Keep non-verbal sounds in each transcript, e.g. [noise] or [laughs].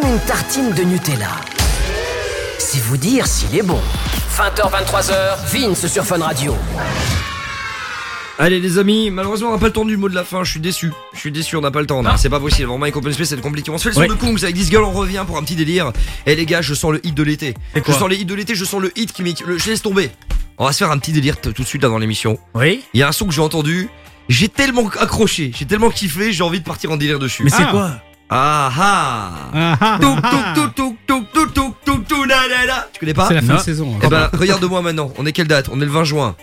Comme une tartine de Nutella. C'est vous dire s'il est bon. 20h, 23h, Vince sur Fun Radio. Allez les amis, malheureusement on n'a pas le temps du mot de la fin, je suis déçu. Je suis déçu, on n'a pas le temps. non, C'est pas possible, vraiment avec Open Space c'est compliqué. On se fait le son Ouais. de Kungs avec 10 girls, on revient pour un petit délire. Et les gars, je sens le hit de l'été. Je sens les hits de l'été, je sens le hit qui m'est... Je laisse tomber. On va se faire un petit délire tout de suite là dans l'émission. Oui. Il y a un son que j'ai entendu, j'ai tellement accroché, j'ai tellement kiffé, j'ai envie de partir en délire dessus. Mais c'est Ah. quoi Ah ah Ah, ah, Touk, ah, touk, touk, touk, touk, touk, touk, touk, na, na, na. Tu connais pas C'est la fin Non. de saison. hein. Eh ben, regarde-moi maintenant. On est quelle date? On est le 20 juin.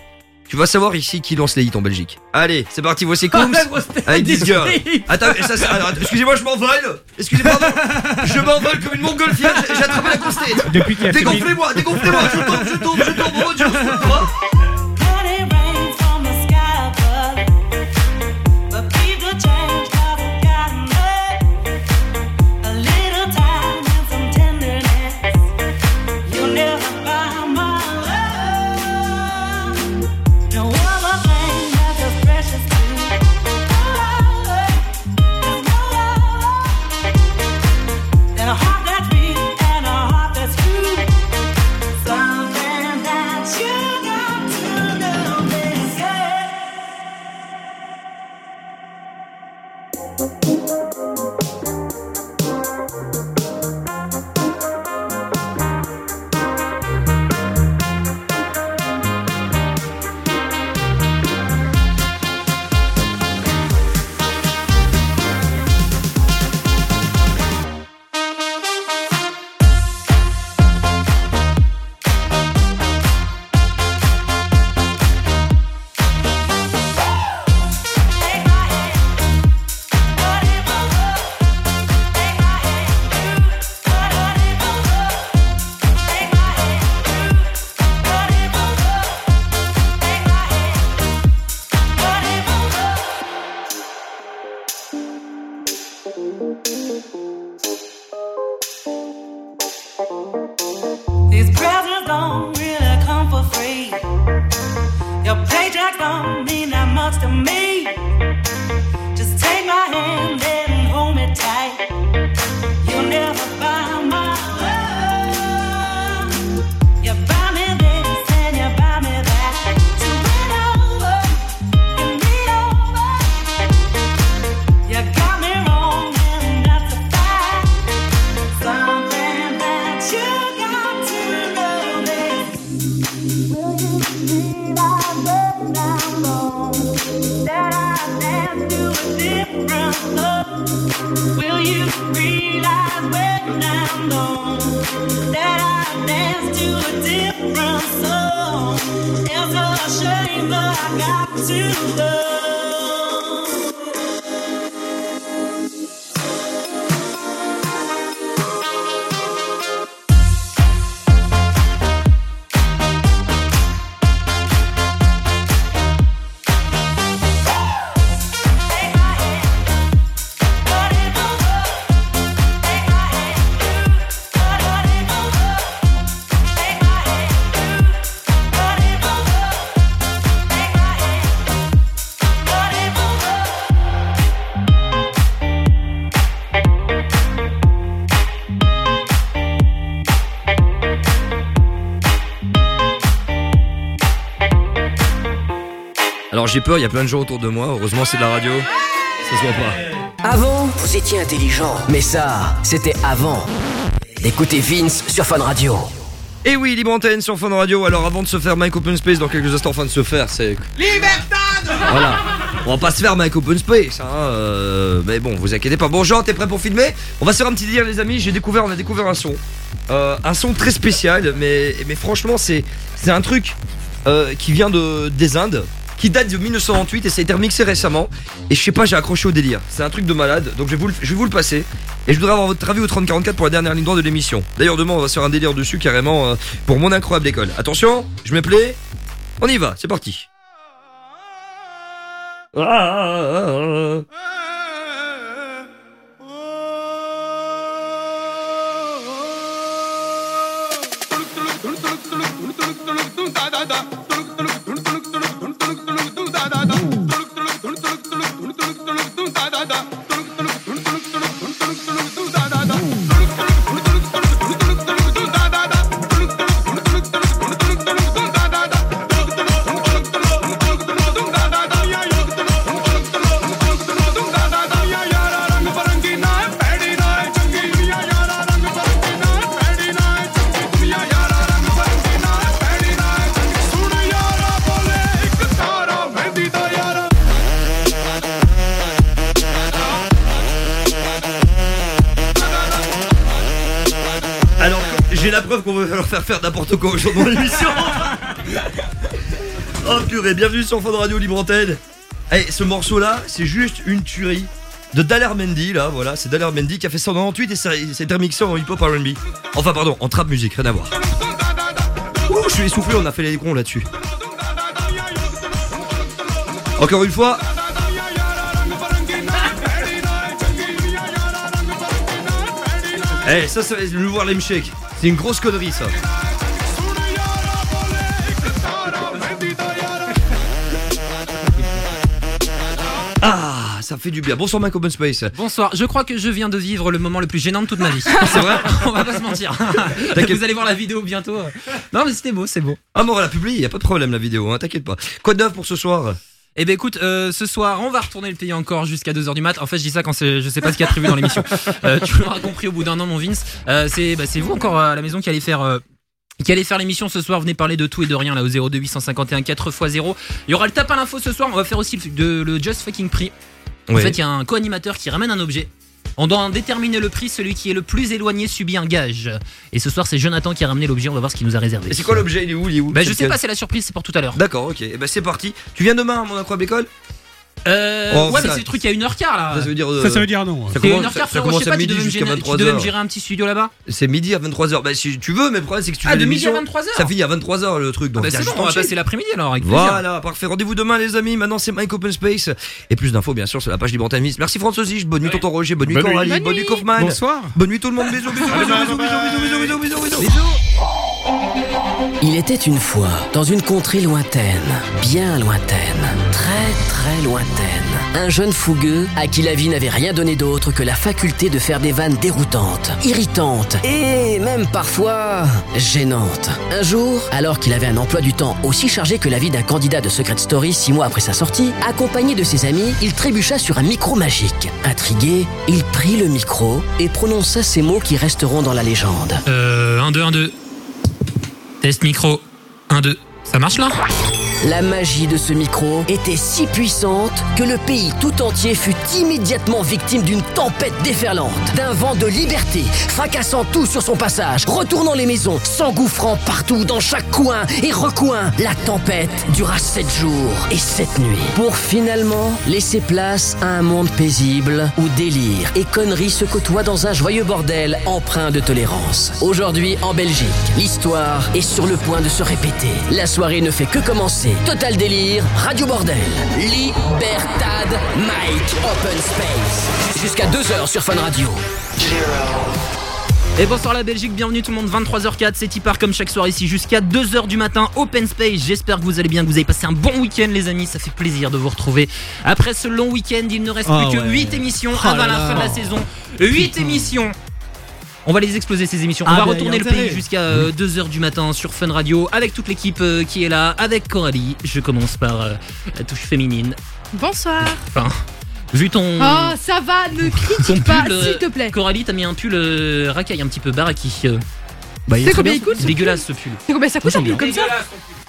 Tu vas savoir ici qui lance les hits en Belgique. Allez, c'est parti, voici Coombs [laughs] avec 10 girls. Attends, ça, ça- alors, excusez-moi, je m'envole. Excusez-moi, je m'envole comme une montgolfière. J'ai j'ai attrapé la grosse tête. Depuis qu'il a fait Dégonflez-moi, dégonflez-moi. Je tombe, je tombe, je tombe. Oh Dieu, je tombe. J'ai peur, il y a plein de gens autour de moi. Heureusement, c'est de la radio. Ça se voit pas. Avant, vous étiez intelligent. Mais ça, c'était avant. D'écouter Vince sur Fun Radio. Et oui, libre antenne sur Fun Radio. Alors avant de se faire Mike Open Space dans quelques instants, enfin de se faire, c'est. Libertad Voilà. On va pas se faire Mike Open Space, hein. euh, mais bon, vous inquiétez pas. Bon, Jean, t'es prêt pour filmer? On va se faire un petit délire, les amis. J'ai découvert, on a découvert un son. Euh, un son très spécial, mais, mais franchement, c'est c'est un truc euh, qui vient de, des Indes. Qui date de 1998 et ça a été remixé récemment. Et je sais pas, j'ai accroché au délire. C'est un truc de malade, donc je vais vous le, je vais vous le passer. Et je voudrais avoir votre avis au 3044 pour la dernière ligne droite de l'émission. D'ailleurs, demain, on va se faire un délire dessus carrément euh, pour mon incroyable école. Attention, je me plais. On y va, c'est parti. Ah, ah, ah, faire n'importe quoi aujourd'hui dans l'émission. oh purée, bienvenue sur Fun Radio Libre Antenne. Eh, ce morceau là, c'est juste une tuerie de Daler Mendy là, voilà, c'est Daler Mendy qui a fait ça en 98 et c'est remixé en hip-hop R&B. Enfin pardon, en trap musique, rien à voir. Ouh, je suis essoufflé, on a fait les cons là-dessus. Encore une fois. Eh, ça, c'est le nouveau Harlem Shake. C'est une grosse connerie, ça. Ah, ça fait du bien. Bonsoir, Mike Open Space. Bonsoir, je crois que je viens de vivre le moment le plus gênant de toute ma vie. [laughs] C'est vrai On va pas se mentir. [laughs] [laughs] Vous allez voir la vidéo bientôt. Non mais c'était beau, c'est beau. Ah, bon, on l'a publié, y a pas de problème, la vidéo, hein, t'inquiète pas. Quoi de neuf pour ce soir? Eh ben écoute, euh, ce soir, on va retourner le pays encore jusqu'à 2h du mat. En fait, je dis ça quand je sais pas ce qu'il y a prévu dans l'émission. [laughs] Euh, tu l'auras compris au bout d'un an, mon Vince. Euh, c'est, bah, c'est vous encore à la maison qui allez faire. qui allez faire l'émission ce soir, venez parler de tout et de rien là au 02 851 4x0. Il y aura le tap à l'info ce soir, on va faire aussi le, de, le Just Fucking Prix. En fait, il y a un co-animateur qui ramène un objet. On doit en déterminer le prix, celui qui est le plus éloigné subit un gage. Et ce soir, c'est Jonathan qui a ramené l'objet, on va voir ce qu'il nous a réservé. Et c'est quoi l'objet Il est où Il est où Bah C'est je sais pas, c'est la surprise, c'est pour tout à l'heure. D'accord, ok. Et bah c'est parti. Tu viens demain à mon incroyable école Euh, Oh, ouais, ça- mais c'est le truc à 1h15 là. Ça, ça veut dire. euh, Ça, ça veut dire non. ça C'est commence- 1h15 ça- ça frérot, je commence sais à pas, tu midi devais, me jusqu'à gérer, tu devais me 23h. gérer un petit studio là-bas C'est midi à 23h. Bah si tu veux, mais le problème c'est que si tu Ah, fais de midi à l'émission, 23h ça finit à 23h le truc. Donc Bah viens c'est bon, on va passer l'après-midi alors avec plaisir. Voilà, parfait. Rendez-vous demain, les amis. Maintenant, c'est Mike Open Space. Et plus d'infos, bien sûr, sur la page Libre Antenne Miss. Merci François Zige. Bonne nuit, tonton Roger. Bonne nuit. Coralie. Bonne nuit. Kaufman. Bonsoir. Bonne nuit, tout le monde. Bisous, bisous, bisous, bisous, bisous, bisous, bisous, bisous, bisous. Il était une fois, dans une contrée lointaine, bien lointaine, très très lointaine, un jeune fougueux à qui la vie n'avait rien donné d'autre que la faculté de faire des vannes déroutantes, irritantes et même parfois gênantes. Un jour, alors qu'il avait un emploi du temps aussi chargé que la vie d'un candidat de Secret Story six mois après sa sortie, accompagné de ses amis, il trébucha sur un micro magique. Intrigué, il prit le micro et prononça ces mots qui resteront dans la légende. Euh 1 2 1 2. Test micro. 1 2. Ça marche là? La magie de ce micro était si puissante que le pays tout entier fut immédiatement victime d'une tempête déferlante, d'un vent de liberté, fracassant tout sur son passage, retournant les maisons, s'engouffrant partout dans chaque coin et recoin. La tempête dura sept jours et sept nuits, pour finalement laisser place à un monde paisible où délire et conneries se côtoient dans un joyeux bordel empreint de tolérance. Aujourd'hui, en Belgique, l'histoire est sur le point de se répéter. Soirée ne fait que commencer. Total délire, Radio Bordel, Libertad, Mike, Open Space. Jusqu'à 2h sur Fun Radio. Et bonsoir la Belgique, bienvenue tout le monde, 23h04, c'est Tipar comme chaque soir ici jusqu'à 2h du matin, Open Space, j'espère que vous allez bien, que vous avez passé un bon week-end les amis, ça fait plaisir de vous retrouver. Après ce long week-end, il ne reste Ah plus que ouais. 8 émissions Oh avant la fin de la saison. 8 émissions on va les exploser ces émissions. On Ah va bah, retourner le intérêt. pays jusqu'à 2h du matin sur Fun Radio avec toute l'équipe euh, qui est là, avec Coralie. Je commence par euh, la touche féminine. Bonsoir. Enfin, vu ton... Oh, ça va, ne critique pas, euh, s'il te plaît. Coralie, t'as mis un pull euh, racaille un petit peu baraki. euh. Bah, il C'est combien bien. il coûte C'est dégueulasse ce pull. C'est combien ça coûte un pull comme ça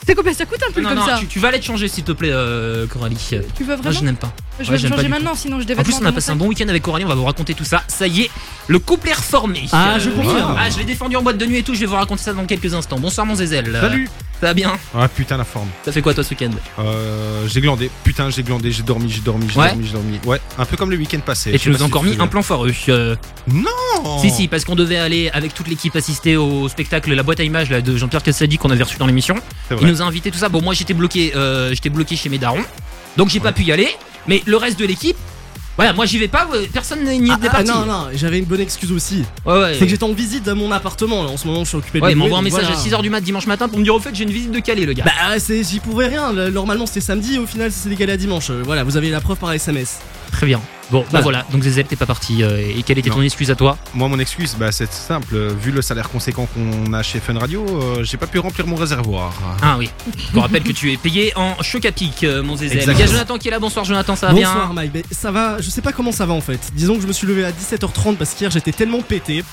C'est combien ça coûte un pull Non, comme non, ça tu, tu vas aller te changer s'il te plaît, euh, Coralie. Tu veux Moi, je vraiment n'aime pas. Je Ouais, vais me changer maintenant, sinon je En devais plus, on a passé un bon week-end avec Coralie, on va vous raconter tout ça. Ça y est, le couple est reformé. Ah, je confirme. Ah, je l'ai défendu en boîte de nuit et tout, je vais vous raconter ça dans quelques instants. Bonsoir, mon Zézel. Salut. Ça va bien Ah putain la forme. Ça fait quoi toi ce week-end? Euh, j'ai glandé. Putain j'ai glandé. J'ai dormi. J'ai dormi. J'ai Ouais. dormi. J'ai dormi. Ouais. Un peu comme le week-end passé. Et Je tu nous as si encore mis un plan foireux. Euh, souviens. Si, si, parce qu'on devait aller avec toute l'équipe assister au spectacle La boîte à images là, de Jean-Pierre Cassadi qu'on avait reçu dans l'émission. Il nous a invités tout ça. Bon, moi j'étais bloqué, euh, j'étais bloqué chez mes darons, donc j'ai pas pu y aller. Mais le reste de l'équipe, voilà, moi j'y vais pas. euh, Personne n'y Ah, est ah, parti. non, non, j'avais une bonne excuse aussi. Ouais, ouais. C'est que j'étais en visite dans mon appartement. Là, en ce moment, je suis occupé de Ouais, un message voilà. à 6h du mat dimanche matin pour me dire au fait j'ai une visite de Calais le gars. Bah, c'est- j'y pouvais rien. Le- Normalement, c'était samedi. Au final, c'est décalé à dimanche. Euh, Voilà, vous avez la preuve par SMS. Très bien. Bon, bah Voilà. donc Zézel t'es pas parti. euh, et quelle était ton excuse à toi? Moi mon excuse, bah c'est simple. Vu le salaire conséquent qu'on a chez Fun Radio, euh, j'ai pas pu remplir mon réservoir. Ah oui, je vous rappelle que tu es payé en choc à pic, euh, mon Zézel. Il y a. Jonathan qui est là, bonsoir Jonathan, ça va Bonsoir, bien? Mike. Ben, ça va. Je sais pas comment ça va en fait. Disons que je me suis levé à 17h30 parce qu'hier j'étais tellement pété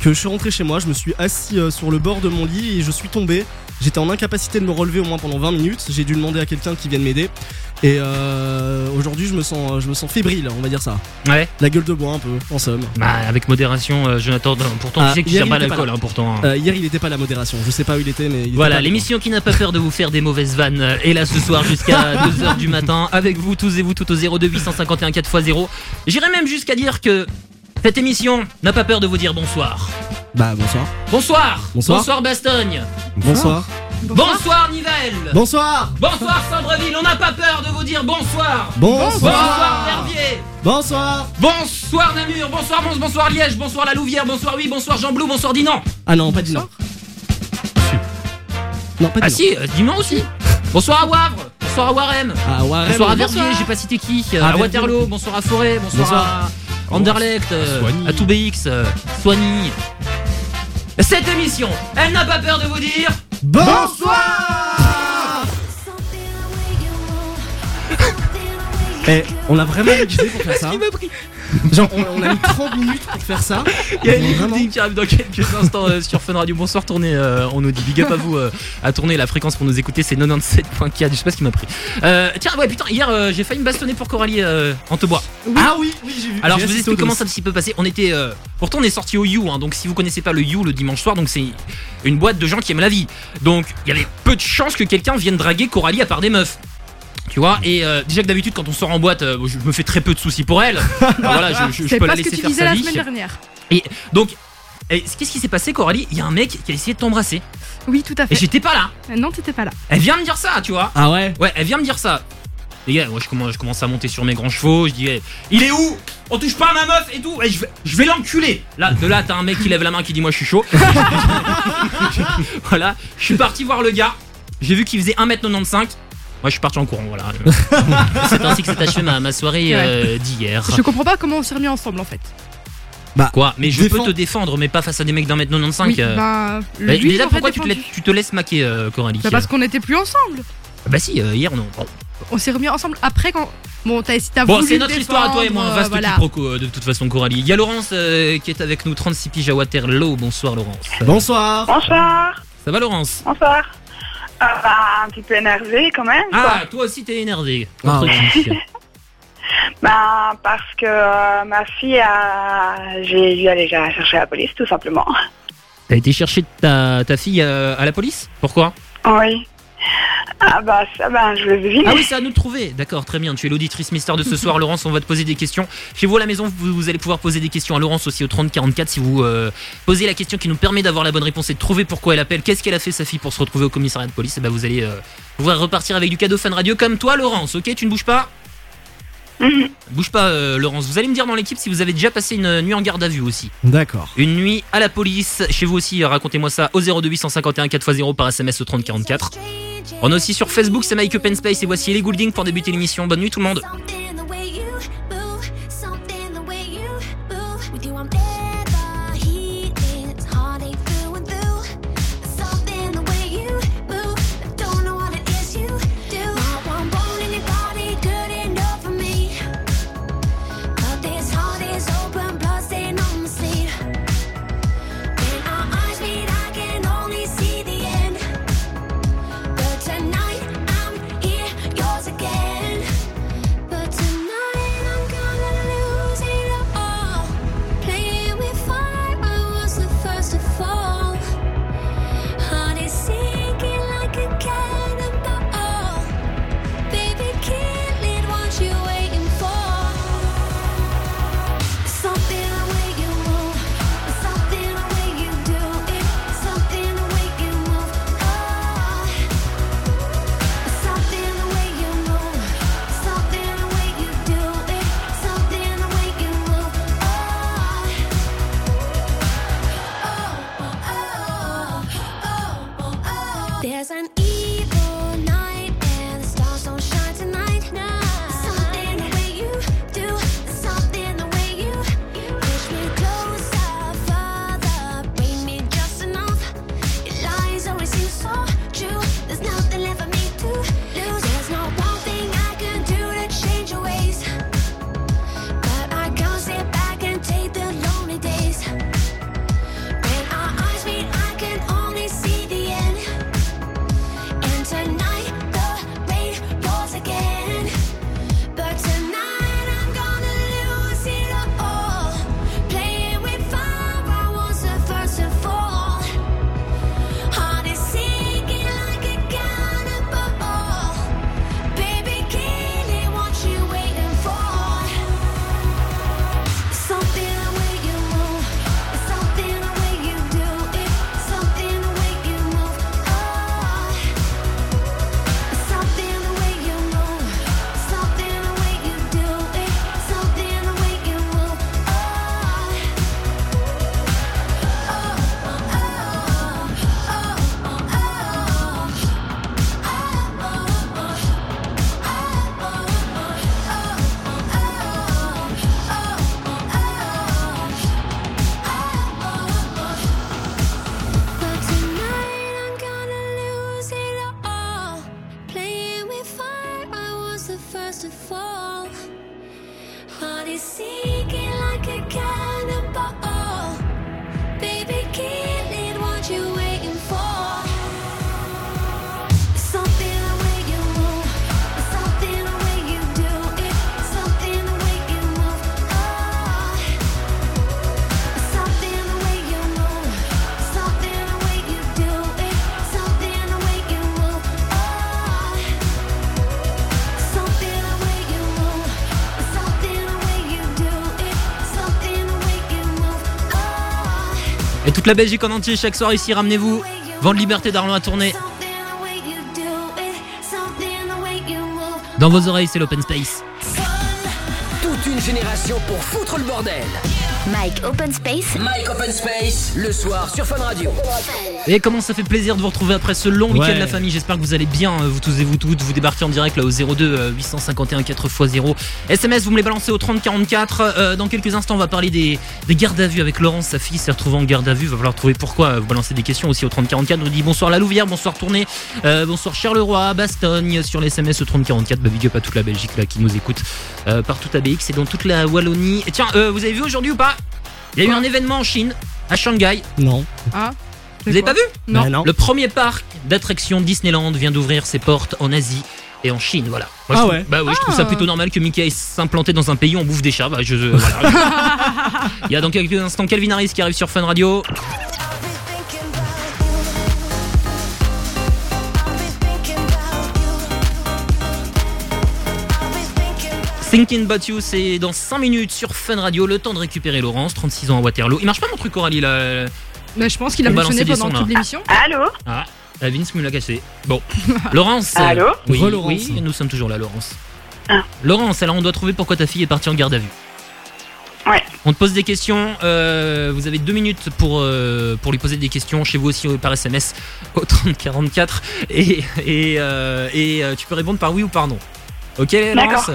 que je suis rentré chez moi. Je me suis assis euh, sur le bord de mon lit et je suis tombé. J'étais en incapacité de me relever au moins pendant 20 minutes. J'ai dû demander à quelqu'un qui vienne m'aider. Et euh, aujourd'hui, je me sens, je me sens fébrile, on va dire ça. Ouais. La gueule de bois un peu, en somme. Bah, avec modération, euh, Jonathan. Pourtant, Ah, tu sais que tu il pas l'alcool, hein, pourtant. hein. Euh, hier, il était pas à la modération. Je sais pas où il était, mais il Voilà, l'émission qui n'a pas peur de vous faire des mauvaises vannes euh, est là ce soir jusqu'à [laughs] 2h du matin avec vous tous et vous toutes au 02 851 4x0. J'irais même jusqu'à dire que cette émission n'a pas peur de vous dire bonsoir. Bah bonsoir. Bonsoir Bonsoir. Bastogne Bonsoir. Bonsoir Nivelles Bonsoir. Bonsoir Sambreville, on n'a pas peur de vous dire bonsoir Bonsoir. Bonsoir Verviers Bonsoir. Bonsoir Namur, bonsoir Mons, bonsoir Liège, bonsoir La Louvière, bonsoir oui, bonsoir Jean Blou, bonsoir Dinan Ah non, pas Dinan. Non, pas Ah si, euh, Dinan aussi Bonsoir à Wavre, bonsoir à Warem Ah, Warem. Bonsoir à Bonsoir. Verviers, j'ai pas cité qui. euh, Ah, à. Waterloo, bonsoir à Forêt, bonsoir, Bonsoir. à Anderlecht, euh, à Toubix, euh, Soigny. Cette émission, elle n'a pas peur de vous dire. Bonsoir. Eh, on a vraiment révisé pour faire ça. Genre, on, on a mis 30 minutes pour faire ça. [laughs] Il y a une vraiment. qui arrive dans quelques instants euh, sur Fun Radio. Bonsoir, tournez. euh, on nous dit big up à vous euh, à tourner. La fréquence pour nous écouter, c'est 97.4. Je sais pas ce qui m'a pris. Euh, tiens, ouais, putain, hier j'ai failli me bastonner pour Coralie en te bois. Ah oui, oui, j'ai vu. Alors je vous explique comment ça s'est peu passé. On était, euh, pourtant on est sorti au You, hein, donc si vous connaissez pas le You le dimanche soir, donc c'est une boîte de gens qui aiment la vie. Donc il y avait peu de chances que quelqu'un vienne draguer Coralie à part des meufs. Tu vois, et euh, déjà que d'habitude quand on sort en boîte, euh, je me fais très peu de soucis pour elle. [laughs] Alors voilà, je, je- je C'est peux la pas ce que laisser tu faire disais sa la vie. semaine dernière. Donc, et qu'est-ce qui s'est passé, Coralie? Il y a un mec qui a essayé de t'embrasser, Oui, tout à et fait. j'étais pas là. Euh, Non, t'étais pas là. Elle vient me dire ça, tu vois. Ah ouais? Ouais, elle vient me dire ça. Les gars, moi je commence, je commence à monter sur mes grands chevaux, je dis eh, il est où? On touche pas à ma meuf et tout, et je vais, je vais l'enculer. Là, de là, t'as un mec qui lève la main qui dit moi je suis chaud. [laughs] voilà, je suis parti voir le gars, j'ai vu qu'il faisait 1m95. Moi je suis parti en courant, voilà. [laughs] C'est ainsi que s'est achevée ma, ma soirée euh, d'hier. Je comprends pas comment on s'est remis ensemble en fait. Quoi Mais je peux te défendre, mais pas face à des mecs d'un mètre 95. Oui, euh. bah, Bah, lui, déjà, il pourquoi tu te, défendu. la- tu te laisses maquer, euh, Coralie Bah, parce qu'on était plus ensemble. Bah si, euh, hier non. Bon, On s'est remis ensemble après quand. Bon, t'as t'as Bon, voulu c'est notre histoire à toi et moi, un vaste voilà. quiproquo de toute façon, Coralie. Il y a Laurence euh, qui est avec nous, 36 piges à Waterloo. Bonsoir, Laurence. Bonsoir. Bonsoir, Ça va, Laurence? Bonsoir. Ah bah, un petit peu énervé quand même. Ah, toi aussi, t'es énervé. Ah, Contre qui [laughs] Bah, parce que euh, ma fille a. J'ai dû aller la chercher à la police, tout simplement. T'as été chercher ta, ta fille euh, à la police? Pourquoi? Oui. Ah bah, ça, bah, je le devine. Ah oui, c'est à nous de trouver. D'accord, très bien. Tu es l'auditrice mystère de ce [laughs] soir, Laurence. On va te poser des questions. Chez vous à la maison, vous, vous allez pouvoir poser des questions à Laurence aussi au 3044 si vous euh, posez la question qui nous permet d'avoir la bonne réponse et de trouver pourquoi elle appelle. Qu'est-ce qu'elle a fait sa fille pour se retrouver au commissariat de police? Et bah vous allez euh, pouvoir repartir avec du cadeau fan radio comme toi, Laurence. Ok, tu ne bouges pas? Mhm. Bouge pas, euh, Laurence. Vous allez me dire dans l'équipe si vous avez déjà passé une nuit en garde à vue aussi. D'accord. Une nuit à la police. Chez vous aussi, racontez-moi ça au 02851 4x0 par SMS au 3044. On est aussi sur Facebook, c'est Mike Open Space et voici les Goulding pour débuter l'émission. Bonne nuit tout le monde. Toute la Belgique en entier, chaque soir ici, ramenez-vous. Vent de liberté d'Arlon à tourner. Dans vos oreilles, c'est l'open space. Toute une génération pour foutre le bordel. Mike Open Space. Mike Open Space, le soir sur Fun Radio. Et comment ça fait plaisir de vous retrouver après ce long week-end Ouais. la famille. J'espère que vous allez bien, euh, vous tous et vous toutes. Vous débarquez en direct là au 02 euh, 851 4x0. SMS, vous me les balancez au 3044. Euh, dans quelques instants, on va parler des, des gardes à vue avec Laurence. Sa fille s'est retrouvée en garde à vue. Va falloir trouver pourquoi. Vous balancez des questions aussi au 3044. Nous dit bonsoir la Louvière, bonsoir Tournée, euh, bonsoir Charleroi, Bastogne sur les SMS au 3044. Bah, big up à toute la Belgique là qui nous écoute euh, partout à BX et dans toute la Wallonie. Et tiens, euh, vous avez vu aujourd'hui ou pas? Il y a eu un événement en Chine, à Shanghai. Non. Ah. Vous avez pas vu Non. Bah, non. le premier parc d'attractions Disneyland vient d'ouvrir ses portes en Asie et en Chine, voilà. Moi, je Ah trouve- ouais. Bah oui, je trouve ça Ah. plutôt normal que Mickey s'implanter dans un pays où on bouffe des chats. Bah, je, je- voilà. [laughs] Il y a dans quelques instants Calvin Harris qui arrive sur Fun Radio. Thinking About You, c'est dans 5 minutes sur Fun Radio. Le temps de récupérer Laurence, 36 ans à Waterloo. Il marche pas mon truc, Coralie là Mais je pense qu'il a des pendant sons, toute l'émission. Allô Ah, euh, Vince me l'a caché. Bon, [laughs] Laurence. euh, Allô oui, Re-Laurence. oui, nous sommes toujours là, Laurence. Ah. Laurence, alors on doit trouver pourquoi ta fille est partie en garde à vue. Ouais. On te pose des questions. euh, vous avez deux minutes pour euh, pour lui poser des questions chez vous aussi euh, par SMS au 3044 et et euh, et euh, tu peux répondre par oui ou par non. Ok, Laurence.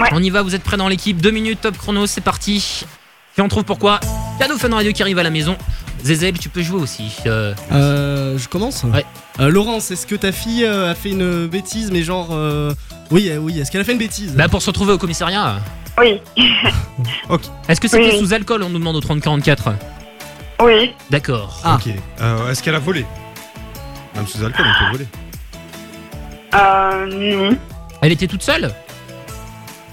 Ouais. On y va. Vous êtes prêts dans l'équipe. Deux minutes top chrono, c'est parti. Et on trouve pourquoi. Cadeau Fun Radio qui arrive à la maison. Zézel, tu peux jouer aussi. euh, Euh, je commence Ouais. Euh, Laurence, est-ce que ta fille euh, a fait une bêtise, mais genre. euh, Oui, euh, oui, est-ce qu'elle a fait une bêtise Bah pour se retrouver au commissariat. Oui, [laughs] Est-ce que c'était Oui. sous alcool On nous demande au 3044. oui. D'accord. Ah. Ok. Euh, Est-ce qu'elle a volé Même sous alcool, on peut voler. Euh, non. Elle était toute seule?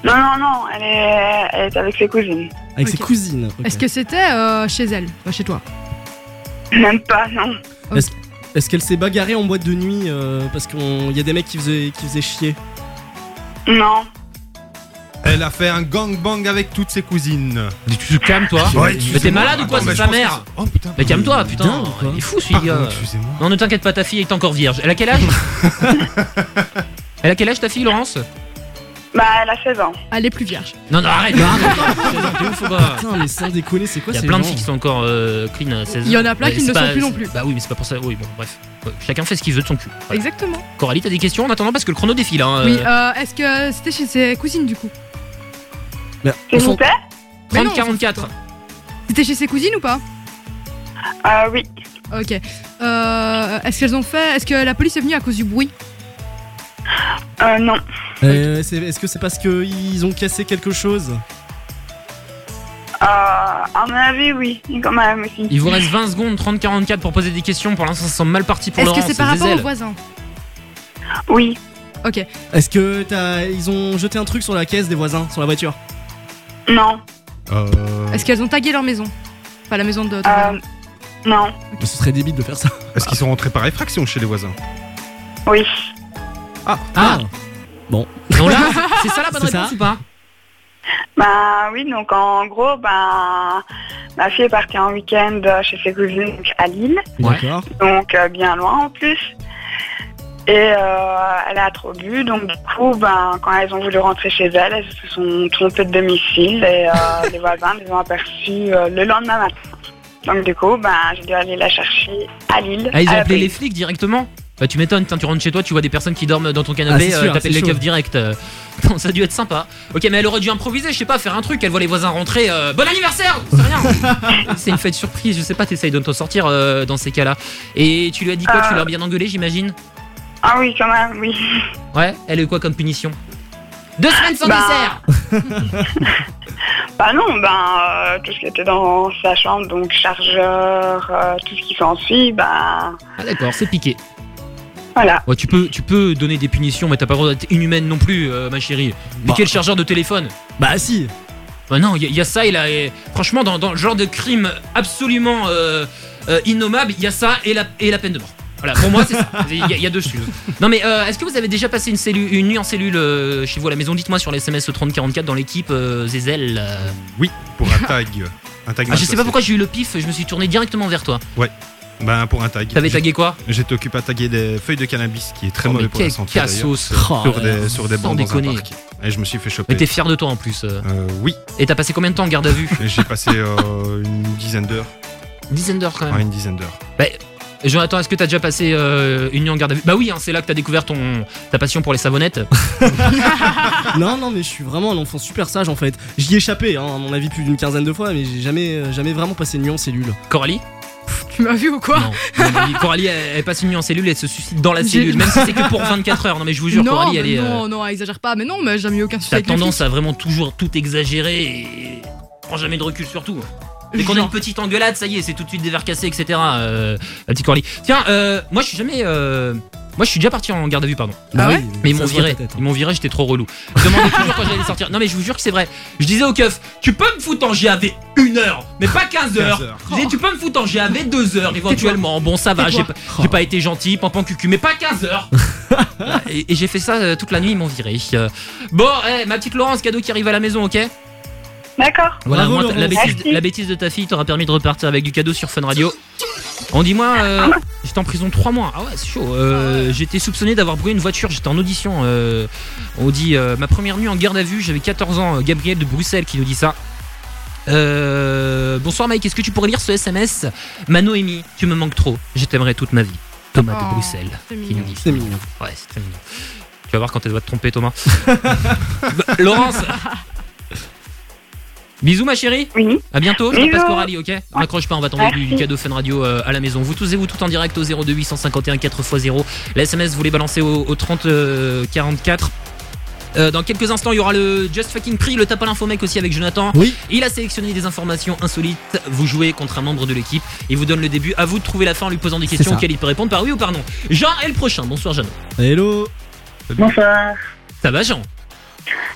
Non, non, non, elle est, elle est avec ses cousines. Avec ses Ok. cousines. ok. Est-ce que c'était euh, chez elle, pas chez toi? Même pas, non. Est-ce qu'elle s'est bagarrée en boîte de nuit euh, parce qu'il y a des mecs qui faisaient, qui faisaient chier? Non. Elle a fait un gangbang avec toutes ses cousines. Tu te calmes toi Ouais, Mais t'es malade ou quoi? Attends, C'est mais sa mère Oh putain. Mais calme-toi putain dingue, quoi. Il est fou celui gars excusez-moi. Non ne t'inquiète pas ta fille est encore vierge Elle a quel âge? [laughs] Elle a quel âge ta fille Laurence? Bah, elle a 16 ans. Elle est plus vierge. Non non arrête T'es ouf ou pas Putain, mais sans déconner, c'est quoi Il y a ces plein de gens filles qui sont encore euh, clean à 16 ans. Il y en a plein Ouais, qui ne c'est le sont plus non plus. Bah oui mais c'est pas pour ça. Oui bon bref. Ouais, Chacun fait ce qu'il veut de son cul. Voilà. Exactement. Coralie t'as des questions en attendant? Parce que le chrono défile hein. Oui, euh, euh, est-ce que c'était chez ses cousines du coup? Mais on s'en- Mais non, 30-44. C'était chez ses cousines ou pas? Euh, oui. Ok. Euh, est-ce qu'elles ont fait. Est-ce que la police est venue à cause du bruit? Euh, non. Euh, c'est- Est-ce que c'est parce qu'ils ont cassé quelque chose? Euh, à mon avis, oui, quand même aussi. Il vous reste 20 secondes 30-44 pour poser des questions. Pour l'instant ça semble mal parti pour Est-ce que c'est par rapport aux voisins? Oui. Ok. Est-ce que t'as, ils ont jeté un truc sur la caisse des voisins, sur la voiture? Non. Euh, Est-ce qu'elles ont tagué leur maison? Pas la maison de. ton Euh, non. Mais Ce serait débile de faire ça. Est-ce qu'ils sont rentrés par effraction chez les voisins? Oui. Ah. Bon. [laughs] Non, là, c'est ça la bonne C'est ça réponse ou pas Bah oui, donc en gros, bah, ma fille est partie en week-end chez ses cousines à Lille. D'accord. donc euh, bien loin en plus. Et euh, elle a trop bu, donc du coup, ben, quand elles ont voulu rentrer chez elles, elles se sont trompées de domicile et euh, [laughs] les voisins les ont aperçues euh, le lendemain matin. Donc du coup, ben, j'ai dû aller la chercher à Lille. Ah, ils ont appelé les flics directement Bah, tu m'étonnes, tu rentres chez toi, tu vois des personnes qui dorment dans ton Ah, canapé, c'est euh, t'appelles les keufs direct. euh. [laughs] Non, ça a dû être sympa. Ok, mais elle aurait dû improviser, je sais pas, faire un truc. Elle voit les voisins rentrer. euh, bon anniversaire C'est rien [laughs] C'est une fête surprise, je sais pas, t'essayes de t'en sortir euh, dans ces cas-là. Et tu lui as dit quoi Tu Euh. l'as bien engueulé, j'imagine? Ah oui, quand même, oui. Ouais Elle a eu quoi comme punition? Deux semaines sans Bah. dessert [laughs] Bah non, ben euh, tout ce qui était dans sa chambre, donc chargeur, euh, tout ce qui s'ensuit, ben Ah d'accord, c'est piqué. Voilà. Ouais, tu peux, tu peux donner des punitions, mais t'as pas le droit d'être inhumaine non plus, euh, ma chérie. Bah. Piquer le chargeur de téléphone? Bah si. Bah non, il y, a- y a ça et là, et franchement, dans, dans le genre de crime absolument euh, euh, innommable, il y a ça et la, et la peine de mort. Voilà, pour moi, c'est ça. Il [laughs] y, a- il y a deux choses. Non, mais euh, est-ce que vous avez déjà passé une, cellule, une nuit en cellule euh, chez vous à la maison? Dites-moi sur les SMS 3044 dans l'équipe euh, Zezel. euh. Oui, pour un tag. [laughs] Un tag Ah, je sais pas pourquoi j'ai eu le pif, je me suis tourné directement vers toi. placé. Ben, pour un tag. T'avais tagué quoi J'étais occupé à taguer des feuilles de cannabis, qui est très Oh, mauvais pour la santé. cassos Oh, Sur des, sur des bancs dans un déconner. parc. Et je me suis fait choper. Mais t'es fier de toi en plus. euh. Euh, oui, Et t'as passé combien de temps en garde à vue j'ai passé euh, une dizaine d'heures. Une dizaine d'heures quand même. Ouais, une dizaine d'heures. Et Jonathan, est-ce que t'as déjà passé euh, une nuit en garde à vue Bah oui, hein, c'est là que t'as découvert ton, ta passion pour les savonnettes. [laughs] Non, non, mais je suis vraiment un enfant super sage en fait. J'y ai échappé, hein, à mon avis, plus d'une quinzaine de fois, mais j'ai jamais, jamais vraiment passé une nuit en cellule. Coralie [laughs] Tu m'as vu ou quoi Non. Non, Coralie, elle, elle passe une nuit en cellule et elle se suicide dans la cellule, même si c'est que pour 24 heures. Non, mais je vous jure, non, Coralie, elle est. euh, non, non, exagère pas. Mais non, mais j'ai jamais eu aucun T'as tendance à vraiment toujours tout exagérer et prends jamais de recul sur tout. Dès qu'on a une petite engueulade, ça y est, c'est tout de suite des verres cassés, etc. Euh, la petite Coralie. Tiens, euh, moi je suis jamais. euh, Moi je suis déjà parti en garde à vue, pardon. Ah ouais Mais ils m'ont viré. hein. Ils m'ont viré, j'étais trop relou. Je demandais toujours quand j'allais sortir. Non mais je vous jure que c'est vrai. Je disais au keuf, tu peux me foutre en GAV une heure, mais pas 15 heures. 15 heures. Je disais, tu peux me foutre en GAV deux heures éventuellement. Bon ça va, j'ai pas, j'ai pas été gentil, pampan cucu, mais pas 15 heures. [laughs] et et j'ai fait ça euh, toute la nuit, ils m'ont viré. Euh, Bon, eh, ma petite Laurence, cadeau qui arrive à la maison, ok? D'accord. voilà, Bravo, moi, t- la, bêtise, Merci. la bêtise de ta fille t'aura permis de repartir avec du cadeau sur Fun Radio. On dit moi, euh, j'étais en prison trois mois. Ah ouais, c'est chaud. Euh, j'étais soupçonné d'avoir brûlé une voiture. J'étais en audition. euh, on dit euh, ma première nuit en garde à vue. J'avais 14 ans. Gabriel de Bruxelles qui nous dit ça. Euh, bonsoir Mike, est-ce que tu pourrais lire ce SMS Ma Noémie, tu me manques trop. Je t'aimerai toute ma vie. Thomas de Oh, Bruxelles c'est qui mignon. nous dit ça. C'est mignon. Ouais, c'est très mignon. Tu vas voir quand elle doit te tromper, Thomas. [laughs] Bah, Laurence Bisous, ma chérie. Oui. À bientôt. Je passe Coralie, ok Raccroche pas, on va t'envoyer du, cadeau Fun Radio euh, à la maison. Vous tous et vous tout en direct au 02 851 4x0. La SMS, vous les balancez au, au 30 euh, 44. Euh, dans quelques instants, il y aura le Just Fucking Prix, le tape à l'info mec aussi avec Jonathan. Oui. Il a sélectionné des informations insolites. Vous jouez contre un membre de l'équipe. Il vous donne le début. À vous de trouver la fin en lui posant des questions auxquelles il peut répondre par oui ou par non. Jean est le prochain. Bonsoir, Jean. Hello Bonsoir. Ça va, Jean?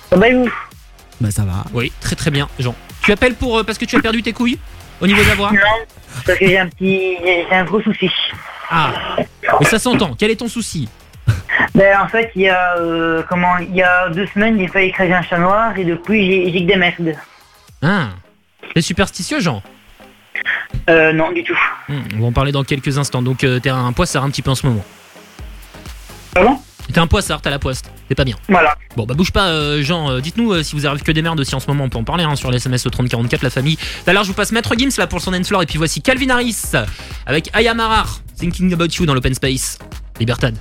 Ça va et vous? Bah ça va. Oui, très très bien, Jean. Tu appelles pour euh, parce que tu as perdu tes couilles au niveau de la voix Non, parce que j'ai un petit, j'ai un gros souci. Ah, mais ça s'entend. Quel est ton souci Ben en fait, il y a euh, comment, il y a deux semaines, j'ai failli écraser un chat noir et depuis j'ai j'ai que des merdes. Ah, t'es superstitieux, Jean Euh, non, du tout. Hmm, On va en parler dans quelques instants. Donc euh, t'es un poissard un petit peu en ce moment. Pardon? T'es un poissard, t'as la poiste. C'est pas bien. Voilà. Bon bah bouge pas, euh, Jean. Euh, Dites-nous euh, si vous arrive que des merdes aussi en ce moment. On peut en parler hein, sur les SMS au 3044, la famille. Tout à l'heure, je vous passe Maître Gims là pour son floor et puis voici Calvin Harris avec Aya Marar, Thinking About You dans l'open space. Libertad.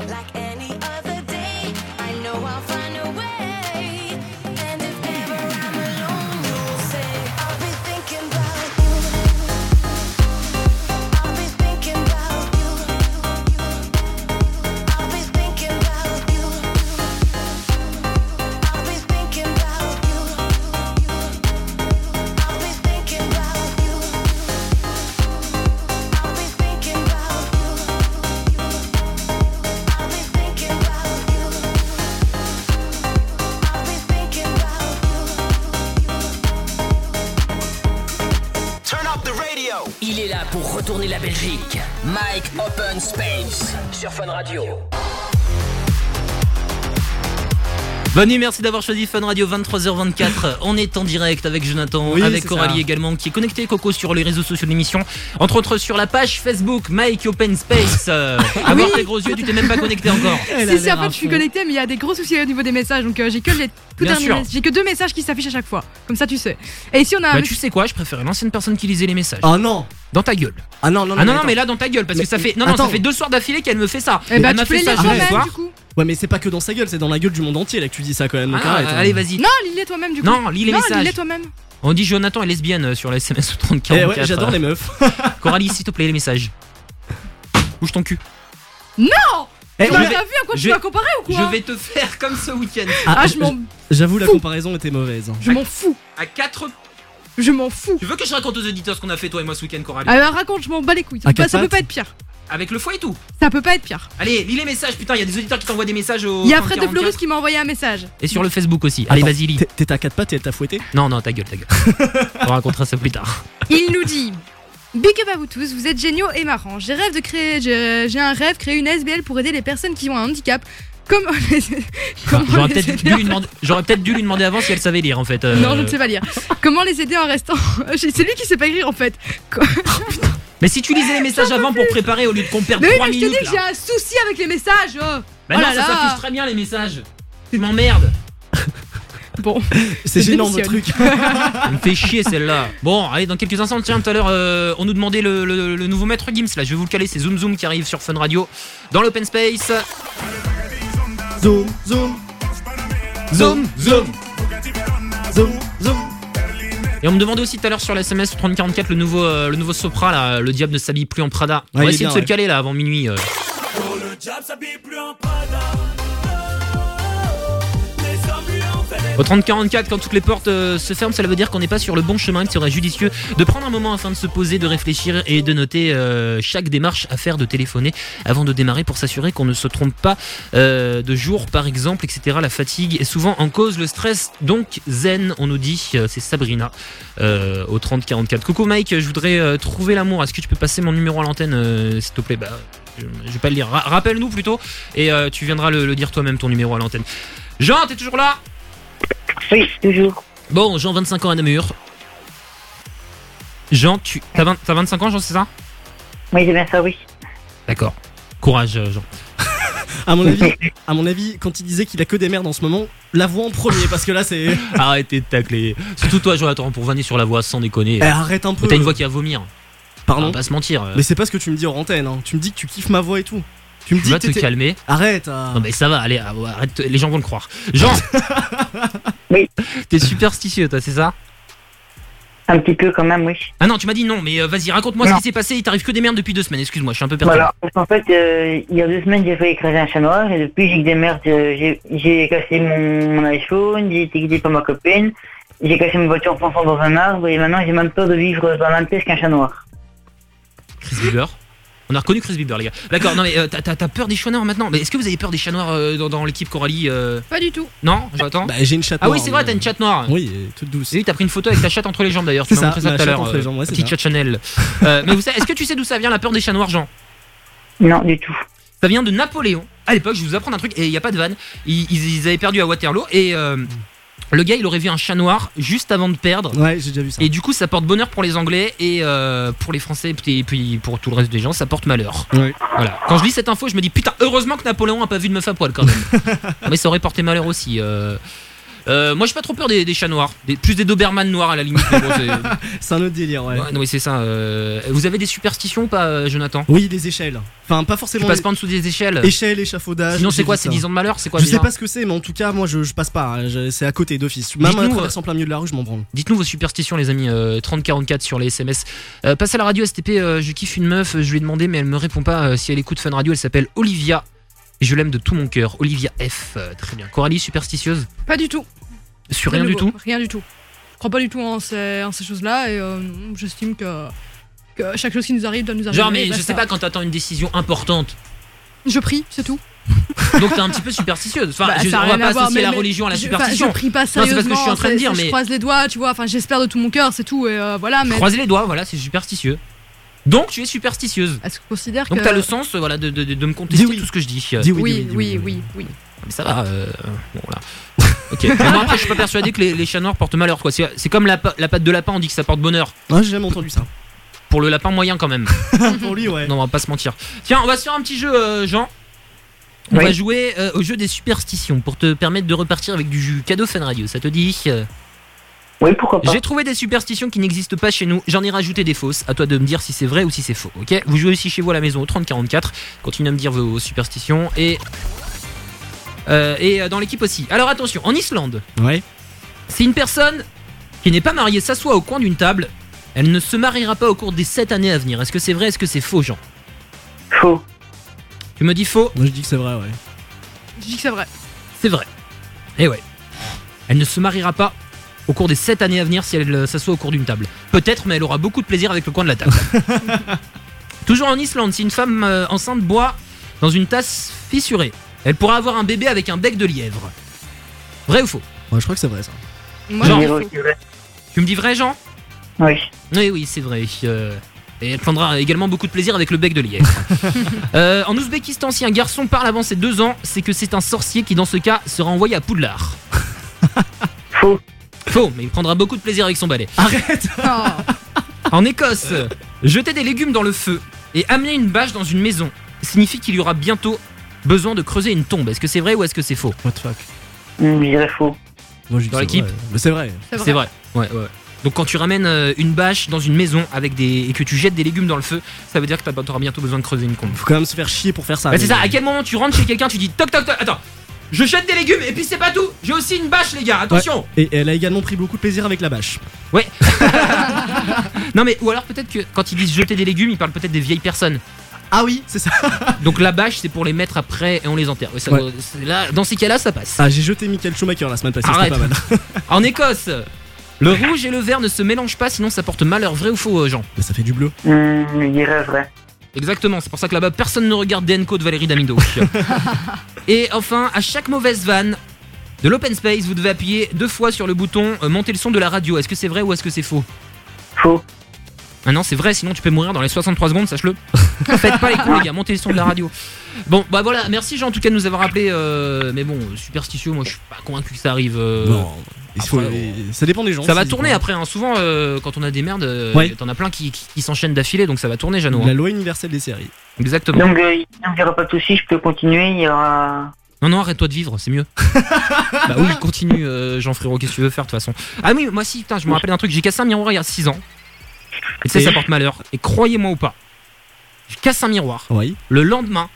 Like Open Space sur Fun Radio. Bonne nuit, merci d'avoir choisi Fun Radio 23h24. On est en direct avec Jonathan, Oui, avec Coralie ça. également, qui est connecté Coco sur les réseaux sociaux de l'émission. Entre autres sur la page Facebook Mike Open Space. Euh, à voir tes gros yeux, tu t'es même pas connecté encore. Si, si, en fait, je suis connectée, mais il y a des gros soucis au niveau des messages, donc euh, j'ai que les tout J'ai que deux messages qui s'affichent à chaque fois. Comme ça, tu sais. Et ici, on a. un Bah tu sais quoi, je préférais l'ancienne personne qui lisait les messages. Oh non Dans ta gueule. Ah non, non, Ah non, non, attends. mais là dans ta gueule, parce Mais- que ça fait. Non, non, ça fait deux soirs d'affilée qu'elle me fait ça. Eh bah, Elle m'a fait les ça jeudi soir. du coup. Ouais, mais c'est pas que dans sa gueule, c'est dans la gueule du monde entier là que tu dis ça quand même. Donc Ah, arrête. hein. allez, vas-y. Non, lis-les toi-même, du coup. Non, lis les non, messages. lis-les toi-même. On dit Jonathan est lesbienne euh, sur la SMS 30 Eh ouais, j'adore les meufs. [laughs] Coralie, s'il te plaît, les messages. Bouge ton cul. Non Eh, Tu on m'as pas vu à quoi je- tu vas comparer ou quoi Je vais te faire comme ce week-end. Ah, je m'en. J'avoue, la comparaison était mauvaise. Je m'en fous. À 4 Je m'en fous. Tu veux que je raconte aux auditeurs ce qu'on a fait toi et moi ce week-end, Coralie? Alors raconte, je m'en bats les couilles. Ça, À peut pas, quatre ça peut pattes pas être pire. Avec le foie et tout. Ça peut pas être pire. Allez, lis les messages, putain, il y a des auditeurs qui t'envoient des messages au. Il y a Fred de 3044. Florus qui m'a envoyé un message. Et sur le Facebook aussi. Allez, Attends, vas-y, lis. t'es- T'es à quatre pattes et elle t'a fouetté? Non, non, ta gueule, ta gueule. [laughs] On racontera ça plus tard. Il nous dit Big up à vous tous, vous êtes géniaux et marrants. J'ai rêve de créer, j'ai j'ai un rêve, créer une SBL pour aider les personnes qui ont un handicap. Comment les, [laughs] comment J'aurais peut-être dû, lui demander- j'aurais peut-être dû lui demander avant si elle savait lire en fait. euh. Non, je ne sais pas lire. Comment les aider en restant [laughs] C'est lui qui sait pas écrire en fait. Quoi Mais si tu lisais les messages avant pour préparer au lieu de qu'on perde Mais oui, 3 mais je te minutes. dis que j'ai un souci avec les messages. Oh, Bah Oh non, là ça s'affiche très bien les messages. Tu m'emmerdes. [laughs] Bon, C'est gênant démissionne. truc. [laughs] Elle me fait chier celle-là. Bon, allez, dans quelques instants, tiens, tout à l'heure, euh, on nous demandait le, le- le nouveau maître Gims. Là, je vais vous le caler. C'est Zoom Zoom qui arrive sur Fun Radio dans l'open space. Zoom, zoom, Zoom, zoom. zoom, zoom. Et on me demandait aussi tout à l'heure sur la SMS 3044 le nouveau, euh, le nouveau Sopra, là, le diable ne s'habille plus en Prada. On va essayer bien, de se le caler là avant minuit. euh. Au 3044, quand toutes les portes euh, se ferment, cela veut dire qu'on n'est pas sur le bon chemin. Il serait judicieux de prendre un moment afin de se poser, de réfléchir et de noter euh, chaque démarche à faire, de téléphoner avant de démarrer pour s'assurer qu'on ne se trompe pas euh, de jour, par exemple, etc. La fatigue est souvent en cause, le stress. Donc zen, on nous dit, euh, c'est Sabrina euh, au 3044. Coucou Mike, je voudrais trouver l'amour. Est-ce que tu peux passer mon numéro à l'antenne, s'il te plaît? Bah, je, vais pas le lire. Ra- Rappelle-nous plutôt et euh, tu viendras le, le dire toi-même ton numéro à l'antenne. Jean, t'es toujours là? Oui, toujours. Bon, Jean, 25 ans à Namur. Jean, tu t'as 20 t'as 25 ans, Jean, c'est ça? Oui, c'est bien ça, oui. D'accord. Courage, euh, Jean. [laughs] À mon avis, à mon avis, quand il disait qu'il a que des merdes en ce moment, la voix en premier parce que là c'est. [laughs] Arrêtez de tacler. Surtout toi, Jonathan, pour vanner sur la voix, sans déconner. Eh, arrête un peu. Mais T'as une voix qui va vomir. On Pardon. va pas se mentir. Mais c'est pas ce que tu me dis en antenne. Hein. Tu me dis que tu kiffes ma voix et tout. Tu me Tu dis vas te calmer. Arrête. ah. Non mais ça va, allez, ah, arrête, les gens vont le croire. Jean [laughs] Oui. T'es superstitieux, toi, c'est ça? Un petit peu quand même, oui. Ah non, tu m'as dit non, mais euh, vas-y, raconte-moi ce qui s'est passé. Il t'arrive que des merdes depuis deux semaines. Excuse-moi, je suis un peu perturbé. Voilà. Parce qu'en fait, euh, il y a deux semaines, j'ai failli écraser un chat noir et depuis, j'ai que des merdes. euh, J'ai cassé mon, mon iPhone, j'ai été quitté par ma copine, j'ai cassé ma voiture en fonçant dans un arbre et maintenant, j'ai même peur de vivre dans la même pièce qu'un chat noir. Chris Bieber. On a reconnu Chris Bieber, les gars. D'accord, non mais euh, t'as- peur des chats noirs maintenant? Mais est-ce que vous avez peur des chats noirs euh, dans, dans l'équipe Coralie euh? Pas du tout. Non, j'attends. Bah, j'ai une chatte Ah oui, c'est vrai, mais- t'as une chatte noire. Oui, euh, toute douce. Oui, t'as pris une photo avec ta chatte entre les jambes d'ailleurs. Tu C'est m'as ça, montré ça ma tout à chatte l'heure. entre les euh, jambes, ouais, c'est petite ça. chatte Chanel. Euh, mais vous savez, est-ce que tu sais d'où ça vient la peur des chats noirs, Jean? Non, du tout. Ça vient de Napoléon. À l'époque, je vais vous apprendre un truc, et il n'y a pas de vanne. Ils, ils- ils avaient perdu à Waterloo, et euh, Le gars, il aurait vu un chat noir juste avant de perdre. Ouais, j'ai déjà vu ça. Et du coup, ça porte bonheur pour les Anglais et euh, pour les Français et puis pour tout le reste des gens, ça porte malheur. Ouais. Voilà. Quand je lis cette info, je me dis putain, heureusement que Napoléon a pas vu de meuf à poil quand même. [laughs] Mais ça aurait porté malheur aussi. euh. Euh, moi, j'ai pas trop peur des, des chats noirs, des, plus des Doberman noirs à la limite. mais bon, c'est- [laughs] un autre délire, ouais. Ouais, non, mais c'est ça. euh. Vous avez des superstitions ou pas, euh, Jonathan? Oui, des échelles. Enfin, pas Tu forcément. passes pas en dessous des échelles? Échelle, échafaudage. Sinon, j'ai c'est quoi vu C'est ça. 10 ans de malheur C'est quoi Je sais pas ce que c'est, mais en tout cas, moi je, je passe pas. hein. Je- C'est à côté d'office. Même Dites-nous, un traverse euh, en plein milieu de la rue, je m'en branle. Dites-nous vos superstitions, les amis. euh, 3044 sur les SMS. Euh, passe à la radio STP. euh, je kiffe une meuf. Je lui ai demandé, mais elle me répond pas. euh, si elle écoute Fun Radio, elle s'appelle Olivia. Et je l'aime de tout mon cœur. Olivia F. Euh, très bien. Coralie, superstitieuse? Pas du tout. Sur rien du tout Rien du tout. Je crois pas du tout en ces, en ces choses-là et euh, j'estime que, que chaque chose qui nous arrive doit nous arriver. Genre, mais je sais pas quand t'attends une décision importante. Je prie, c'est tout. [laughs] Donc t'es un petit peu superstitieuse. Enfin, Bah, je- ça on va pas voir, associer mais- la mais religion à la superstition. je prie pas c'est parce sérieusement. que je suis en train de c'est- dire, c'est- mais- Je croise les doigts, tu vois. Enfin, j'espère de tout mon cœur, c'est tout. Et euh, voilà. Mais Croisez les doigts, voilà, c'est superstitieux. Donc tu es superstitieuse. est-ce qu'on considère Donc que t'as le sens euh, voilà, de, de- de- de me contester oui. tout ce que je dis. Dis oui, Oui, dis oui, oui. Mais ça va, euh, bon là. Ok. Mais moi après je suis pas persuadé que les, les chats noirs portent malheur quoi. C'est c'est comme la, pa- la patte de lapin, on dit que ça porte bonheur. Ouais, j'ai jamais entendu ça. Pour le lapin moyen quand même. [laughs] Pour lui, ouais. Non, on va pas se mentir. Tiens, on va se faire un petit jeu, euh, Jean. On Oui. va jouer euh, au jeu des superstitions pour te permettre de repartir avec du jus cadeau Fun Radio. Ça te dit euh, Oui, pourquoi pas. J'ai trouvé des superstitions qui n'existent pas chez nous. J'en ai rajouté des fausses. À toi de me dire si c'est vrai ou si c'est faux. Ok? Vous jouez aussi chez vous à la maison au 3044. Continuez à me dire vos superstitions et euh, et euh, dans l'équipe aussi. Alors attention, en Islande, Ouais. si une personne qui n'est pas mariée s'assoit au coin d'une table, elle ne se mariera pas au cours des 7 années à venir. Est-ce que c'est vrai Est-ce que c'est faux, Jean? Faux. Tu me dis faux? Moi je dis que c'est vrai, ouais. Je dis que c'est vrai. C'est vrai. Et ouais. Elle ne se mariera pas au cours des 7 années à venir si elle euh, s'assoit au cours d'une table. Peut-être, mais elle aura beaucoup de plaisir avec le coin de la table. [laughs] Toujours en Islande, si une femme euh, enceinte boit dans une tasse fissurée, elle pourra avoir un bébé avec un bec de lièvre. Vrai ou faux? Ouais, je crois que c'est vrai ça. Moi, Genre, je dis Zéro, faux. c'est vrai. Tu me dis vrai, Jean? Oui. Oui, oui, c'est vrai. Euh, et elle prendra également beaucoup de plaisir avec le bec de lièvre. [laughs] Euh, en Ouzbékistan, si un garçon parle avant ses deux ans, c'est que c'est un sorcier qui, dans ce cas, sera envoyé à Poudlard. [laughs] Faux. Faux, mais il prendra beaucoup de plaisir avec son balai. Arrête Oh. [laughs] En Écosse, jeter des légumes dans le feu et amener une bâche dans une maison signifie qu'il y aura bientôt besoin de creuser une tombe. Est-ce que c'est vrai ou est-ce que c'est faux What the fuck Hum, Je dirais faux. Moi je dis que Dans c'est l'équipe vrai. Mais c'est vrai. C'est vrai. Ouais, ouais. Donc quand tu ramènes euh, une bâche dans une maison avec des et que tu jettes des légumes dans le feu, ça veut dire que tu auras bientôt besoin de creuser une tombe. Faut quand même se faire chier pour faire ça. Bah, c'est ça. À quel moment tu rentres chez quelqu'un, tu dis toc toc toc. Attends. Je jette des légumes et puis c'est pas tout. J'ai aussi une bâche, les gars. Attention. Et elle a également pris beaucoup de plaisir avec la bâche. Ouais. [laughs] non mais ou alors peut-être que quand ils disent jeter des légumes, ils parlent peut-être des vieilles personnes. Ah oui, c'est ça. [laughs] Donc la bâche, c'est pour les mettre après et on les enterre. Ça Ouais. c'est là, dans ces cas-là, ça passe. Ah, j'ai jeté Michael Schumacher la semaine passée, c'était Arrête. pas mal. [laughs] En Écosse, le rouge et le vert ne se mélangent pas, sinon ça porte malheur. Vrai ou faux, euh, Jean? Mais ça fait du bleu. Hum, je dirais vrai. Exactement, c'est pour ça que là-bas personne ne regarde DNCO de Valérie Damido. [laughs] et enfin, à chaque mauvaise vanne de l'open space, vous devez appuyer deux fois sur le bouton euh, monter le son de la radio. Est-ce que c'est vrai ou est-ce que c'est faux? Faux. Ah non, c'est vrai, sinon tu peux mourir dans les 63 secondes, sache-le. Faites pas les cons, les gars, montez le son de la radio. Bon, bah voilà, merci Jean en tout cas de nous avoir appelé. euh, mais bon, superstitieux, moi je suis pas convaincu que ça arrive. euh, Non. Faut- Ça dépend des gens. Ça va tourner après, hein. souvent euh, quand on a des merdes, euh, Ouais. t'en as plein qui, qui- qui s'enchaînent d'affilée, donc ça va tourner, Jeannot. hein. La loi universelle des séries. Exactement. Donc, euh, il n'y aura pas de soucis, je peux continuer. Il y aura. Non, non, arrête-toi de vivre, c'est mieux. [laughs] bah oui, continue, euh, Jean Frérot, qu'est-ce que tu veux faire de toute façon Ah oui, moi si, putain, je me rappelle un truc, j'ai cassé un miroir il y a 6 ans. Et tu sais, ça porte malheur. Et croyez-moi ou pas, je casse un miroir. Oui. Le lendemain,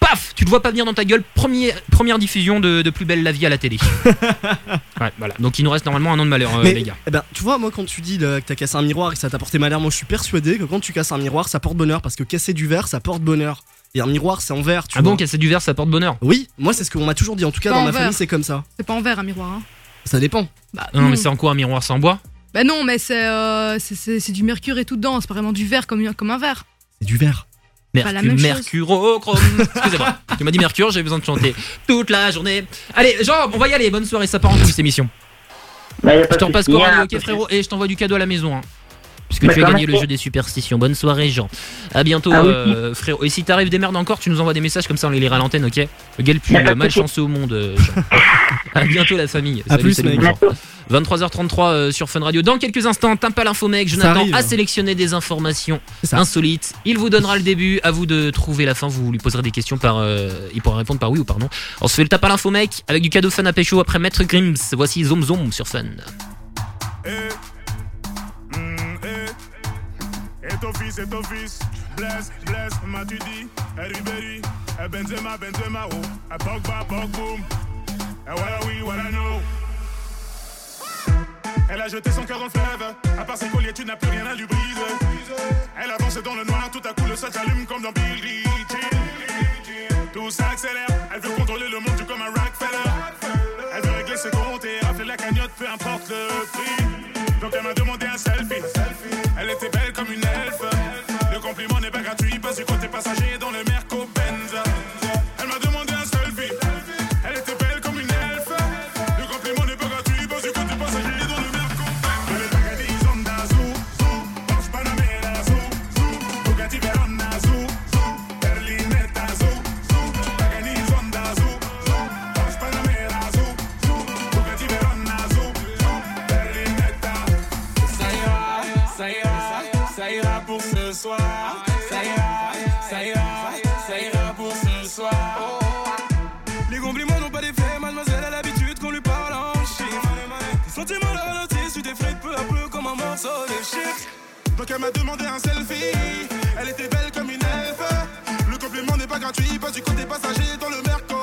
paf, tu le vois pas venir dans ta gueule, premier, première diffusion de, de Plus belle la vie à la télé. [laughs] ouais, voilà. Donc il nous reste normalement un an de malheur, euh, Mais les gars. eh ben, tu vois, moi, quand tu dis là, que t'as cassé un miroir et que ça t'a porté malheur, moi je suis persuadé que quand tu casses un miroir, ça porte bonheur parce que casser du verre, ça porte bonheur. Et un miroir, c'est en verre, tu Ah vois. bon, casser du verre, ça porte bonheur? Oui, moi c'est ce qu'on m'a toujours dit. En tout cas, Pas dans en ma verre. famille, c'est comme ça. C'est pas en verre un miroir. Hein. Ça dépend. Bah, Non, mais c'est en quoi un miroir C'est en bois? Bah non, mais c'est euh, c'est- du mercure et tout dedans. C'est pas vraiment du verre comme, comme un verre. C'est du verre. Pas la même chose. Mercurochrome. [laughs] Excusez-moi. Tu m'as dit Mercure, j'ai besoin de chanter toute la journée. Allez, Jean, on va y aller. Bonne soirée, ça part en couille cette émission. Bah, Je pas t'en passe hein, ok frérot, et je t'envoie du cadeau à la maison. hein. Puisque tu as gagné le jeu des superstitions. Bonne soirée, Jean. À bientôt, Ah oui. euh, frérot. Et si t'arrives des merdes encore, tu nous envoies des messages comme ça, on les lira à l'antenne, ok Le gars le plus malchanceux au monde, euh, Jean. [laughs] à bientôt, la famille. À plus, mec. mon Jean. 23h33 euh, sur Fun Radio. Dans quelques instants, t'as pas l'info mec. Jonathan a sélectionné des informations insolites. Il vous donnera le début. À vous de trouver la fin. Vous lui poserez des questions par. euh, il pourra répondre par oui ou par non. On se fait le tape à l'info mec avec du cadeau fun à pécho après Maître Grims. Voici Zoom Zoom sur Fun. Et ton fils, et ton fils, bless, bless, m'as-tu dit Eh Ribéry, eh Benzema, Benzema, oh. Eh Pogba, Pogboom Eh voilà oui, voilà no. Elle a jeté son cœur en fleuve. À part ses colliers, tu n'as plus rien à lui briser. Elle avance dans le noir, tout à coup le sol s'allume comme dans Billy Jean. Tout s'accélère, elle veut contrôler le monde tout comme un Rockefeller. Elle veut régler ses comptes et rafler la cagnotte, peu importe le prix. Donc elle m'a demandé un selfie. Donc elle m'a demandé un selfie, elle était belle comme une elfe. Le compliment n'est pas gratuit, pas du côté passager dans le Merco.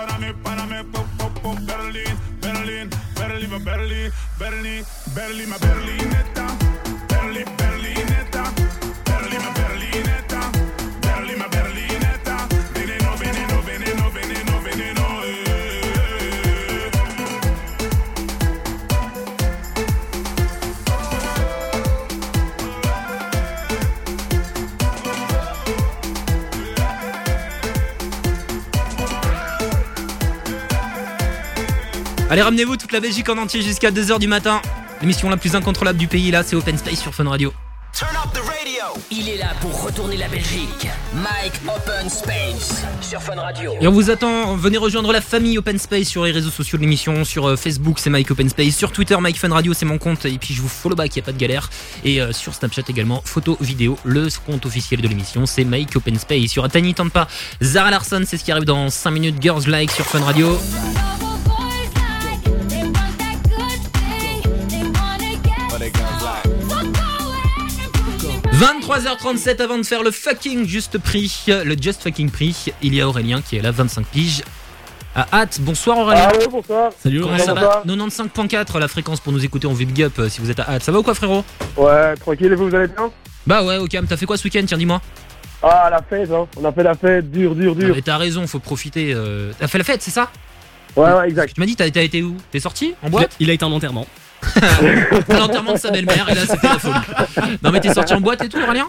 Pop, Porsche Paname, Paname, pop, pop, pop. Berlin, Berlin, Berlin, ma Berlin, Berlin, Berlin, ma Allez, ramenez-vous toute la Belgique en entier jusqu'à 2h du matin. L'émission la plus incontrôlable du pays, là, c'est Open Space sur Fun Radio. Il est là pour retourner la Belgique. Mike Open Space sur Fun Radio. Et on vous attend, venez rejoindre la famille Open Space sur les réseaux sociaux de l'émission, sur euh, Facebook c'est Mike Open Space, sur Twitter Mike Fun Radio c'est mon compte et puis je vous follow back, y a pas de galère. Et euh, sur Snapchat également, photo, vidéo, le compte officiel de l'émission c'est Mike Open Space. Il aura Tiny Tampa, Zara Larson, c'est ce qui arrive dans 5 minutes, Girls Like sur Fun Radio. 23h37 avant de faire le fucking juste prix, le just fucking prix, il y a Aurélien qui est là, 25 piges. À hâte, bonsoir Aurélien. Allô, bonsoir. Salut Comment Aurélien. ça va 95.4 la fréquence pour nous écouter en big up si vous êtes à hâte. Ça va ou quoi frérot? Ouais, tranquille, et vous, vous allez bien? Bah ouais, ok, t'as fait quoi ce week-end? Tiens, dis-moi. Ah, la fête, hein. On a fait la fête, dur, dur, dur. mais t'as raison, faut profiter. euh, T'as fait la fête, c'est ça? Ouais, ouais, exact. Tu m'as dit, t'as t'as été où? T'es sorti? En boîte? Il a été un enterrement. À l'enterrement de sa belle-mère et là c'était la folie. Non mais t'es sorti en boîte et tout Aurélien?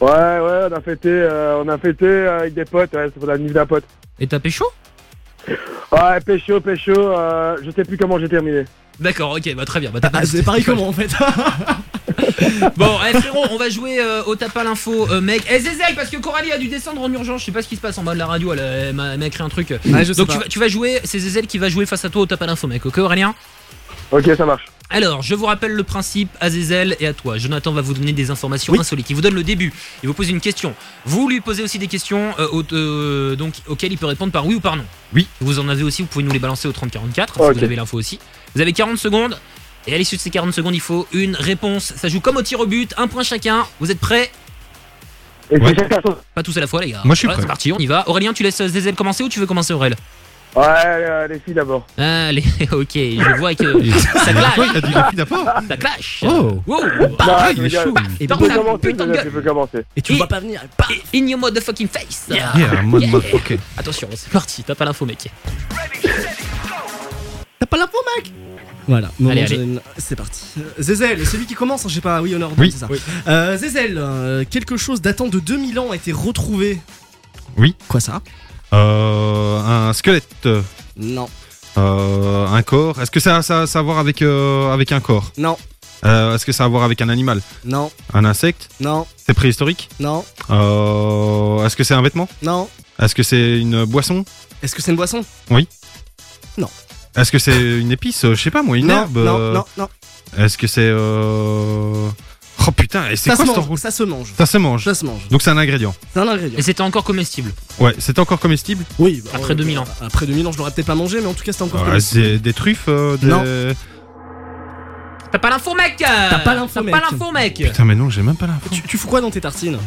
Ouais, ouais, on a fêté, euh, on a fêté avec des potes, ouais, c'est pour la nuit d'un pote. Et t'as pécho? Ouais, pécho, pécho, euh, je sais plus comment j'ai terminé. D'accord, ok, bah très bien. Bah, t'as pas- Ah, c'est pareil comment en fait [laughs] [laughs] Bon, eh, frérot, on va jouer euh, au tape à l'info, euh, mec. Eh Zézel, parce que Coralie a dû descendre en urgence. Je sais pas ce qui se passe en bas de la radio. Elle, a- elle m'a elle m'a écrit un truc. Ouais, je sais Donc pas. tu vas, tu vas jouer. C'est Zézel qui va jouer face à toi au tape à l'info, mec. Ok, Aurélien? Ok, ça marche. Alors, je vous rappelle le principe à Zézel et à toi. Jonathan va vous donner des informations Oui. insolites. Il vous donne le début. Il vous pose une question. Vous lui posez aussi des questions euh, au- euh, donc, auxquelles il peut répondre par oui ou par non. Oui. Vous en avez aussi, vous pouvez nous les balancer au 3044 Ok. si vous avez l'info aussi. Vous avez 40 secondes. Et à l'issue de ces 40 secondes, il faut une réponse. Ça joue comme au tir au but, un point chacun. Vous êtes prêts Et Ouais. Pas tous à la fois, les gars. Moi, je suis Voilà, prêt. C'est parti, on y va. Aurélien, tu laisses Zézel commencer ou tu veux commencer, Aurélien Ouais, euh, les filles d'abord. Allez, [laughs] ok, je vois que [laughs] ça clash. il a dit la fille d'abord. Ça clash. Oh. Wow. Bah, il est chaud. Et Tu dans peux ta commencer, putain de déjà, gueule. tu peux commencer. Et tu Et- ne vas pas venir. Bah, In your motherfucking face. Yeah, motherfucker. Attention, c'est parti, t'as pas l'info, mec. T'as pas l'info, mec? Voilà, Allez, c'est parti. Euh, Zézel, c'est lui qui commence, hein, je sais pas, oui, honneur, Oui. c'est ça. Oui. Euh, Zézel, euh, quelque chose datant de 2000 ans a été retrouvé. Oui. Quoi ça? Un squelette. Non. Euh, un corps. Est-ce que ça, ça, ça a à voir avec, euh, avec un corps? Non. Euh, Est-ce que ça a à voir avec un animal? Non. Un insecte? Non. C'est préhistorique? Non. euh, Est-ce que c'est un vêtement? Non. Est-ce que c'est une boisson? Est-ce que c'est une boisson? Est-ce que c'est une épice? Je sais pas moi, une non, herbe? non, euh, non, non. Est-ce que c'est... Euh... Oh putain, et c'est Ça quoi se ce mange. Ça se mange. Ça se mange. Ça se mange. Donc c'est un ingrédient. C'est un ingrédient. Et c'était encore comestible. Ouais, c'est encore comestible Oui. bah, Après 2000 ans. Après 2000 ans, je l'aurais peut-être pas mangé, mais en tout cas, c'était encore. Comestible. C'est des truffes euh, des- Non. T'as pas l'info, mec T'as pas l'info, T'as mec. pas l'info, mec Putain mais non, j'ai même pas l'info. Tu, tu fous quoi dans tes tartines?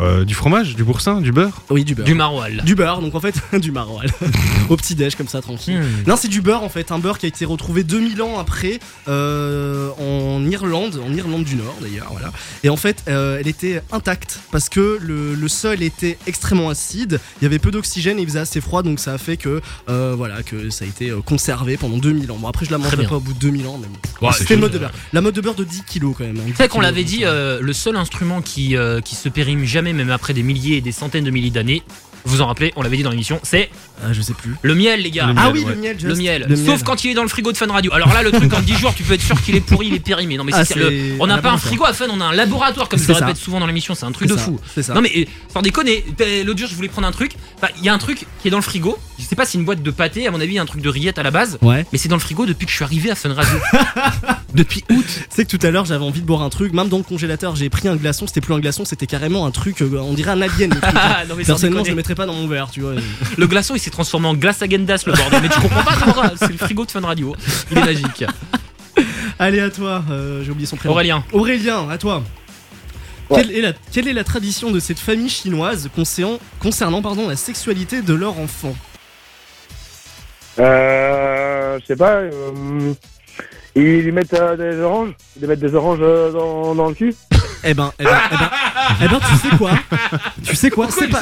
Euh, du fromage, du boursin, du beurre Oui, du beurre. Du maroilles. Du beurre, donc en fait, [laughs] du maroilles. [laughs] Au petit-déj, comme ça, tranquille. Hmm. Non, c'est du beurre en fait, un beurre qui a été retrouvé 2000 ans après euh, en Irlande, en Irlande du Nord d'ailleurs, voilà. Et en fait, euh, elle était intacte parce que le, le sol était extrêmement acide, il y avait peu d'oxygène et il faisait assez froid, donc ça a fait que euh, voilà que ça a été conservé pendant 2000 ans. Bon après, je la mangerai pas au bout de 2000 ans, mais bon. Ouais, c'était c'est le mode de beurre. La mode de beurre de 10 kilos quand même. hein, 10 Tu sais qu'on l'avait dit, le seul instrument qui, euh, qui se périme jamais, même après des milliers et des centaines de milliers d'années, vous en rappelez, on l'avait dit dans l'émission, c'est ah, je sais plus. le miel, les gars. Le Ah miel, oui, ouais. le miel, Le just. miel. Le Sauf miel. quand il est dans le frigo de Fun Radio. Alors là, le truc en 10 jours, tu peux être sûr qu'il est pourri, il est périmé. Non, mais Ah, c'est c'est le- on n'a pas un frigo à Fun, on a un laboratoire, comme je C'est le ça. répète souvent dans l'émission. C'est un truc C'est de ça, fou. C'est ça. Non, mais euh, sans déconner, euh, l'autre jour, je voulais prendre un truc. Bah, Il y a un truc qui est dans le frigo. Je sais pas si c'est une boîte de pâté. À mon avis, il y a un truc de rillettes à la base. Ouais. Mais c'est dans le frigo depuis que je suis arrivé à Fun Radio. [laughs] depuis août. Tu sais que tout à l'heure j'avais envie de boire un truc, même dans le congélateur j'ai pris un glaçon, c'était plus un glaçon, c'était carrément un truc, euh, on dirait un alien. [laughs] Personnellement je le mettrais pas dans mon verre, tu vois. Le glaçon, il s'est transformé en glace Agendas, le bordel. Mais tu comprends pas comment ça C'est le frigo de Fun Radio. Il est magique. Allez à toi, euh, j'ai oublié son prénom. Aurélien. Aurélien, à toi. Ouais. Quelle, est la, quelle est la tradition de cette famille chinoise concernant, concernant pardon, la sexualité de leur enfant? Euh, je sais pas, euh, ils lui mettent euh, des oranges Ils lui mettent des oranges euh, dans, dans le cul? Eh ben, eh ben, eh ben, eh ben, tu sais quoi? Tu sais quoi? C'est pas,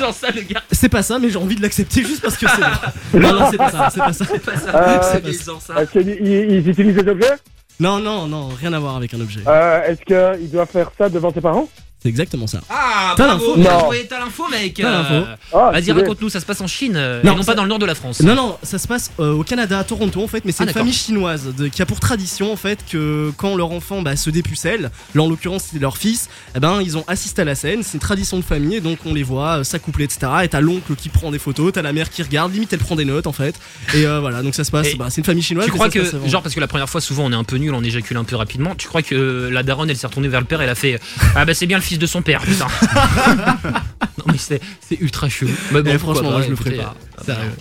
c'est pas ça, mais j'ai envie de l'accepter juste parce que c'est. [laughs] non, non, c'est pas ça, c'est pas ça. C'est pas ça. Euh, C'est pas il ça. Est-ce qu'ils ils- ils utilisent des objets? Non, non, non, rien à voir avec un objet. euh, Est-ce qu'il doit faire ça devant ses parents? C'est exactement ça. Ah, T'as bravo, l'info t'as l'info, mec. T'as l'info. Euh, ah, Vas-y, raconte-nous, ça se passe en Chine euh, Non, et non ça- pas dans le nord de la France. Non, non, ça se passe euh, au Canada, à Toronto en fait, mais c'est Ah, une famille chinoise de- qui a pour tradition en fait que quand leur enfant bah, se dépucelle, là en l'occurrence c'est leur fils, eh ben ils ont assisté à la scène, c'est une tradition de famille et donc on les voit euh, s'accoupler etc. Et t'as l'oncle qui prend des photos, t'as la mère qui regarde, limite elle prend des notes en fait. Et euh, voilà, donc ça se passe, bah, c'est une famille chinoise. Tu crois passe que, genre, parce que la première fois, souvent, on est un peu nul, on éjacule un peu rapidement. Tu crois que euh, la daronne, elle s'est retournée vers le père, elle a fait Ah bah c'est bien le fils de son père, putain. [laughs] non mais c'est c'est ultra chelou. Mais bon, Eh, franchement, moi, je le ferai pas. euh, Sérieux.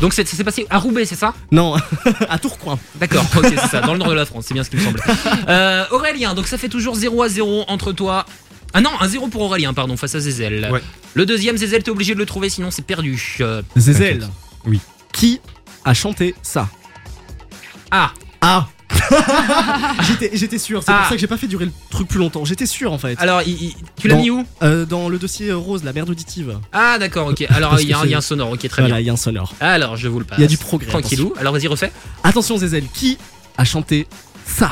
Donc c'est- ça s'est passé à Roubaix, c'est ça? Non, [laughs] à Tourcoing. D'accord, ok, c'est ça, dans le nord de la France, c'est bien ce qui me semblait. Euh, Aurélien, donc ça fait toujours 0 à 0 entre toi. Ah non, un 0 pour Aurélien, pardon, face à Zézel. Ouais. Le deuxième, Zézel, t'es obligé de le trouver, sinon c'est perdu. Euh, Zézel. T'inquiète. Oui. Qui a chanté ça? Ah, Ah [laughs] J'étais j'étais sûr, c'est Ah. pour ça que j'ai pas fait durer le truc plus longtemps. J'étais sûr en fait. alors, il- il- tu l'as Dans- mis où? Euh, dans le dossier rose, la merde auditive. Ah d'accord, ok. [laughs] Alors il y, a un- il y a un c'est- sonore, ok, très Voilà, bien. il y a un sonore. Alors je vous le passe. Il y a du progrès, Tranquillou. Alors vas-y, refais. Attention Zézel, qui a chanté ça?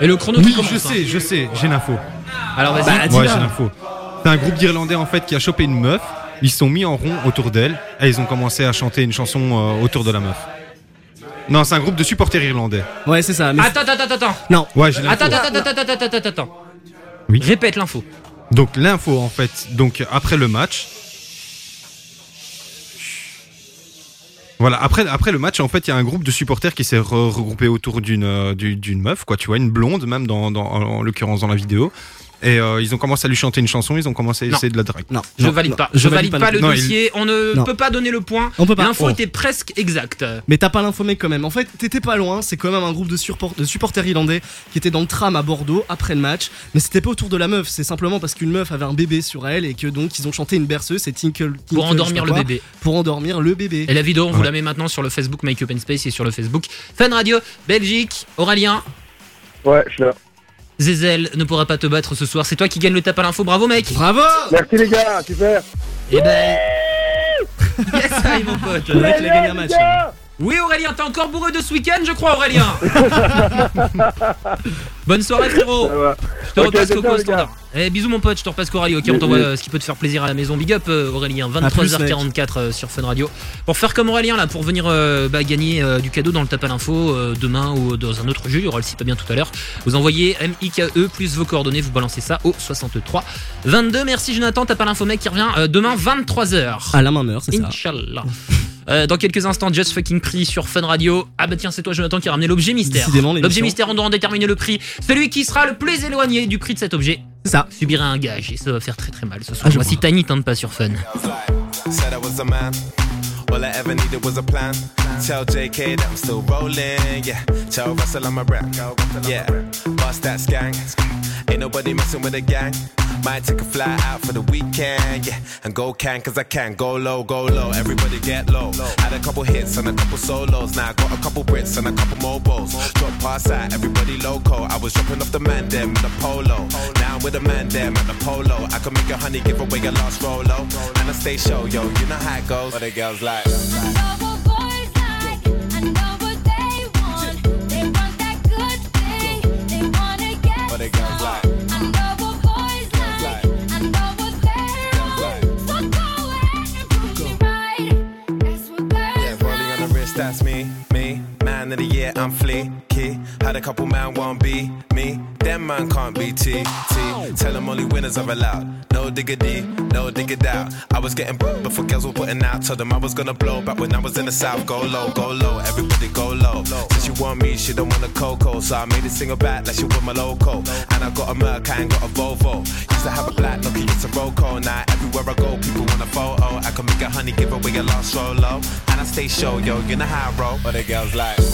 Et le chrono qui Oui, commence, je hein. sais, je sais, j'ai l'info. Alors vas-y. Bah, Ouais, j'ai l'info. C'est un groupe d'Irlandais en fait qui a chopé une meuf. Ils se sont mis en rond autour d'elle et ils ont commencé à chanter une chanson euh, autour de la meuf. Non, c'est un groupe de supporters irlandais. Ouais, c'est ça. mais- Attends, attends, attends, attends. Non. Ouais, j'ai Attends, l'info. attends, attends, attends, attends, attends, attends, attends. Oui. Répète l'info. Donc l'info en fait, donc après le match. Voilà, après, après le match, en fait, il y a un groupe de supporters qui s'est re- regroupé autour d'une euh, du- d'une meuf, quoi, tu vois, une blonde, même dans, en l'occurrence dans la vidéo. Et euh, ils ont commencé à lui chanter une chanson, ils ont commencé à Non. essayer de la draguer. Non, Je non, valide non, pas. Je, valide pas, le Non, il- dossier. On ne Non. peut pas donner le point. On peut pas. L'info Oh. était presque exacte. Mais t'as pas l'info mec quand même. En fait, t'étais pas loin. C'est quand même un groupe de, support- de supporters irlandais qui était dans le tram à Bordeaux après le match. Mais c'était pas autour de la meuf. C'est simplement parce qu'une meuf avait un bébé sur elle et que donc ils ont chanté une berceuse. C'est Tinkle. Tinkle, Pour endormir le quoi, bébé. Pour endormir le bébé. Et la vidéo, on vous la met maintenant sur le Facebook Make Open Space et sur le Facebook Fun Radio Belgique. Aurélien, Ouais, je suis là. Zezel ne pourra pas te battre ce soir. C'est toi qui gagne le tape à l'info. Bravo, mec. Bravo Merci les gars, super. Et ben. [laughs] yes, mon pote. Le mec il a gagné un match. Oui, Aurélien, t'es encore bourré de ce week-end, je crois, Aurélien. [laughs] Bonne soirée, frérot. Je te Ok, repasse Coco standard. Eh, bisous, mon pote, je te repasse Coralie. Ok, on t'envoie euh, ce qui peut te faire plaisir à la maison. Big up, euh, Aurélien. À plus, 23h44 euh, sur Fun Radio. Pour faire comme Aurélien, là, pour venir euh, bah, gagner euh, du cadeau dans le tape à l'info euh, demain ou dans un autre jeu, il y aura le si pas bien tout à l'heure. Vous envoyez MIKE plus vos coordonnées, vous balancez ça au 63 22. Merci, Jonathan. Tape à l'info, mec, qui revient euh, demain 23h. À la main meurt, c'est ça. Inch'Allah. [laughs] Euh, dans quelques instants, Just Fucking Prix sur Fun Radio. Ah bah tiens, c'est toi Jonathan qui a ramené l'objet mystère. L'objet mystère, on doit en déterminer le prix. Celui qui sera le plus éloigné du prix de cet objet ça. subira un gage et ça va faire très très mal ce soir. Ah, Voici Tiny Tente pas sur Fun. Said I was a man. All I ever needed was a plan. Tell JK that I'm still rolling. Yeah. Tell Russell I'm a rap. Yeah. Bust that skank. Ain't nobody messing with a gang. Might take a fly out for the weekend. Yeah. And go can cause I can. Go low, go low. Everybody get low. Had a couple hits and a couple solos. Now I got a couple Brits and a couple mobiles. Drop past out, everybody loco. I was dropping off the man them in the polo. Now I'm with a man them at the polo. I can make a honey give away a last rolo. And I stay show, yo. You know how it goes. What the girls like. That's me, me. Man of the year, I'm flaky. Had a couple man won't be me. Them man can't be T, T. Tell them only winners are allowed. No diggity, no diggity out. I was getting before girls were putting out. Told them I was gonna blow back when I was in the south. Go low, go low, everybody go low. Since you want me, she don't want a cocoa. So I made it single back like she want my loco. And I got a Merc, I ain't got a Volvo. Used to have a black Nokia, it's a Roco. Now everywhere I go, people want a photo. I can make a honey, give away a lost solo. And I stay show, yo, you know how I roll. What the girls like?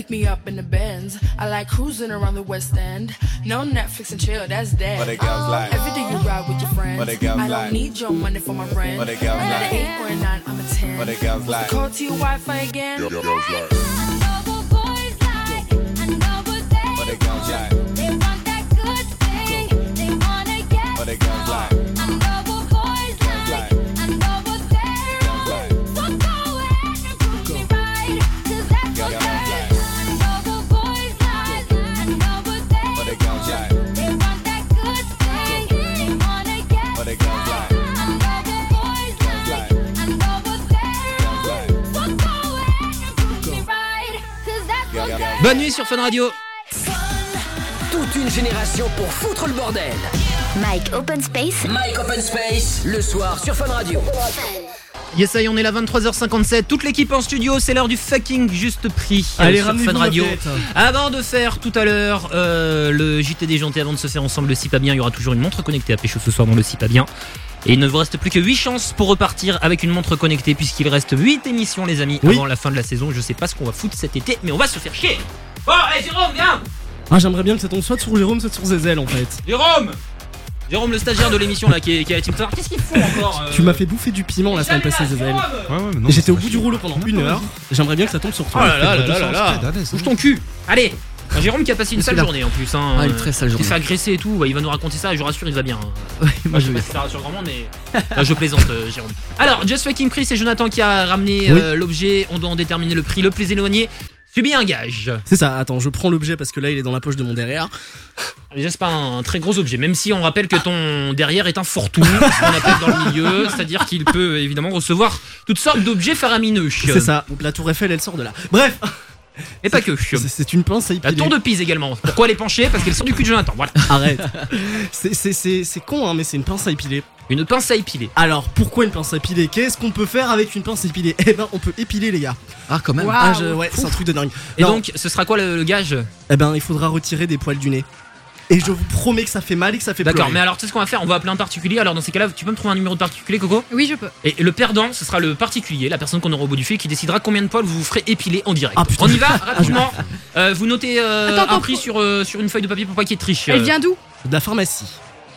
pick me up in the Benz. I like cruising around the West End. No Netflix and chill, that's dead. What the girls um, like? Every day you ride with your friends. What the girls I don't like? need your money for my rent. What the girls like? eight or a nine, I'm a ten. What the girls like? Call to your Wi-Fi again. What the girls like? What the girls like? What Bonne nuit sur Fun Radio. Toute une génération pour foutre le bordel. Mike Open Space. Mike Open Space, le soir sur Fun Radio. Yes, ça y est, on est là 23h57. Toute l'équipe en studio, c'est l'heure du fucking juste prix euh, Allez, sur Fun Radio. Avant de faire tout à l'heure euh, le JT des jantés, avant de se faire ensemble le si pas bien, il y aura toujours une montre connectée à Pécho ce soir dans le si pas bien. Et il ne vous reste plus que 8 chances pour repartir avec une montre connectée puisqu'il reste 8 émissions les amis Oui. avant la fin de la saison. Je sais pas ce qu'on va foutre cet été mais on va se faire chier. Bon, allez Jérôme, viens Ah, j'aimerais bien que ça tombe soit sur Jérôme, soit sur Zezel en fait. Jérôme Jérôme, le stagiaire de l'émission là qui est, qui est à la Team Star. Qu'est-ce qu'il faut encore euh Tu m'as fait bouffer du piment la semaine passée, Zezel. Ouais, ouais, mais non, J'étais au bout du rouleau pendant une heure. J'aimerais bien que ça tombe sur Oh toi. là là là là là là Bouge ton cul Allez Un Jérôme qui a passé une sale journée en plus. Hein, Ah, une très sale Il journée. s'est fait agresser et tout. ouais, il va nous raconter ça. Je vous rassure, il va bien. hein. [laughs] moi, je je vais. ça rassure monde, mais je plaisante, euh, Jérôme. Alors, Just Fucking Free, c'est Jonathan qui a ramené euh, l'objet. On doit en déterminer le prix le plus éloigné. Subis un gage. C'est ça, attends, je prends l'objet parce que là il est dans la poche de mon derrière. Déjà, c'est pas un très gros objet, même si on rappelle que ton derrière est un fourre-tout, [laughs] ce qu'on appelle dans le milieu, c'est-à-dire qu'il peut évidemment recevoir toutes sortes d'objets faramineux. C'est ça, donc la tour Eiffel elle sort de là. Bref Et pas que. C'est- une pince à La épiler. tour de Pise également. Pourquoi elle est penchée Parce qu'elle sort du cul de Jonathan. Voilà. Arrête. C'est- C'est c'est- c'est con hein, mais c'est une pince à épiler. Une pince à épiler. Alors pourquoi une pince à épiler Qu'est-ce qu'on peut faire avec une pince à épiler Eh ben on peut épiler les gars. Ah quand même. Ah, je- ouais, c'est un truc de dingue. Et Non, donc, ce sera quoi le, le gage Eh ben il faudra retirer des poils du nez. Et je vous promets que ça fait mal et que ça fait D'accord, pleurer. mais alors tu sais ce qu'on va faire? On va appeler un particulier. Alors dans ces cas-là, tu peux me trouver un numéro de particulier, Coco? Oui, je peux. Et le perdant, ce sera le particulier, la personne qu'on aura au bout du fil, qui décidera combien de poils vous vous ferez épiler en direct. Ah, putain. On y va rapidement. Euh, vous notez euh, Attends, attends, un prix sur, euh, sur une feuille de papier pour pas qu'il y ait de triche. Elle vient d'où? De la pharmacie.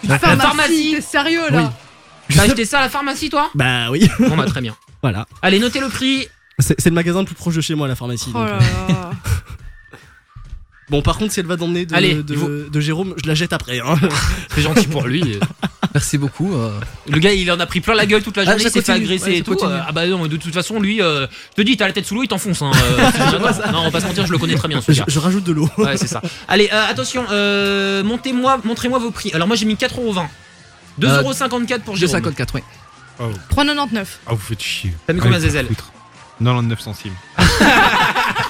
La pharmacie T'es sérieux là? T'as acheté ça à la pharmacie, toi? Bah oui. Bon bah très bien. [laughs] Voilà. Allez, notez le prix. C'est c'est le magasin le plus proche de chez moi la pharmacie. Oh donc, là là. [laughs] Bon par contre si elle va dans le nez de, Allez, de, il faut- de Jérôme, je la jette après. Hein. [laughs] C'est gentil pour lui. Merci beaucoup. euh. Le gars, il en a pris plein la gueule toute la Ah, journée, il s'est fait agresser Ouais, et tout. euh, ah bah non, de toute façon, lui, euh, je te dis, t'as la tête sous l'eau, il t'enfonce. Hein, euh, [laughs] non, on va pas se mentir, je le connais très bien ce Je, rajoute de l'eau. [laughs] Ouais, c'est ça. Allez, euh, attention, euh, montez-moi, montrez-moi vos prix. Alors moi, j'ai mis 4,20€. 2,54€ pour Jérôme. 2,54, oui. Oh. 3,99. Ah, vous faites chier. T'as mis combien, Zézel foutre. 99 centimes.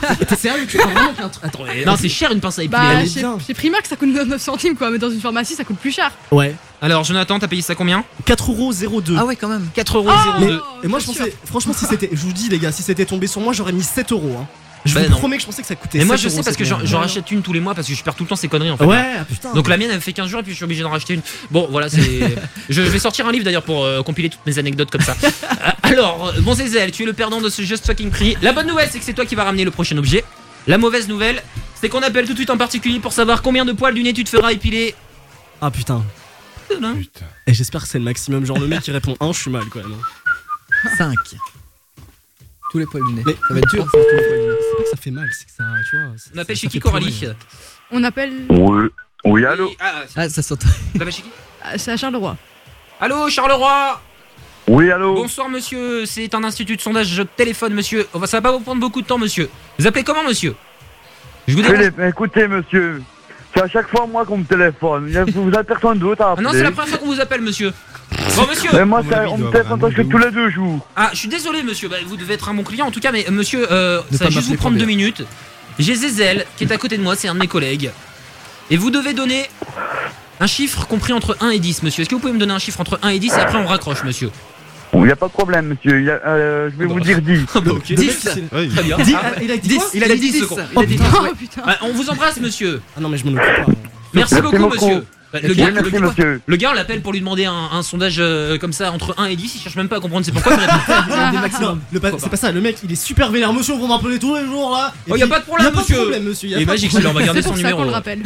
[laughs] T'es sérieux Tu crois vraiment qu'un truc. Attends, Non, c'est cher une pince à épiler. Bah, chez, Primark ça coûte 99 centimes quoi, mais dans une pharmacie ça coûte plus cher. Ouais. Alors, Jonathan, t'as payé ça combien 4,02€. Ah ouais, quand même. 4,02€. Mais, et moi je pensais, franchement, si c'était, je vous dis les gars, si c'était tombé sur moi, j'aurais mis 7 euros. Hein. Je Bah vous non. promets que je pensais que ça coûtait. Mais moi, 7 je sais parce que j'en rachète une tous les mois parce que je perds tout le temps ces conneries en fait. Ouais, ah, putain. Donc la mienne elle fait 15 jours et puis je suis obligé d'en racheter une. Bon voilà c'est. [laughs] je vais sortir un livre d'ailleurs pour euh, compiler toutes mes anecdotes comme ça. Euh, Alors, euh, bon Zézel, tu es le perdant de ce Just Fucking Prix. La bonne nouvelle c'est que c'est toi qui vas ramener le prochain objet. La mauvaise nouvelle c'est qu'on appelle tout de suite en particulier pour savoir combien de poils du nez tu te feras épiler. Ah putain. Putain. Et j'espère que c'est le maximum. Genre le mec qui répond 1, je suis mal quand même. 5. Tous les poils du nez. Mais- ça va être dur. de faire tous les poils du nez. C'est pas que ça fait mal, c'est que ça, tu vois. On appelle chez qui. Coralie On appelle. Oui, oui, allô Ah, Ah, ça saute. [laughs] on appelle chez qui Ah, C'est à Charleroi. Allô Charleroi Oui, allô Bonsoir monsieur, c'est un institut de sondage, je téléphone monsieur. Oh, Ça va pas vous prendre beaucoup de temps monsieur. Vous appelez comment monsieur Je vous dérange Philippe, écoutez, monsieur, c'est à chaque fois moi qu'on me téléphone. Vous avez personne d'autre à Ah appeler. non, c'est la première fois qu'on vous appelle, monsieur. Bon, monsieur. Et moi, ça- on téléphone un nouveau. tous les deux jours. Ah, je suis désolé, monsieur. Bah, vous devez être un bon client en tout cas, mais euh, monsieur, euh, ça va juste vous prendre deux minutes. J'ai Zézel qui est à côté de moi, c'est un de mes collègues. Et vous devez donner un chiffre compris entre 1 et 10, monsieur. Est-ce que vous pouvez me donner un chiffre entre 1 et 10 et après on raccroche, monsieur Il n'y a pas de problème, monsieur. Il a- euh, je vais vous dire 10. [laughs] Ah bah, ok. Le 10 mec, c'est- Ouais, Très bien. Dix- Ah, ah, il a dit 10, quoi il a dit 10 secondes. Il a dit 10. Oh putain. Bah, on vous embrasse, monsieur. Ah non, mais je m'en occupe pas. Merci Merci beaucoup, beaucoup. monsieur. Bah, Le Oui, gars, merci, le, monsieur. le gars, on l'appelle pour lui demander un, un sondage euh, comme ça entre 1 et 10. Il cherche même pas à comprendre c'est pourquoi. il c'est pas ça, le mec il est super vénère. Monsieur, vous m'appelez tous les jours là. Et Oh, y a pas de problème, y a pas monsieur. de problème, monsieur. y a Il est pas de magique, on va garder C'est son numéro.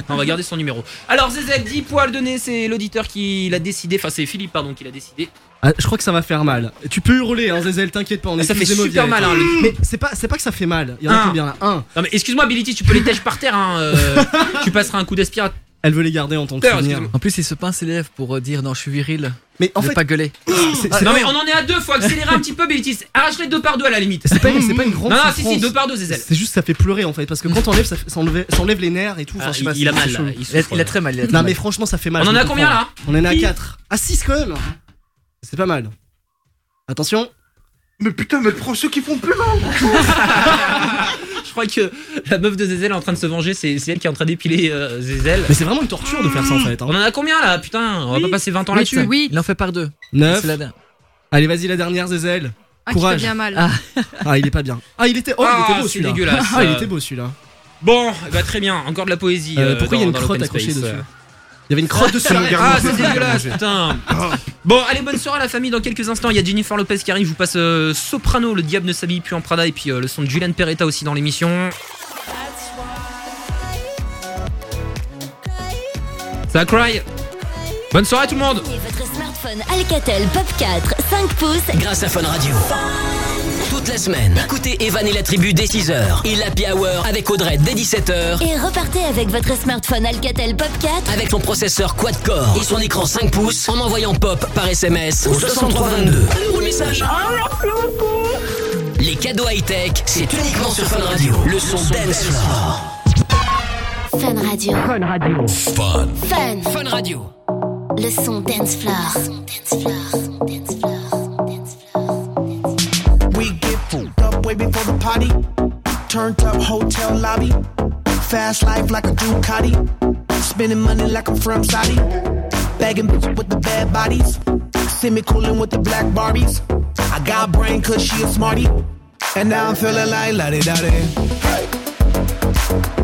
On va garder son numéro. Alors, Zézek, 10 poils de nez, c'est l'auditeur qui l'a décidé. Enfin, c'est Philippe, pardon, qui l'a décidé. Ah, je crois que ça va faire mal. Tu peux hurler, hein, Zézel, t'inquiète pas. On est Ça fait super mal, hein, le- Mais c'est pas, c'est pas que ça fait mal. Il y en a Un. combien là Un. Non, mais excuse-moi, Billy, tu peux les tèches par terre. Hein, euh, [laughs] tu passeras un coup d'aspirateur. Elle veut les garder en tant que souvenir. En plus, il se pince les lèvres pour euh, dire non, je suis viril. Mais en fait, pas gueuler. [gasps] Ah, non, mais on en est à deux. Faut accélérer un petit peu, Billy. Arrache-les deux par deux à la limite. c'est pas, une grande. Non, non, si, si, deux par deux, Zézel. C'est juste que ça fait pleurer en fait, parce que quand t'enlèves, ça, fait- ça, enlève, ça enlève les nerfs et tout. Ah, il, a c'est- mal. Il a, a très mal. A Non, mais franchement, ça fait mal. On en a combien là? On en est à Six. 4. À 6 quand même. C'est pas mal. Attention. Mais putain, mais prends ceux qui font plus mal. [laughs] Je crois que la meuf de Zézel est en train de se venger. C'est c'est elle qui est en train d'épiler euh, Zézel. Mais c'est vraiment une torture de faire ça en fait. hein. On en a combien là? Putain, on va pas passer 20 ans là-dessus. Oui. Il en fait par deux. 9. C'est la dernière. Allez, vas-y, la dernière, Zézel. Ah, qui fait Courage. bien mal. Ah. Ah, il est pas bien. Ah, il était. Oh, il Ah, était beau c'est celui-là. dégueulasse. Ah, il était beau celui-là. Bon, bah très bien, encore de la poésie. Euh, euh, pourquoi il y a dans- une dans crotte accrochée space, dessus euh. Il y avait une crotte gars. Ah, c'est dégueulasse, putain. Bon, allez, bonne soirée à la famille. Dans quelques instants, il y a Jennifer Lopez qui arrive. Je vous passe euh, Soprano, le diable ne s'habille plus en Prada, et puis euh, le son de Julian Peretta aussi dans l'émission. Ça cry? Bonne soirée tout le monde. Votre smartphone Alcatel Pop 4 5 pouces Grâce à Fun Radio. Toute la semaine. Écoutez Evan et la tribu dès 6h et l'Happy Hour avec Audrey dès 17h Et repartez avec votre smartphone Alcatel Pop 4 avec son processeur quad-core et son écran 5 pouces en envoyant pop par SMS au 6322. Au message. Les cadeaux high-tech, c'est uniquement sur Fun Radio. Le son dance floor. Fun Radio. Fun Radio. Fun. Fun. Fun Radio. Le son dance floor. We way before the party. Turned up hotel lobby. Fast life like a Ducati. Spending money like I'm from Saudi. Bagging bitches with the bad bodies. See me coolin' with the black Barbies. I got brain cause she a smarty. And now I'm feeling like la di da. Hey.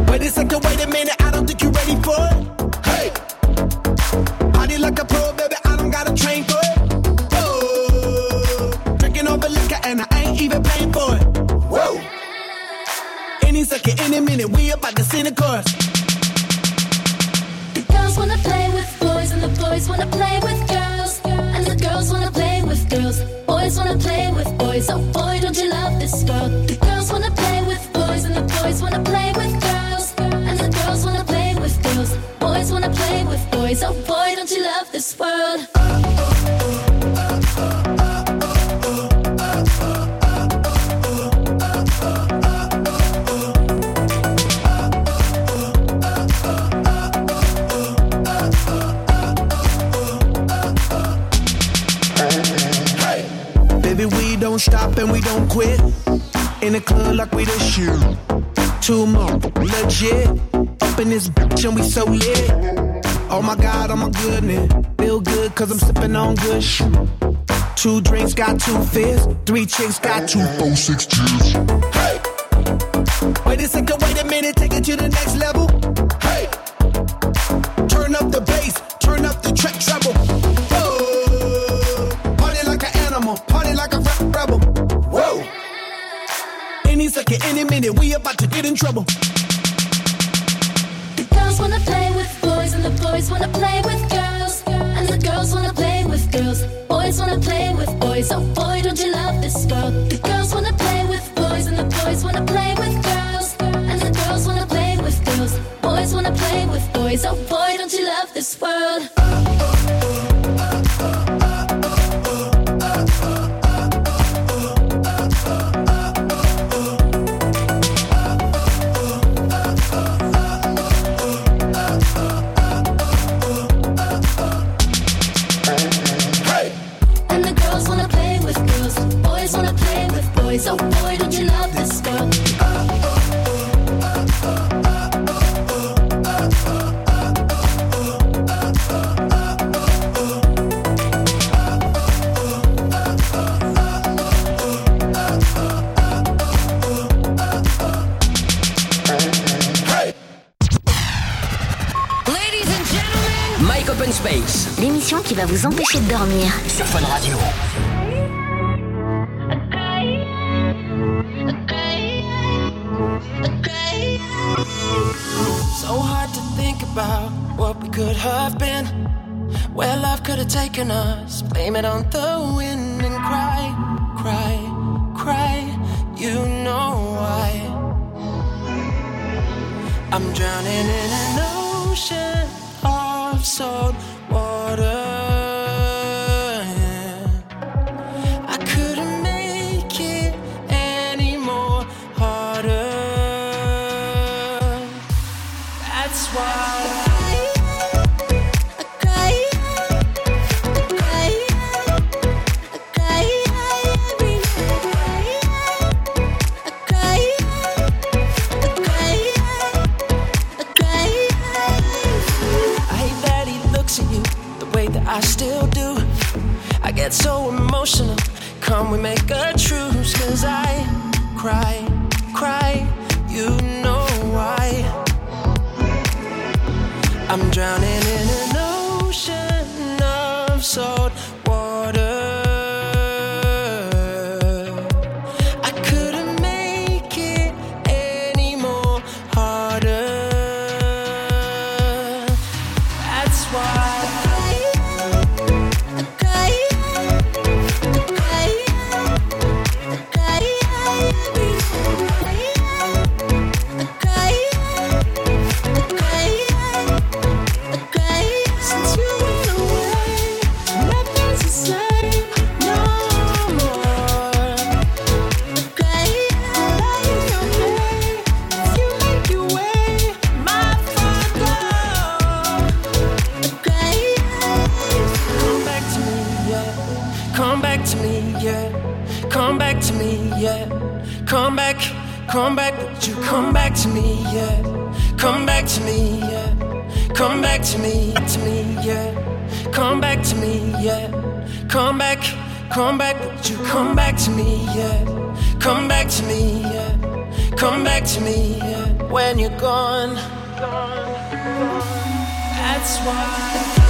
Wait a second, wait a minute, I don't think you're ready for it. Hey. Party like a pro, baby, I don't gotta train for it. Ain't even paying for it. Whoa. Any second, any minute, we about to send a chorus. The girls wanna play with boys and the boys wanna play with girls. And the girls wanna play with girls. Boys wanna play with boys. Oh boy, don't you love this world? The girls wanna play with boys and the boys wanna play with girls. And the girls wanna play with girls. Boys wanna play with boys. Oh boy, don't you love this world? Don't stop and we don't quit. In the club like we the shit. Two more, legit. Up in this bitch and we so lit. Oh my god, oh my goodness. Feel good cause I'm sipping on good shit. Two drinks got two fists. Three chicks got two, four, six cheers. Hey! Wait a second, wait a minute, take it to the next level. Hey! Turn up the bass, turn up the track treble. Any second, any minute, we about to get in trouble. The girls wanna play with boys and the boys wanna play with girls. And the girls wanna play with girls. Boys wanna play with boys. Oh boy, don't you love this world? The girls wanna play with boys and the boys wanna play with girls. And the girls wanna play with girls. Boys wanna play with boys. Oh boy, don't you love this world? Qui va vous empêcher de dormir. sur Fun Radio. So hard to think about what we could have been. Where love could have taken us. Blame it on the wind and cry, cry, cry. You know why. I'm drowning in an ocean of salt so emotional. Come, we make a Come back, would you come back to me, yeah? Come back to me, yeah. Come back to me, to me, yeah. Come back to me, yeah. Come back, come back, would you come back to me, yeah? Come back to me, yeah. Come back to me, yeah. When you're gone, that's why.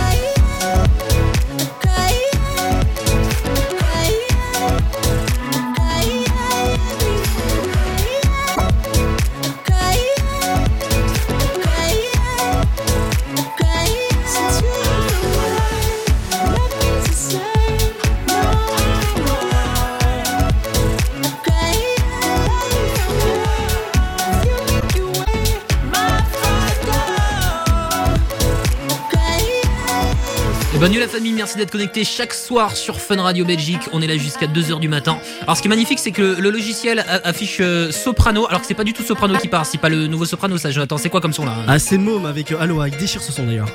Bonne nuit la famille, merci d'être connecté chaque soir sur Fun Radio Belgique. On est là jusqu'à 2h du matin. Alors ce qui est magnifique, c'est que le, le logiciel affiche euh, soprano, alors que c'est pas du tout soprano qui part, c'est pas le nouveau soprano ça, Jonathan. C'est quoi comme son là? Ah, c'est Môme avec euh, Aloha, il déchire ce son d'ailleurs.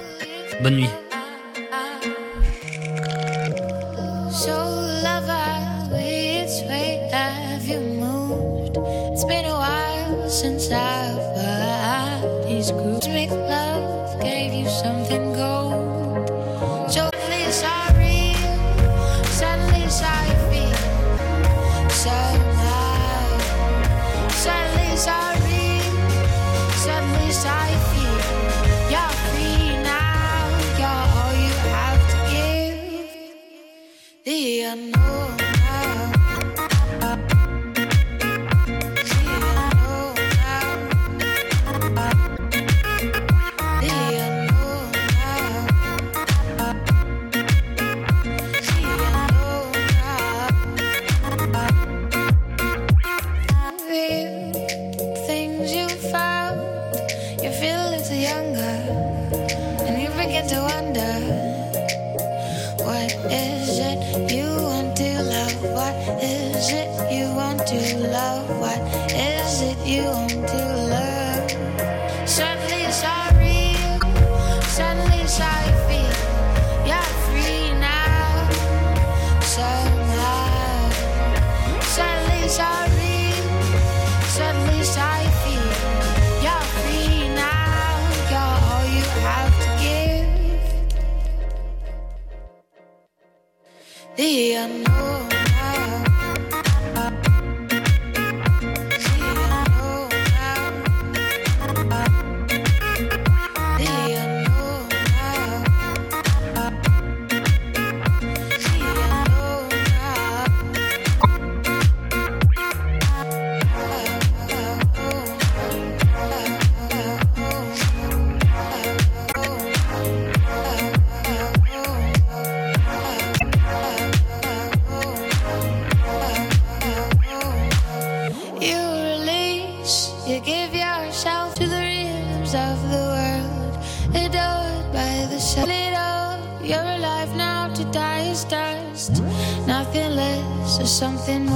Bonne nuit. The unknown. Something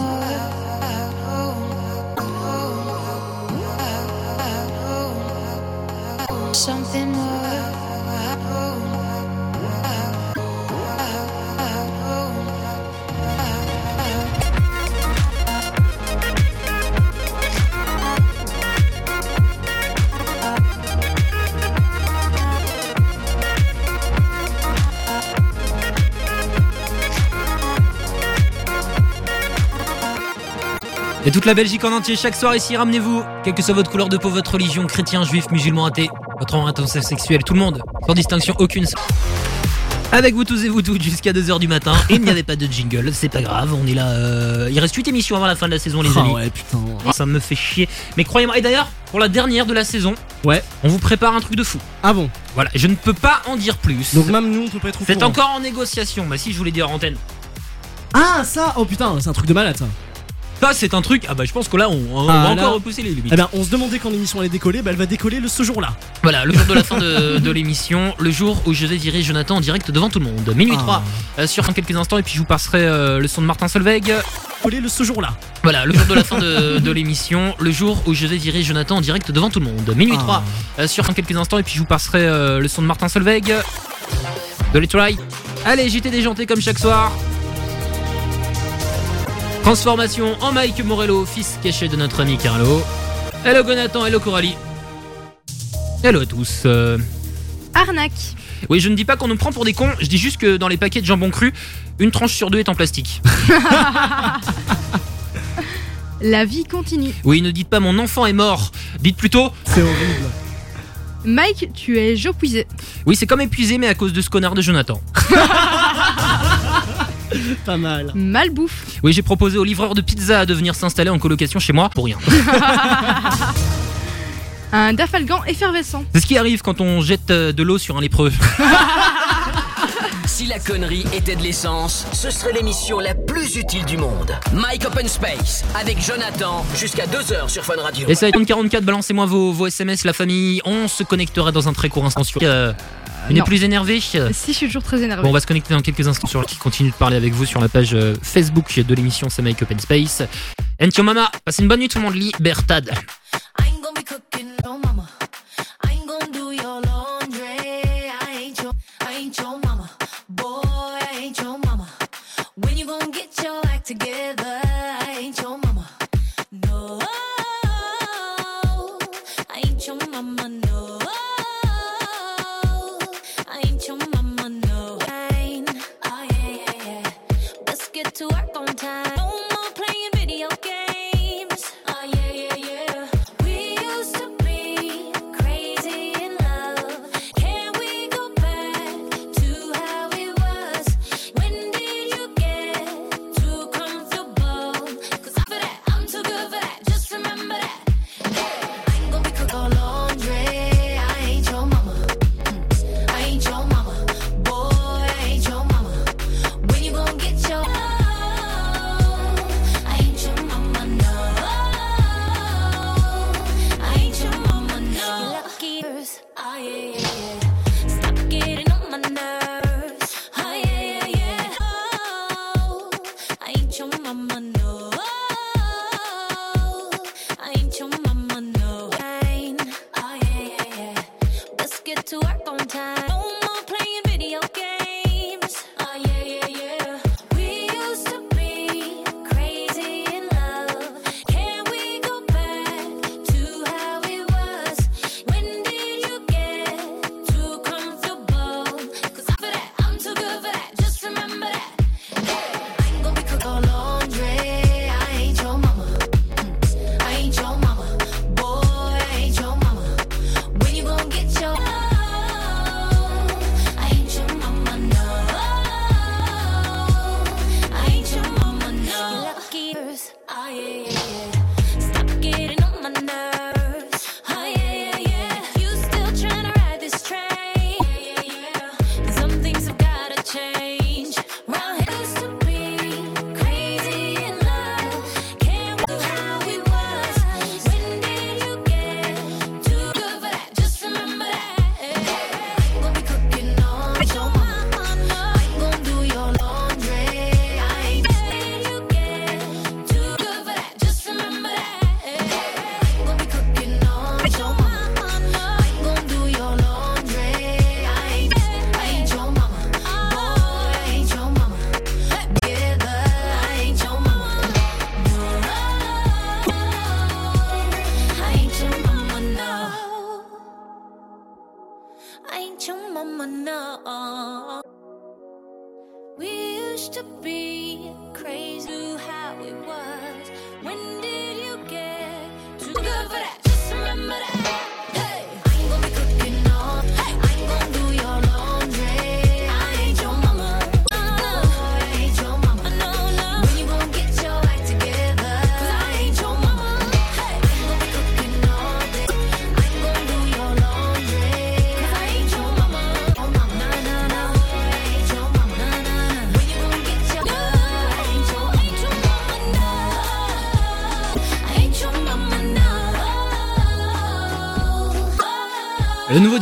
Et toute la Belgique en entier, chaque soir ici, ramenez-vous, quelle que soit votre couleur de peau, votre religion, chrétien, juif, musulman, athée, votre orientation sexuelle, tout le monde, sans distinction aucune. Avec vous tous et vous toutes jusqu'à 2h du matin. Il n'y avait pas de jingle, c'est pas grave, on est là. euh, Il reste 8 émissions avant la fin de la saison, les Ah amis. ouais, putain. Ça me fait chier. Mais croyez-moi, et d'ailleurs, pour la dernière de la saison, ouais. on vous prépare un truc de fou. Ah bon? Voilà, je ne peux pas en dire plus. Donc même nous, on peut pas être au C'est encore en négociation. Bah si, je vous l'ai dit en antenne. Ah, ça Oh putain, c'est un truc de malade ça. Ça, c'est un truc. Ah bah je pense que là, on, on Ah, va là- encore repousser les limites. Eh ben, on se demandait quand l'émission allait décoller, bah elle va décoller le ce jour-là. Voilà, le jour de la [laughs] fin de, de l'émission, le jour où je vais virer Jonathan en direct devant tout le monde. Minuit Ah. 3 euh, sur quelques instants et puis je vous passerai euh, le son de Martin Solveig. Coller le ce jour-là. Voilà, le jour de la fin de, [laughs] de l'émission, le jour où je vais virer Jonathan en direct devant tout le monde. Minuit Ah. 3 euh, sur quelques instants et puis je vous passerai euh, le son de Martin Solveig. De les try. Allez, j'étais déjanté comme chaque soir. Transformation en Mike Morello, fils caché de notre ami Carlo. Hello Gonathan, hello Coralie. Hello à tous. Euh, Arnaque. Oui, je ne dis pas qu'on nous prend pour des cons, je dis juste que dans les paquets de jambon cru, une tranche sur deux est en plastique. [laughs] La vie continue. Oui, ne dites pas mon enfant est mort, dites plutôt. C'est horrible. Mike, tu es épuisé. Oui, c'est comme épuisé, mais à cause de ce connard de Jonathan. [laughs] [laughs] Pas mal. Mal bouffe. Oui, j'ai proposé au livreur de pizza de venir s'installer en colocation chez moi pour rien. [laughs] un dafalgan effervescent. C'est ce qui arrive quand on jette euh, de l'eau sur un lépreux. [laughs] Si la connerie était de l'essence, ce serait l'émission la plus utile du monde. Mike Open Space, avec Jonathan, jusqu'à 2h sur Fun Radio. Et ça 44, balancez-moi vos, SMS, la famille. On se connectera dans un très court instant sur... Euh, il n'est plus énervé Si, je suis toujours très énervé. Bon, on va se connecter dans quelques instants sur qui continue de parler avec vous sur la page euh, Facebook de l'émission C'est Make Open Space. Entio Mama, passez une bonne nuit tout le monde, libertad. together?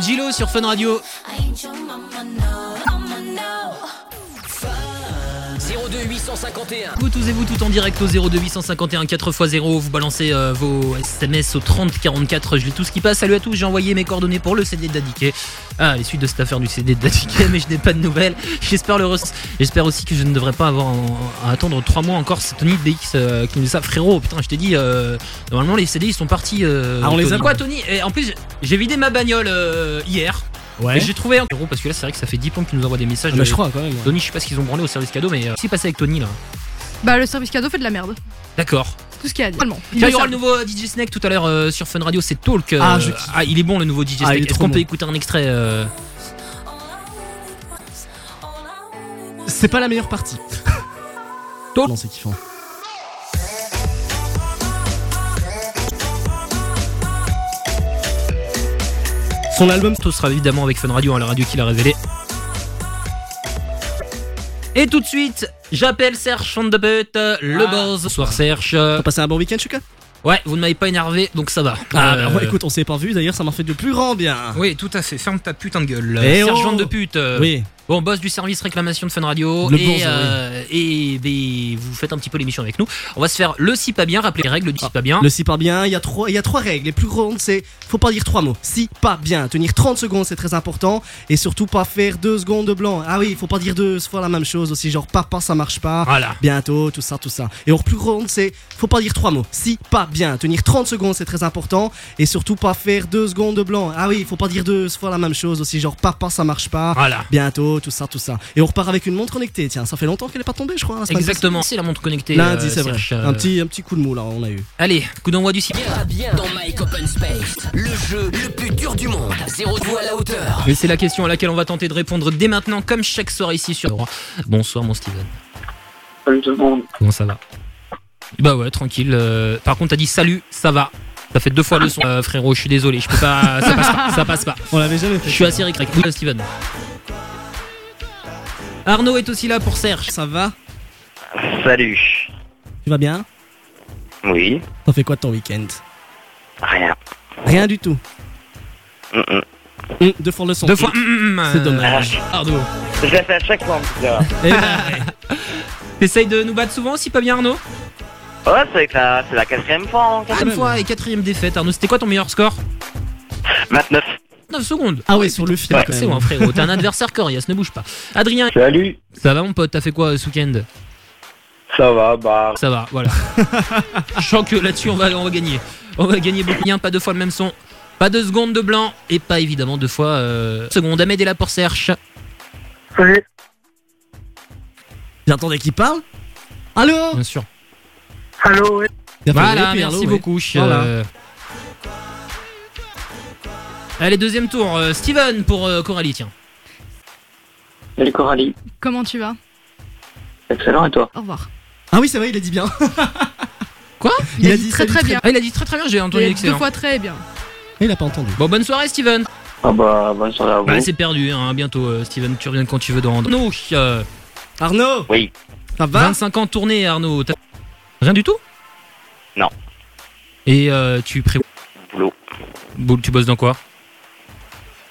Gilo sur Fun Radio. 02851. Vous tous et vous tout en direct au 02851 4x0. Vous balancez euh, vos SMS au 3044. Je lis tout ce qui passe. Salut à tous, j'ai envoyé mes coordonnées pour le CD d'Adiqué. Ah, les suites de cette affaire du CD de Dadiké, mais je n'ai pas de nouvelles. J'espère le re- J'espère aussi que je ne devrais pas avoir en- à attendre 3 mois encore. C'est Tony de BX euh, qui nous dit ça. Frérot, putain, je t'ai dit, euh, normalement les CD ils sont partis. euh, Ah, on les Tony. a quoi, Tony Et en plus, j'ai vidé ma bagnole euh, hier. Ouais. J'ai trouvé un héros parce que là c'est vrai que ça fait 10 points qu'il nous envoie des messages. Ah bah, je crois, quand même. Tony, je sais pas ce qu'ils ont branlé au service cadeau, mais euh, qu'est-ce qui s'est passé avec Tony là? Bah, le service cadeau fait de la merde. D'accord. Tout ce qu'il y a à dire. Il y aura le nouveau DJ Snake tout à l'heure euh, sur Fun Radio, c'est Talk. euh, Ah, je ah, il est bon le nouveau DJ Ah, il Snake. est Est-ce trop qu'on peut écouter un extrait euh, C'est pas la meilleure partie. [laughs] Non, c'est kiffant. Son album Tout sera évidemment avec Fun Radio, hein, la radio qui l'a révélé. Et tout de suite, j'appelle Serge Van de Beut, le boss. Bonsoir Serge. T'as passé un bon week-end, Chuka? Ouais, vous ne m'avez pas énervé, donc ça va. Ah, Euh, bah, ouais, écoute, on s'est pas vu d'ailleurs, ça m'a fait du plus grand bien. Oui, tout à fait. Ferme ta putain de gueule. Serge oh de Pute. euh, Oui. Bon, boss du service réclamation de Fun Radio. Le et, euh, et, et vous faites un petit peu l'émission avec nous. On va se faire le si pas bien, rappeler les règles du si pas bien. Le si pas bien, il y a trois, il y a trois règles. Les plus grandes, c'est faut pas dire trois mots. Si pas bien, tenir 30 secondes, c'est très important, et surtout pas faire deux secondes de blanc. Ah oui, faut pas dire deux fois la même chose aussi, genre papa ça marche pas. Voilà. Bientôt, tout ça, tout ça. Et en plus grande, c'est faut pas dire trois mots. Si pas bien, tenir 30 secondes, c'est très important, et surtout pas faire deux secondes de blanc. Ah oui, faut pas dire deux fois la même chose aussi, genre papa ça marche pas. Voilà. Bientôt, tout ça, tout ça. Et on repart avec une montre connectée. Tiens, ça fait longtemps qu'elle est pas tombée, je crois. la semaine Exactement, c'est la montre connectée. Lundi, euh, c'est vrai. Euh, Un petit, un petit coup de mou là, on a eu. Allez, coup d'envoi du Pas bien dans Mike Open Space, le jeu le plus dur du monde. Zéro doigt à la hauteur. Mais c'est la question à laquelle on va tenter de répondre dès maintenant, comme chaque soir ici sur. Bonsoir, mon Steven. Salut tout le monde. Comment ça va? Bah ouais, tranquille. euh, Par contre, t'as dit salut, ça va. Ça fait deux fois le son, euh, frérot. Je suis désolé, je peux pas. Ça passe pas. Ça passe pas. On l'avait jamais fait. Je suis assez Oui, Steven? Arnaud est aussi là pour Serge. Ça va Salut. Tu vas bien Oui. T'as fait quoi de ton week-end Rien. Rien du tout. Mm, mm. Hum, deux fois le son. Deux fois. C'est euh, dommage. Arnaud. Je l'ai fait à chaque fois en tout cas. Eh ben. T'essayes de nous battre souvent aussi, pas bien, Arnaud Ouais, c'est que la, c'est la quatrième fois. hein. Une fois et quatrième défaite. Arnaud, c'était quoi ton meilleur score 29. 9 secondes. Ah ouais, sur le fil. C'est bon, frérot. T'es un adversaire coriace, ne bouge pas. Adrien. Salut. Ça va, mon pote T'as fait quoi ce week-end? Ça va, bah. Ça va, voilà. Je sens que là-dessus, on va, on va gagner. On va gagner beaucoup. Bien, pas deux fois le même son. Pas deux secondes de blanc. Et pas évidemment deux fois. Euh... Seconde. Ahmed est là pour Serge. Salut. J'attendais qu'il parle. Allô? Bien sûr. Allô, Voilà, merci beaucoup. Voilà. Euh, Allez, deuxième tour. euh, Steven pour euh, Coralie, tiens. Salut Coralie. Comment tu vas? Excellent et toi? Au revoir. Ah oui, c'est vrai, il a dit bien. [laughs] Quoi? Il, a, dit très salut, très bien. Ah, il a dit très très bien, j'ai entendu Il a dit excellent. deux fois très bien. Il a pas entendu. Bon, bonne soirée, Steven. Ah bah, bonne soirée à vous. Bah, c'est perdu, hein. à bientôt, euh, Steven. Tu reviens quand tu veux dans. Arnaud, euh, Arnaud Oui. Ça va? 25 ans tourné, Arnaud. T'as- Rien du tout? Non. Et euh, tu pré... Boulot. Boule, tu bosses dans quoi?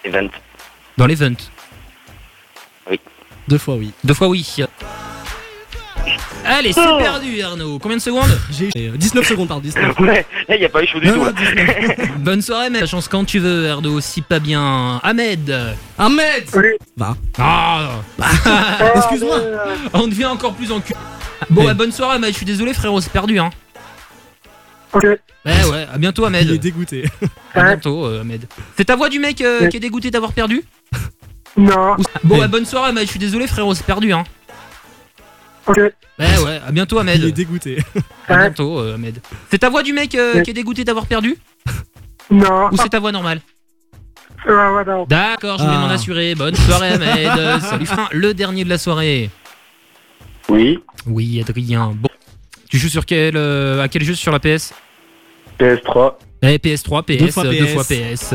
Event. Dans l'event. Deux fois oui. Deux fois oui. Allez, c'est perdu, Arnaud. Combien de secondes? J'ai euh, 19 secondes par 19. [laughs] Ouais, là, il a pas eu chaud du Non, tout. Là. non, 19. [laughs] Bonne soirée, mec. La chance quand tu veux, Arnaud. Si pas bien. Ahmed. Ahmed Va. Ah [laughs] Excuse-moi. On devient encore plus en cul. Bon, bah, bonne soirée, Ahmed. Je suis désolé, frérot. C'est perdu, hein. Ok. Ouais, ouais. À bientôt, Il est Ahmed. dégoûté. À bientôt, euh, Ahmed. C'est ta voix du mec euh, qui est dégoûté d'avoir perdu Non. Bon, Eh. bah, bonne soirée, Ahmed. Je suis désolé, frérot. C'est perdu, hein. Ok. Ouais, ouais. À bientôt, Il est Ahmed. dégoûté. À bientôt, euh, Ahmed. C'est ta voix du mec euh, qui est dégoûté d'avoir perdu Non. Ou c'est ta voix normale Ouais, ouais, non. D'accord, je voulais Ah. m'en assurer. Bonne soirée, Ahmed. [laughs] Salut, Fin, le dernier de la soirée. Oui. Oui, Adrien. Bon. Tu joues sur quel, euh, à quel jeu sur la PS PS3. Eh, PS3, PS, Deux fois euh, deux PS. fois PS.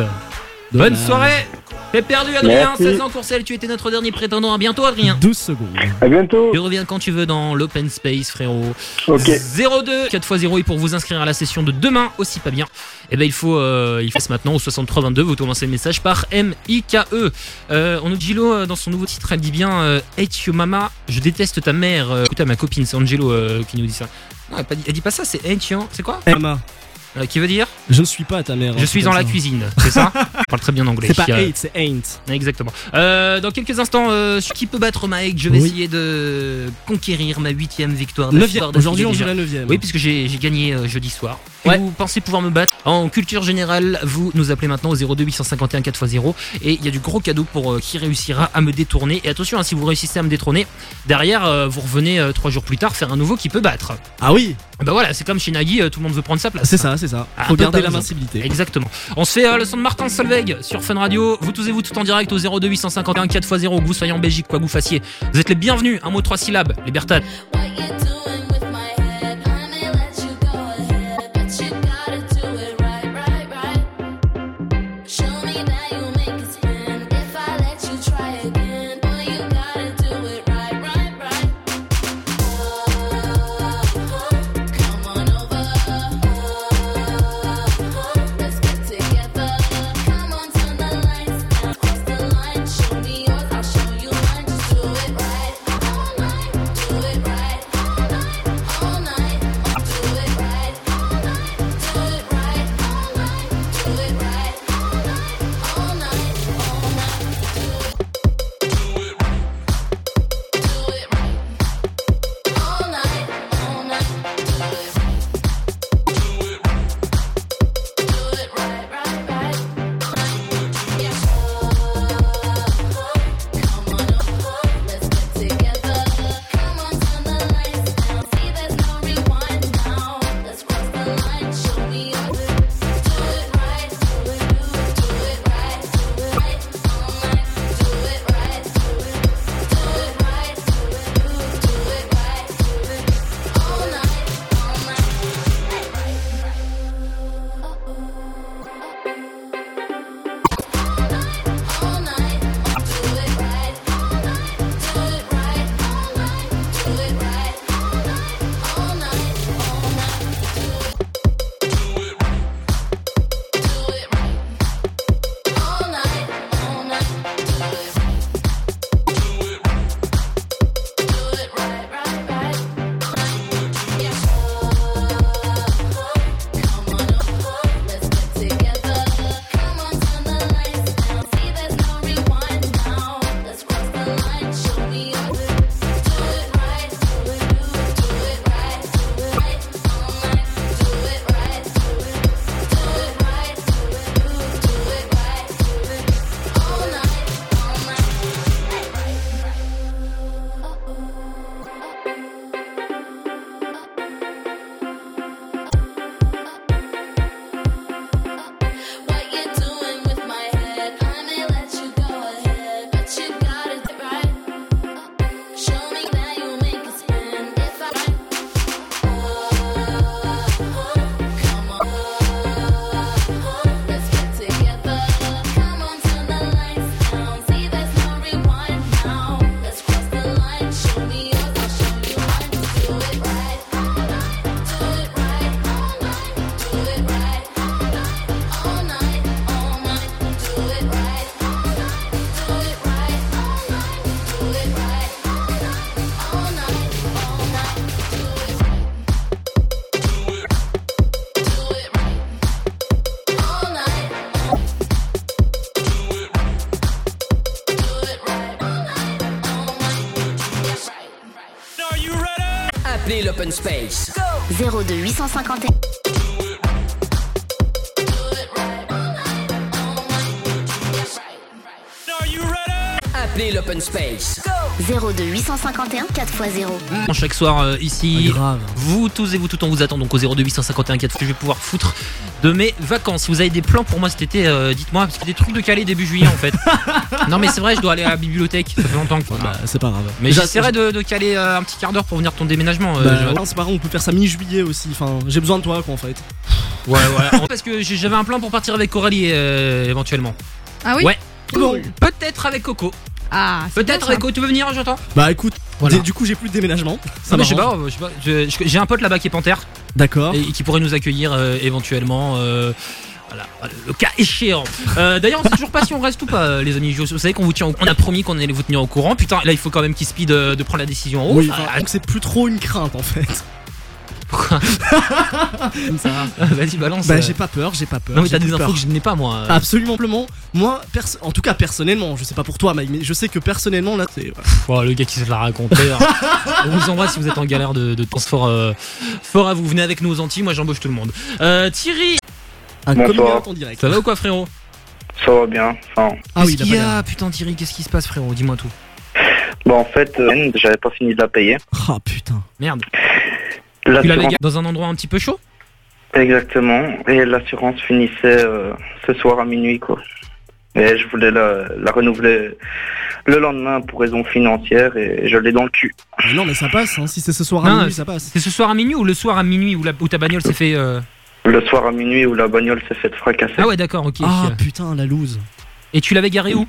Bonne soirée. T'es perdu, Adrien. Merci. 16 ans, Courcelles. Tu étais notre dernier prétendant. À bientôt, Adrien. 12 secondes. À bientôt. Tu reviens quand tu veux dans l'open space, frérot. Ok. 02 4x0 et pour vous inscrire à la session de demain aussi pas bien. Et ben il faut euh, il faut maintenant au 63 22 vous commencez le message par M I K E. Euh, on nous dit Gilo euh, dans son nouveau titre elle dit bien euh, Hate your mama, je déteste ta mère. Euh, écoute à ma copine, c'est Angelo euh, qui nous dit ça. Non, elle, dit, elle dit pas ça, c'est Hate your c'est quoi? Emma, Euh, Qui veut dire je ne suis pas ta mère. Je un suis dans la ça. cuisine, c'est ça Je parle très bien anglais. C'est pas Euh, hate, c'est ain't. Exactement. Euh, dans quelques instants, euh, qui peut battre Mike Je vais Oui. essayer de conquérir ma huitième victoire. Aujourd'hui, on joue la neuvième. Oui, puisque j'ai gagné euh, jeudi soir. Vous pensez pouvoir me battre En culture générale, vous nous appelez maintenant au 02 851 4x0 et il y a du gros cadeau pour qui réussira à me détourner. Et attention, hein, si vous réussissez à me détourner, derrière, vous revenez trois jours plus tard faire un nouveau qui peut battre. Ah oui Bah voilà, c'est comme chez Nagui, tout le monde veut prendre sa place. C'est ça, c'est ça. Ah, Faut toi, garder l'invincibilité. Exactement. On se fait euh, le son de Martin Solveig sur Fun Radio. Vous tous et vous tout en direct au 02 851 4x0 que vous soyez en Belgique, quoi que vous fassiez. Vous êtes les bienvenus. Un mot trois syllabes. Les L'Open Space. 02 851 Appelez l'Open Space. 02 851 4x0. Chaque soir euh, ici, grave. vous tous et vous tout on vous attend donc au 02 851 4 que je vais pouvoir foutre de mes vacances. Vous avez des plans pour moi cet été, euh, dites-moi parce a des trucs de Calais début juillet en fait. [laughs] non mais c'est vrai, je dois aller à la bibliothèque. Ça fait longtemps que. Bah, c'est pas grave. Mais j'essaierai de, de caler euh, un petit quart d'heure pour venir ton déménagement. euh, Bah, c'est pas grave, on peut faire ça mi-juillet aussi. Enfin, j'ai besoin de toi, quoi, en fait. [laughs] Ouais, ouais. Parce que j'avais un plan pour partir avec Coralie euh, éventuellement. Ah oui Ouais. Bon. Peut-être avec Coco. Ah, c'est Peut-être avec. Coco. Tu veux venir, j'entends Bah écoute, Voilà. du coup j'ai plus de déménagement. Ça Non, mais je sais pas, je sais pas. Je- je- J'ai un pote là-bas qui est panthère. D'accord. Et qui pourrait nous accueillir euh, éventuellement. euh, voilà, le cas échéant. Euh, D'ailleurs, on sait toujours pas si on reste ou pas, euh, les amis. Vous savez qu'on vous tient, au- on a promis qu'on allait vous tenir au courant. Putain, là, il faut quand même qu'il speed de, de prendre la décision en haut. Oui, Ah, enfin, donc c'est plus trop une crainte en fait. [laughs] Vas-y, balance. Bah euh. j'ai pas peur, j'ai pas peur. Non, mais t'as des infos peur. que je n'ai pas, moi. Absolument, simplement. Moi, perso- en tout cas personnellement, je sais pas pour toi, Mike, mais je sais que personnellement là, c'est. Oh, le gars qui se l'a raconté. hein. [laughs] on vous embrasse si vous êtes en galère de, de transport euh, fort à vous. Venez avec nous aux Antilles, moi j'embauche tout le monde. Euh, Thierry Un en direct. Ça va ou quoi, frérot? Ça va bien. Enfin, Ah oui, il y a Putain, Thierry, qu'est-ce qui se passe, frérot? Dis-moi tout. bon, en fait, euh, j'avais pas fini de la payer. Ah putain. Merde. Tu l'avais dans un endroit un petit peu chaud? Exactement. Et l'assurance finissait euh, ce soir à minuit, quoi. Et je voulais la, la renouveler le lendemain pour raison financière et je l'ai dans le cul. Mais non, mais ça passe, hein. si c'est ce soir à Non, minuit, c'est- ça passe. C'est ce soir à minuit ou le soir à minuit où, la- où ta bagnole s'est fait. euh, Le soir à minuit où la bagnole s'est faite fracasser. Ah ouais, d'accord, ok. Ah putain, la loose. Et tu l'avais garé où?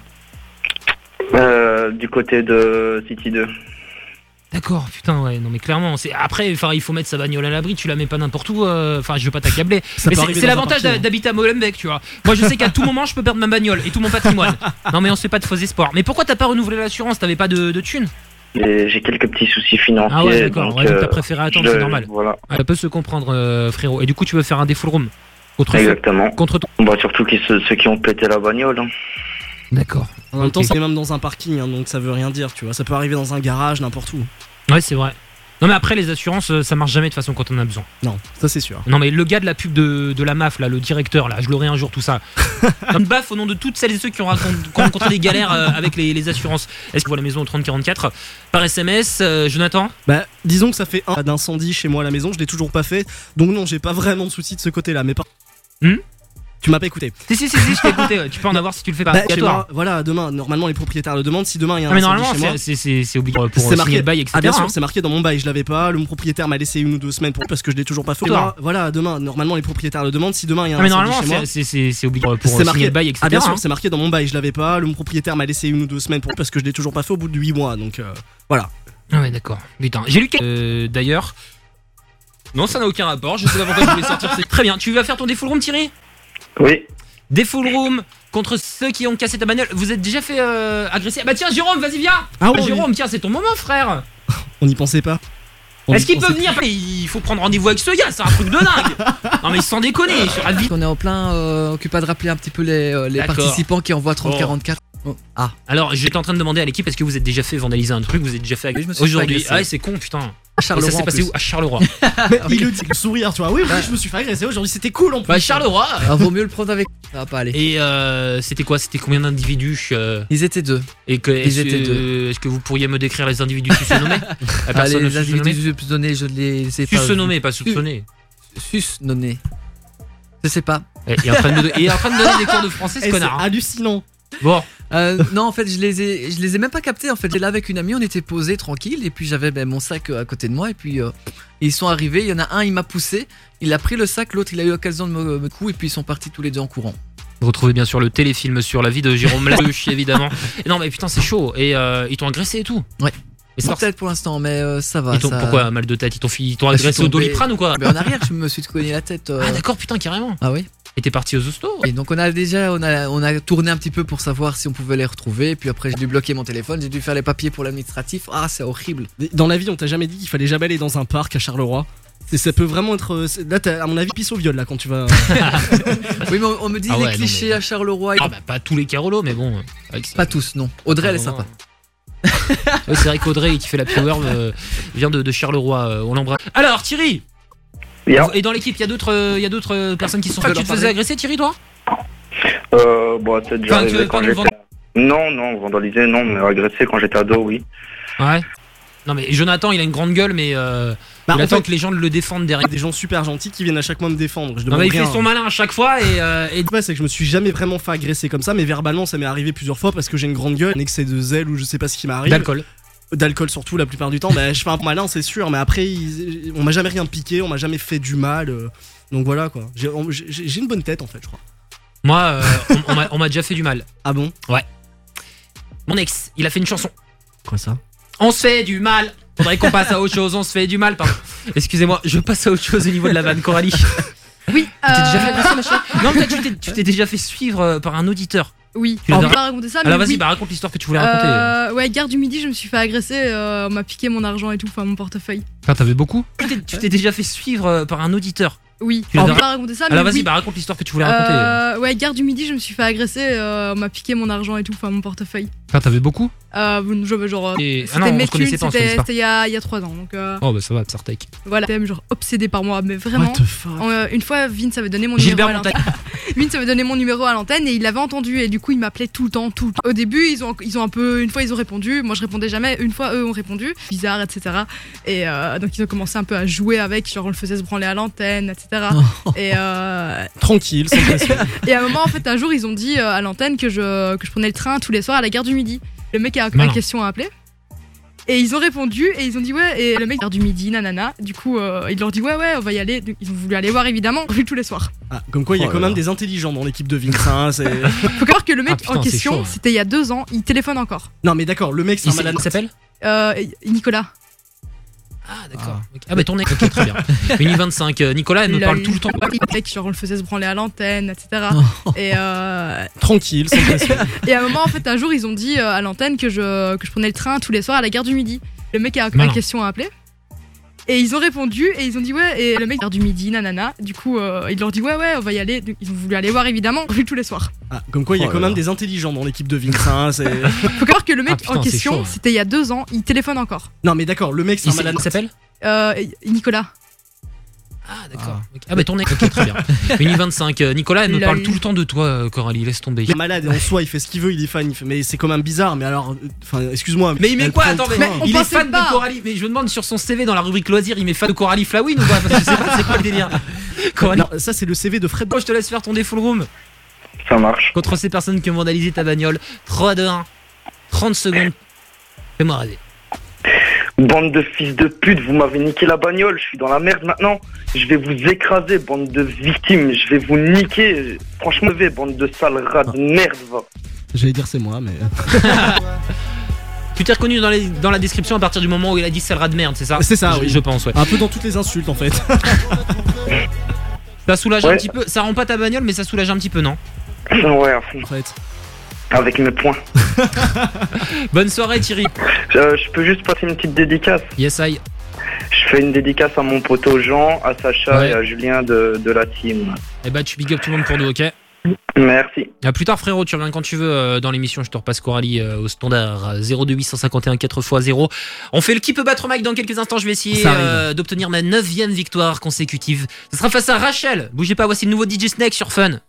Euh, du côté de City 2. D'accord, putain, ouais, non mais clairement, c'est après, enfin, il faut mettre sa bagnole à l'abri, tu la mets pas n'importe où, euh, enfin, je veux pas t'accabler. [laughs] Mais c'est l'avantage hein. d'habiter à Molenbeek, tu vois. Moi, je sais qu'à tout moment, je peux perdre ma bagnole et tout mon patrimoine. [laughs] Non mais on se fait pas de faux espoirs. Mais pourquoi t'as pas renouvelé l'assurance? T'avais pas de, de thunes? J'ai quelques petits soucis financiers. Ah ouais, d'accord, ouais, donc euh, t'as préféré attendre, c'est normal. Voilà, Ça peut se comprendre, euh, frérot. Et du coup, tu veux faire un défaut room? Contre exactement. contre toi. Bah, surtout qui, ceux, ceux qui ont pété la bagnole. hein. D'accord. En même temps, c'est même dans un parking, hein, donc ça veut rien dire, tu vois. Ça peut arriver dans un garage, n'importe où. Ouais, c'est vrai. Non mais après les assurances euh, ça marche jamais de façon quand on a besoin. Non, ça c'est sûr. Non mais le gars de la pub de, de la MAF là, le directeur là, je l'aurai un jour tout ça. [laughs] Une baffe au nom de toutes celles et ceux qui ont, rencontré des galères euh, avec les, les assurances. Est-ce que vous voit la maison au 3044 par SMS euh, Jonathan? Bah, disons que ça fait un d'incendie chez moi à la maison, je l'ai toujours pas fait, donc non, j'ai pas vraiment de soucis de ce côté-là. Mais par... Hmm? Tu m'as pas écouté. Si si si, si je t'ai écouté, tu peux en avoir si tu le fais pas. Bah, moi, voilà, demain, normalement les propriétaires le demandent. Si demain il y a un Ah, mais incendie normalement c'est- c'est c'est- c'est obligatoire pour c'est euh, signer marqué. le bail etc. Ah bien sûr, hein. c'est marqué dans mon bail, je l'avais pas. Le propriétaire m'a laissé une ou deux semaines pour parce que je l'ai toujours pas fait. Demain, voilà, demain, normalement les propriétaires le demandent. Si demain il y a un Ah, mais normalement c'est- obligatoire pour c'est euh, signer le bail etc. Ah bien sûr, hein. c'est marqué dans mon bail, je l'avais pas. Le propriétaire m'a laissé une ou deux semaines pour parce que je l'ai toujours pas fait au bout de 8 mois. Donc euh, voilà. Ah ouais d'accord. Putain, j'ai lu euh, d'ailleurs. Non, ça n'a aucun rapport. Je sais pas pourquoi je voulais sortir. [laughs] C'est très bien. Tu vas faire ton défaut room, Thierry? Oui. Défaut room contre ceux qui ont cassé ta bagnole. Vous êtes déjà fait euh, agresser Ah bah tiens, Jérôme, vas-y viens. Ah oui. Jérôme, tiens, c'est ton moment, frère. [laughs] On n'y pensait pas. On Est-ce qu'il peut venir Il faut prendre rendez-vous avec ce gars. C'est un truc de dingue. [laughs] non mais sans déconner. Je suis ravi. On est en plein euh, occupé de rappeler un petit peu les, euh, les participants qui envoient 3044. Oh. Ah, Alors, j'étais en train de demander à l'équipe est-ce que vous êtes déjà fait vandaliser un truc Vous êtes déjà fait Oui, aujourd'hui. Ah ouais, c'est con, putain. à Charleroi. Et ça s'est passé où? À Charleroi. [laughs] Mais il le dit, sourire, tu vois. Oui, oui, je me suis fait agresser aujourd'hui, c'était cool en plus. bah Charleroi. Ah, vaut mieux le prendre avec. Ça va pas aller. Et euh, c'était quoi? C'était combien d'individus euh, Ils étaient deux. Et que, est-ce, étaient que- est-ce que vous pourriez me décrire les individus La Ah, personne les susnommée individus donnés, je les ai pas. Susnommés, pas soupçonnés. Je sais pas. Et il est en train de, il est en train de donner des cours de français, ce [laughs] c'est connard. hein. hallucinant. Bon, Euh, non, en fait, je les ai, je les ai même pas captés. En fait, j'étais là avec une amie, on était posés tranquille, et puis j'avais ben, mon sac euh, à côté de moi, et puis euh, ils sont arrivés. Il y en a un, il m'a poussé, il a pris le sac, l'autre, il a eu l'occasion de me, me coup, et puis ils sont partis tous les deux en courant. vous retrouvez bien sûr le téléfilm sur la vie de Jérôme Laluche, [laughs] évidemment. Et non, mais putain, c'est chaud. Et euh, ils t'ont agressé et tout. Ouais. Peut-être pour l'instant, mais euh, ça va. Ça- Pourquoi mal de tête? Ils t'ont suis agressé au doliprane ou quoi? Mais en arrière, je me suis cogné la tête. euh. Ah d'accord, putain, carrément. Ah oui. Et t'es parti aux hostos Et donc on a déjà, on a, on a tourné un petit peu pour savoir si on pouvait les retrouver. Puis après j'ai dû bloquer mon téléphone, j'ai dû faire les papiers pour l'administratif. Ah c'est horrible. Dans la vie, on t'a jamais dit qu'il fallait jamais aller dans un parc à Charleroi? Et ça peut vraiment être. euh, Là, t'as, à mon avis, pisse au viol là quand tu vas. [laughs] [laughs] Oui mais on, on me dit Ah les ouais, non, clichés mais- à Charleroi. Ah bah pas tous les Carolos, mais bon. avec ça- Pas tous non. Audrey elle est sympa. C'est vrai qu'Audrey qui fait la power euh, vient de, de Charleroi, euh, on l'embrasse. Alors Thierry. Et dans l'équipe, il y a d'autres euh, il y a d'autres euh, personnes qui sont Tu te faisais parler agresser Thierry toi? Euh, bon, c'est déjà Enfin, quand j'étais. Non, non, vandalisé, non, mais agressé quand j'étais ado, oui. Ouais. Non mais Jonathan, il a une grande gueule, mais euh, Bah, il attend fait- que les gens le défendent derrière. des gens super gentils qui viennent à chaque mois me défendre. Je Non mais il rien. fait son malin à chaque fois et, euh, et- Ouais, c'est que je me suis jamais vraiment fait agresser comme ça, mais verbalement ça m'est arrivé plusieurs fois parce que j'ai une grande gueule, un excès de zèle ou je sais pas ce qui m'arrive. d'alcool. D'alcool surtout la plupart du temps. Bah, je fais un peu malin, c'est sûr, mais après, ils- on m'a jamais rien piqué, on m'a jamais fait du mal. euh, donc voilà quoi. J'ai une bonne tête en fait, je crois. Moi, euh, on, on m'a- déjà fait du mal. Ah bon? Ouais. Mon ex, il a fait une chanson. Quoi ça? On se fait du mal. Faudrait qu'on passe à autre chose. On se fait du mal, pardon. Excusez-moi, je passe à autre chose au niveau de la vanne, Coralie. Oui. Tu t'es déjà fait euh, agresser, machin Non, tu t'es- tu t'es déjà fait suivre par un auditeur. Oui. Tu On pas raconter ça, mais Alors vas-y, oui. bah raconte l'histoire que tu voulais raconter. Euh, ouais, gare du midi, je me suis fait agresser, euh, on m'a piqué mon argent et tout, enfin mon portefeuille. Enfin, t'avais beaucoup Tu t'es- Tu t'es déjà fait suivre euh, par un auditeur. Oui. Tu On pas raconter ça, mais Alors vas-y, oui. bah raconte l'histoire que tu voulais raconter. Euh, ouais, gare du midi, je me suis fait agresser, euh, on m'a piqué mon argent et tout, enfin mon portefeuille. Enfin, t'avais beaucoup Euh, je- genre, euh, Et- ah c'était on mes se connaissait thunes, pas, on se c'était connaissait pas. c'était il y a, il y a 3 ans, donc euh, Oh bah ça va, Psartek. voilà, j'étais même genre obsédé par moi, mais vraiment. What the fuck Euh, une fois, Vince avait donné mon Gilbert numéro l'antenne. [laughs] Vince avait donné mon numéro à l'antenne et il l'avait entendu et du coup il m'appelait tout le temps, tout le temps. Au début, ils ont, ils ont un peu, une fois ils ont répondu, moi je répondais jamais, une fois eux ont répondu, bizarre, etc. Et euh, donc ils ont commencé un peu à jouer avec, genre on le faisait se branler à l'antenne, etc. Et euh, Tranquille, sans pression. [laughs] et à un moment, en fait, un jour, ils ont dit euh, à l'antenne que je, que je prenais le train tous les soirs à la gare du Midi. Le mec a une question à appeler. Et ils ont répondu et ils ont dit ouais et le mec gare du midi nanana du coup euh, il leur dit ouais ouais on va y aller ils ont voulu aller voir évidemment vu [laughs] tous les soirs Ah, comme quoi, il y a Oh quand là même là. des intelligents dans l'équipe de Vince. hein, c'est- [laughs] faut savoir que le mec Ah, putain, en c'est question chaud, c'était il y a deux ans il téléphone encore non, mais d'accord, le mec, c'est un malade. il s'appelle euh, Nicolas Ah d'accord. Ah bah ton ex, ok très bien. [laughs] Uni 25, euh, Nicolas elle me parle tout le temps. le mec genre on le faisait se branler à l'antenne etc et euh, Tranquille, sans pression. [laughs] et à un moment en fait un jour ils ont dit euh, à l'antenne que je, que je prenais le train tous les soirs à la gare du midi le mec a une Malin. question à appeler et ils ont répondu et ils ont dit ouais et le mec gare du midi nanana du coup euh, il leur dit ouais ouais on va y aller ils ont voulu aller voir évidemment vu [laughs] tous les soirs Ah, comme quoi, il y a Oh quand là même là. des intelligents dans l'équipe de Vince. hein, c'est- [laughs] faut savoir que le mec Ah, putain, en c'est question chaud, c'était il y a deux ans il téléphone encore Non, mais d'accord, le mec, c'est un malade. il s'appelle euh, Nicolas Ah d'accord. Ah bah ton ex, ok très bien. [laughs] Uni 25, euh, Nicolas elle me parle tout le temps de toi euh, Coralie, laisse tomber. Il est malade et en soi, il fait ce qu'il veut, il est fan. il fait- Mais c'est quand même bizarre. Mais alors, enfin, excuse-moi. Mais il met quoi Attends, mais il est fan de Coralie. Mais je me demande sur son CV dans la rubrique loisirs, il met fan de Coralie Flawin ou pas Parce que je sais pas, c'est quoi le délire [laughs] Coralie. Non, ça c'est le CV de Fred. Bon, je te laisse faire ton défaut room. Ça marche. Contre ces personnes qui ont vandalisé ta bagnole. 3, 2, 1. 30 secondes. Fais-moi rêver. Bande de fils de pute, vous m'avez niqué la bagnole, je suis dans la merde maintenant. Je vais vous écraser, bande de victimes, je vais vous niquer. Franchement, vais, bande de sales rats de merde, va. J'allais dire c'est moi, mais. [laughs] Tu t'es reconnu dans, les- dans la description à partir du moment où il a dit sale rat de merde, c'est ça C'est ça, je, oui. je pense, ouais. Un peu dans toutes les insultes en fait. [laughs] Ça soulage un petit peu. Ça rend pas ta bagnole, mais ça soulage un petit peu, non? Ouais, à fond. En fait. Avec mes points. [laughs] Bonne soirée, Thierry. Euh, je peux juste passer une petite dédicace. Yes, I. Je fais une dédicace à mon poteau Jean, à Sacha Ouais. et à Julien de, de la team. Eh bah, tu big up tout le monde pour nous, ok Merci. À plus tard, frérot. Tu reviens quand tu veux euh, dans l'émission. Je te repasse Coralie euh, au standard euh, 02851 4x0. On fait le qui peut battre Mike dans quelques instants. Je vais essayer euh, d'obtenir ma neuvième victoire consécutive. Ce sera face à Rachel. Bougez pas, voici le nouveau DJ Snake sur Fun.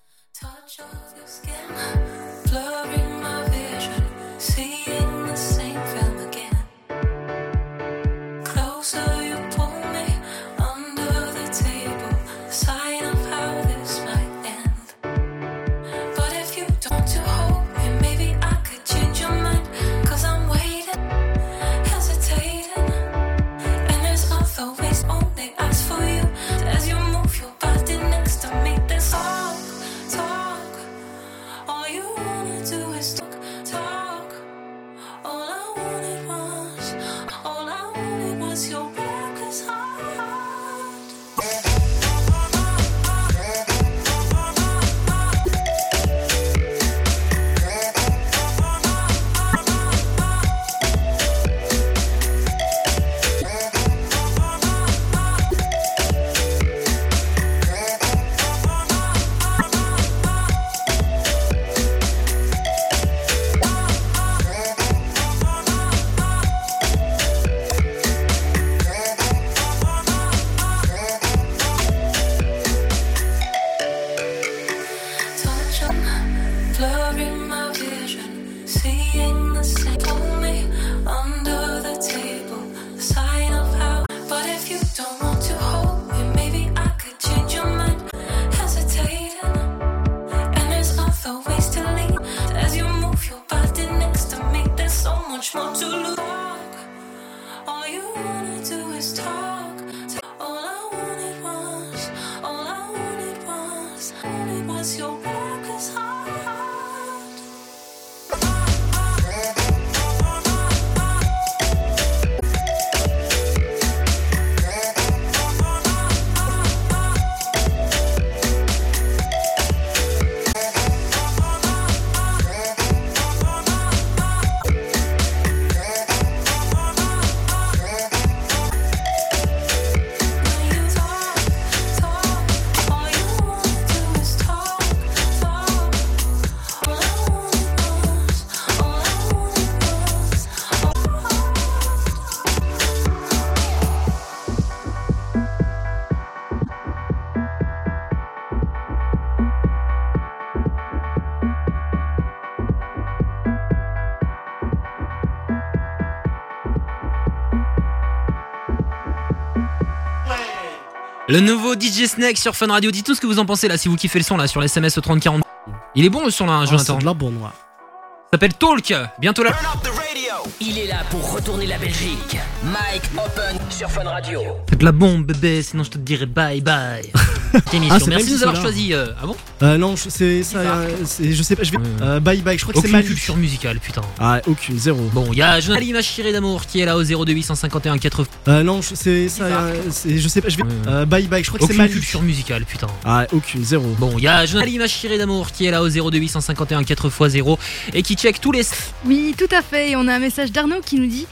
Le nouveau DJ Snake sur Fun Radio. Dites-nous ce que vous en pensez là, si vous kiffez le son là sur les SMS au 3040. Il est bon le son là, Jonathan. c'est de la bonne, ouais. Ça s'appelle Talk. Bientôt là. Il est là pour retourner la Belgique. Mike Open sur Fun Radio. Faites la bombe, bébé, sinon je te dirai bye bye. [laughs] Émission. Ah, Merci de nous avoir choisi. euh, Ah bon Euh, non, je- c'est ça. euh, je sais pas, je vais. Euh, bye bye, je crois que c'est Aucune Malik. culture musicale, putain. Ah, aucune, zéro. Bon, il y a Jonathan ma chérie d'amour qui est là au 02 4 Euh, non, je- c'est ça. euh, c'est- je sais pas, je vais. Euh, bye bye, je crois que c'est Malik. culture musicale, putain. Ah, aucune, zéro. Bon, il y a Jonathan ma chérie d'amour qui est là au 02 4 x 0 et qui check tous les. Oui, tout à fait. Et on a un message d'Arnaud qui nous dit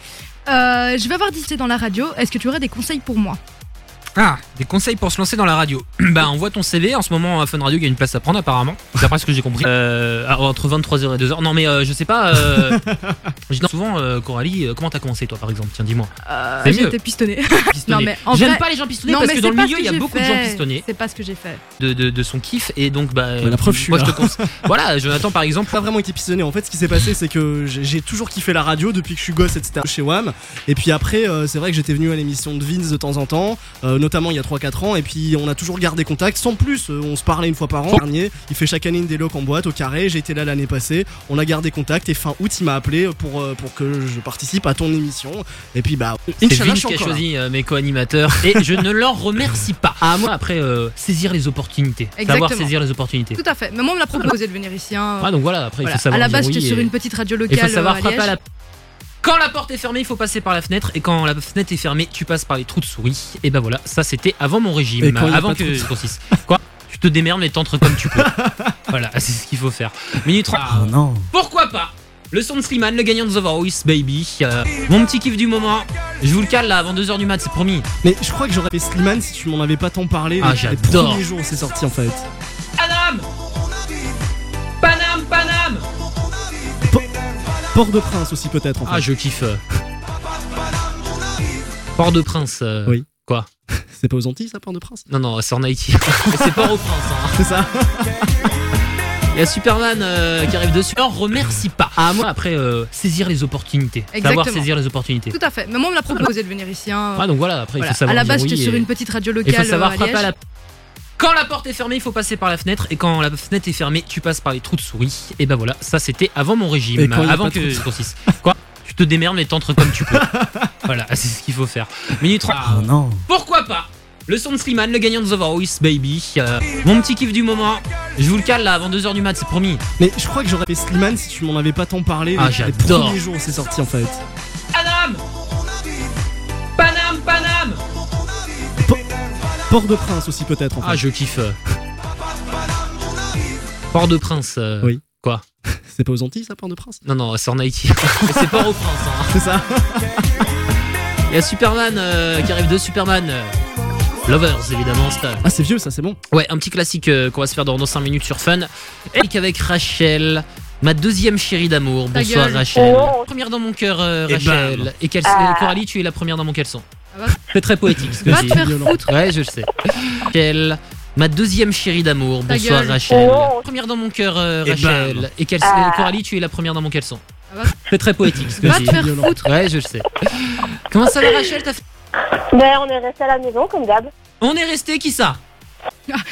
euh, Je vais avoir dit dans la radio. Est-ce que tu aurais des conseils pour moi? Ah, des conseils pour se lancer dans la radio. [clears throat] bah, envoie ton CV. En ce moment, à Fun Radio, il y a une place à prendre apparemment. D'après ce que j'ai compris. Euh, entre 23h et 2h. Non, mais euh, je sais pas. Euh, [laughs] je dis souvent, euh, Coralie, euh, comment t'as commencé toi par exemple? Tiens, dis-moi. Euh, C'est mieux. été pistonné. Pistonné. non, mais en J'aime vrai- pas les gens pistonnés Non, parce mais que c'est dans le milieu, il y a beaucoup de gens pistonnés. C'est pas ce que j'ai fait. De, de, de son kiff et donc bah la preuve, je suis moi là. je te conseille [laughs] voilà Jonathan par exemple pas vraiment été pistonné. En fait, ce qui s'est passé, c'est que j'ai j'ai toujours kiffé la radio depuis que je suis gosse, etc. chez WAM. Et puis après, euh, c'est vrai que j'étais venu à l'émission de Vince de temps en temps, euh, notamment il y a 3-4 ans. Et puis on a toujours gardé contact, sans plus. euh, on se parlait une fois par an. Dernier, il fait chaque année une déloc en boîte au carré. J'ai été là l'année passée. On a gardé contact. Et fin août, il m'a appelé pour, euh, pour que je participe à ton émission. Et puis bah, c'est Inch'Allah, je qui a choisi euh, mes co-animateurs et je ne [laughs] leur remercie pas à moi après euh, saisir les opportunités savoir Exactement. saisir les opportunités Tout à fait. Mais moi, on me l'a proposé de venir ici. hein. ah donc voilà après il faut savoir À la base, j'étais oui sur et- une petite radio il locale. faut savoir euh, à frapper à Liège. la quand la porte est fermée, il faut passer par la fenêtre. Et quand la fenêtre est fermée, tu passes par les trous de souris. Et ben voilà, ça c'était avant mon régime. Et quand avant que je grossisse. Quoi? Tu te démerdes mais t'entres comme tu peux. [laughs] voilà, c'est ce qu'il faut faire. Minute 30. Oh non. Pourquoi pas? Le son de Slimane, le gagnant de The Voice, baby. Euh, mon petit kiff du moment. Je vous le cale là avant 2h du mat, c'est promis. Mais je crois que j'aurais fait Slimane si tu m'en avais pas tant parlé. Ah, les- les j'adore. premiers jours où c'est sorti en fait. Paname Paname, Paname Port-de-Prince aussi peut-être en fait. Ah, je kiffe. Port-de-Prince. euh, Oui. Quoi [laughs] C'est pas aux Antilles ça, Port-de-Prince? Non, non, c'est en Haïti. [laughs] C'est Port-au-Prince. hein. C'est ça Il y a Superman euh, qui arrive dessus. Alors remercie pas. À moi après euh, saisir les opportunités. Savoir Exactement. saisir les opportunités. Tout à fait. Mais moi, on me l'a proposé de venir ici. hein. Ah donc voilà, après Voilà. il faut savoir À la base, oui j'étais sur et- une petite radio Il locale. faut savoir à frapper à Liège. la quand la porte est fermée, il faut passer par la fenêtre et quand la fenêtre est fermée, tu passes par les trous de souris. Et ben voilà, ça c'était avant mon régime, avant que je grossisse. Quoi? Tu te démerdes mais t'entres comme tu peux. [laughs] voilà, c'est ce qu'il faut faire. Minute 30. Oh non. Pourquoi pas? Le son de Slimane, le gagnant de The Voice, baby. Euh, mon petit kiff du moment. Je vous le cale là avant 2h du mat, c'est promis. Mais je crois que j'aurais fait Slimane si tu m'en avais pas tant parlé. Ah, les- les j'adore. premiers jours c'est sorti en fait. Paname Port-de-Prince aussi peut-être en fait. Ah, je kiffe. Port-de-Prince. euh, Oui. Quoi [laughs] C'est pas aux Antilles ça, Port-de-Prince Non, non, c'est en Haïti. [laughs] Mais c'est Port-au-Prince. hein. C'est ça Il y a Superman euh, qui arrive de Superman. Lovers, évidemment. c'est, Ah, c'est vieux ça, c'est bon. Ouais, un petit classique euh, qu'on va se faire dans, dans 5 minutes sur Fun. Et avec Rachel, ma deuxième chérie d'amour. Bonsoir. Rachel. Oh. Première dans mon cœur, euh, Et Rachel. Et, quelle- Ah. Coralie, tu es la première dans mon caleçon. C'est très poétique ce que Va je te dis. faire foutre. Ouais, je le sais. Rachel, ma deuxième chérie d'amour. Ta Bonsoir gueule. Rachel. Oh. Première dans mon cœur, euh, Et Rachel. bam. Et quelle- Ah. Coralie, tu es la première dans mon caleçon. Ah bah. C'est très poétique ce que Va je te dis. faire foutre. Ouais, je le sais. Comment ça va Rachel? T'as fait- Ben, on est resté à la maison comme d'hab. On est resté qui ça?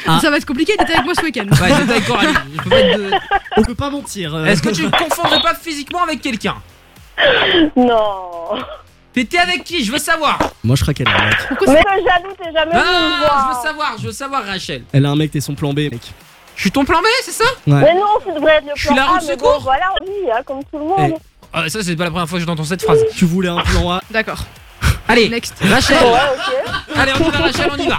Ah, Ça va être compliqué, t'étais avec moi ce week-end. Ouais, j'étais avec Coralie. Je peux pas être de- On peut pas mentir. euh. Est-ce que tu ne confondrais pas physiquement avec quelqu'un? Non. T'étais avec qui Je veux savoir. Moi je craquais là, mec. Mais le jaloux, t'es jamais Non, venu me je veux savoir, je veux savoir Rachel. Elle a un mec, t'es son plan B, mec. Je suis ton plan B, c'est ça Ouais. Mais non, tu devrais être le Je suis plan la roue A, de mais secours. bon, voilà, dit, hein, comme tout le monde. Ah, Ça, c'est pas la première fois que j'entends cette phrase. Tu voulais un plan A. D'accord. Allez, Next. Rachel. Ouais. Allez, on y va, Rachel, on y va.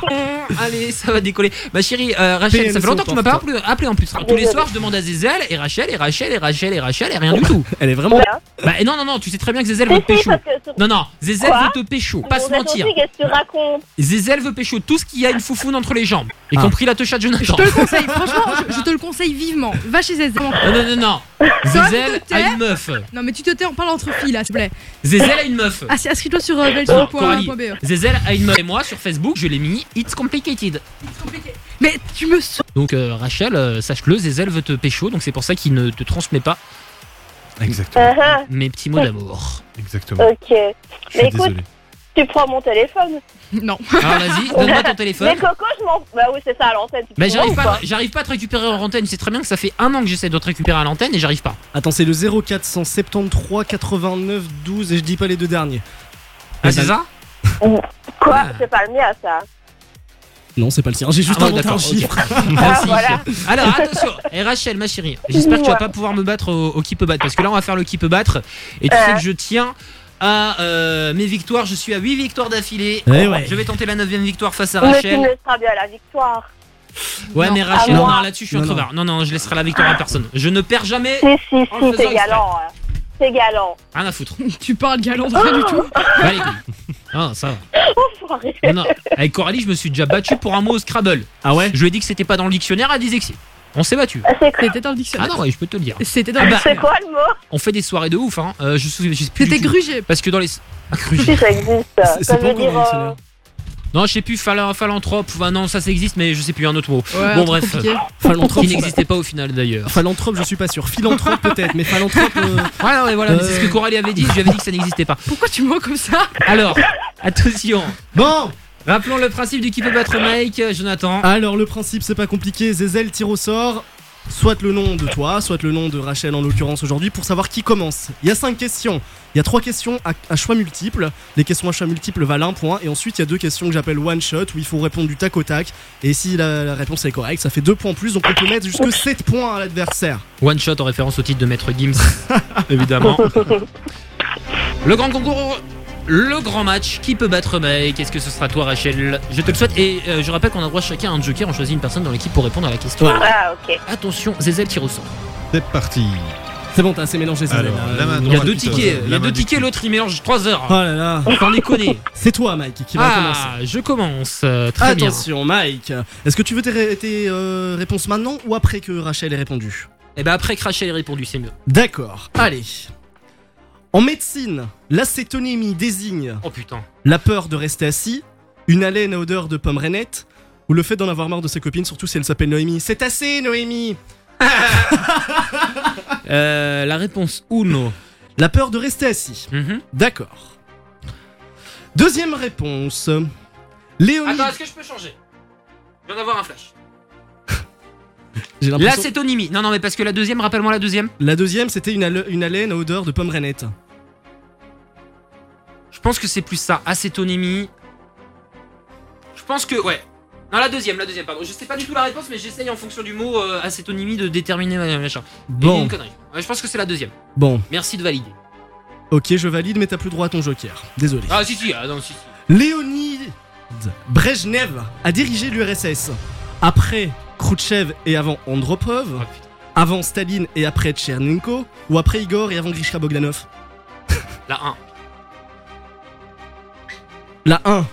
Allez, ça va décoller. Ma chérie, euh, Rachel, ça fait longtemps que tu m'as pas appelé, appelé en plus. Tous les soirs, je demande à Zézel et Rachel et Rachel et Rachel et Rachel et rien du tout. Elle est vraiment. Voilà. Bah, non, non, non, tu sais très bien que Zézel veut te pécho. que Non, non, Zézel Quoi veut te pécho. Pas se mentir. Zézel veut pécho tout ce qui a une foufoune entre les jambes, y Ah. compris la toucha de Je Jonathan. te le conseille, franchement, je, je te le conseille vivement. Va chez Zézel. Non, non, non, non. Zézel a une meuf. Non, mais tu te tais, on parle entre filles là, s'il te plaît. Zézel a une meuf. Ah, c'est- inscris-toi sur euh, Non, Coralie, bellesoir.be. Zézel a une meuf. Et moi, sur Facebook, je l'ai mis It's Complicated. Mais tu me sou- Donc, euh, Rachel, euh, sache-le, Zézel veut te pécho, donc c'est pour ça qu'il ne te transmet pas Exactement. Uh-huh. mes petits mots d'amour. Exactement. Ok. Je Mais suis écoute, désolé. Tu prends mon téléphone. Non. Alors vas-y, [laughs] donne-moi ton téléphone. Mais Coco, je m'en. Bah oui, c'est ça à l'antenne. Bah pas, j'arrive pas à te récupérer en antenne. C'est très bien que ça fait un an que j'essaie de te récupérer à l'antenne et j'arrive pas. Attends, c'est le 0473 89 12 et je dis pas les deux derniers. Ah c'est ça Quoi C'est pas le mien, ça. Non, c'est pas le sien. J'ai juste Ah inventé un chiffre. [laughs] Merci. voilà. Alors [laughs] attention, et Rachel, ma chérie, j'espère que tu vas pas pouvoir me battre au, au qui peut battre parce que là on va faire le qui peut battre et tu Euh. sais que je tiens à euh, mes victoires. Je suis à 8 victoires d'affilée. Eh ouais. Je vais tenter la 9 victoire face à Mais tu Rachel. laisseras bien la victoire. Ouais, Non. mais Rachel, Ah, non, là-dessus je suis un Non, non. crevard. Non, non, je laisserai la victoire à personne. Je ne perds jamais. Si, si, si, t'es galant. hein. T'es galant. Rien à foutre. [laughs] Tu parles galant de rien du tout. [laughs] Couilles. Ah, ça va. Enfoiré. Non, non. Avec Coralie, je me suis déjà battu pour un mot au Scrabble. Ah ouais Je lui ai dit que c'était pas dans le dictionnaire, elle disait que si. On s'est battu. Ah, C'est quoi C'était dans le Ah dictionnaire. non, ouais, je peux te le dire. C'était dans Ah le bah, C'est dictionnaire. quoi le mot On fait des soirées de ouf, hein. Euh, je du C'était grugé. Parce que dans les. Ah, grugé. Si, ça existe. C'est- Ça C'est pas veut encore dans le dire. euh, dictionnaire. Non, je sais plus, phal- phalanthrope. Enfin, non, ça, ça existe, mais je sais plus un autre mot. Ouais, bon, bref. Philanthrope, Qui n'existait pas au final d'ailleurs. Philanthrope, je suis pas sûr. Philanthrope peut-être, mais philanthrope. euh, Ouais, non, mais voilà, mais c'est ce que Euh. Coralie avait dit. Je lui avais dit que ça n'existait pas. Pourquoi tu mens comme ça? Alors, attention. Bon, Rappelons le principe du qui peut battre Mike, Jonathan. alors le principe c'est pas compliqué. Zézel tire au sort. Soit le nom de toi, soit le nom de Rachel en l'occurrence aujourd'hui pour savoir qui commence. Il y a cinq questions. Il y a trois questions à, à choix multiples. Les questions à choix multiples valent un point. Et ensuite il y a deux questions que j'appelle one shot où il faut répondre du tac au tac. Et si la, la réponse est correcte, ça fait deux points en plus. Donc on peut mettre jusque 7 points à l'adversaire. One shot en référence au titre de Maître Gims, [laughs] évidemment. [laughs] Le grand concours, le grand match, qui peut battre Mike Est-ce que ce sera toi, Rachel? Je te le souhaite. Et euh, je rappelle qu'on a droit chacun à un joker. On choisit une personne dans l'équipe pour répondre à la question. Ah, ok. Attention, Zézel tire au sort. C'est parti. C'est bon, t'as assez mélangé Zézel. Alors, là. la main Il y a droite, deux tickets. euh, Il y a deux tickets. L'autre, il mélange 3 heures. Oh là là. [laughs] Sans déconner. C'est toi Mike qui va commencer. Ah, je commence. euh, très bien. Attention Mike, est-ce que tu veux tes, ré- tes, euh, réponses maintenant ou après que Rachel ait répondu? Et ben après que Rachel ait répondu, c'est mieux. D'accord, allez. En médecine, l'acétonémie désigne Oh putain. la peur de rester assis, une haleine à odeur de pomme rainette, ou le fait d'en avoir marre de ses copines, surtout si elle s'appelle Noémie. C'est assez Noémie [laughs] Euh, la réponse uno. La peur de rester assis. Mhm. D'accord. Deuxième réponse. Léonie. Attends, est-ce que je peux changer? Je viens d'avoir un flash. [laughs] L'acétonymie. Non, non, mais parce que la deuxième, rappelle-moi la deuxième. La deuxième, c'était une, hale- une haleine à odeur de pomme rainette. Je pense que c'est plus ça. Acétonémie. Je pense que, ouais. Non, la deuxième, la deuxième, pardon. Je sais pas du tout la réponse, mais j'essaye en fonction du mot euh, acétonymie de déterminer ma machin. Bon. une connerie. Ouais, je pense que c'est la deuxième. Bon, Merci de valider. ok, je valide, mais t'as plus droit à ton joker. Désolé. Ah, si, si, ah, non, si, si. Léonid Brejnev a dirigé l'URSS. Après Khrouchtchev et avant Andropov. Oh, putain. avant Staline et après Tchernenko. Ou après Igor et avant Grishka Bogdanov? La 1. La 1.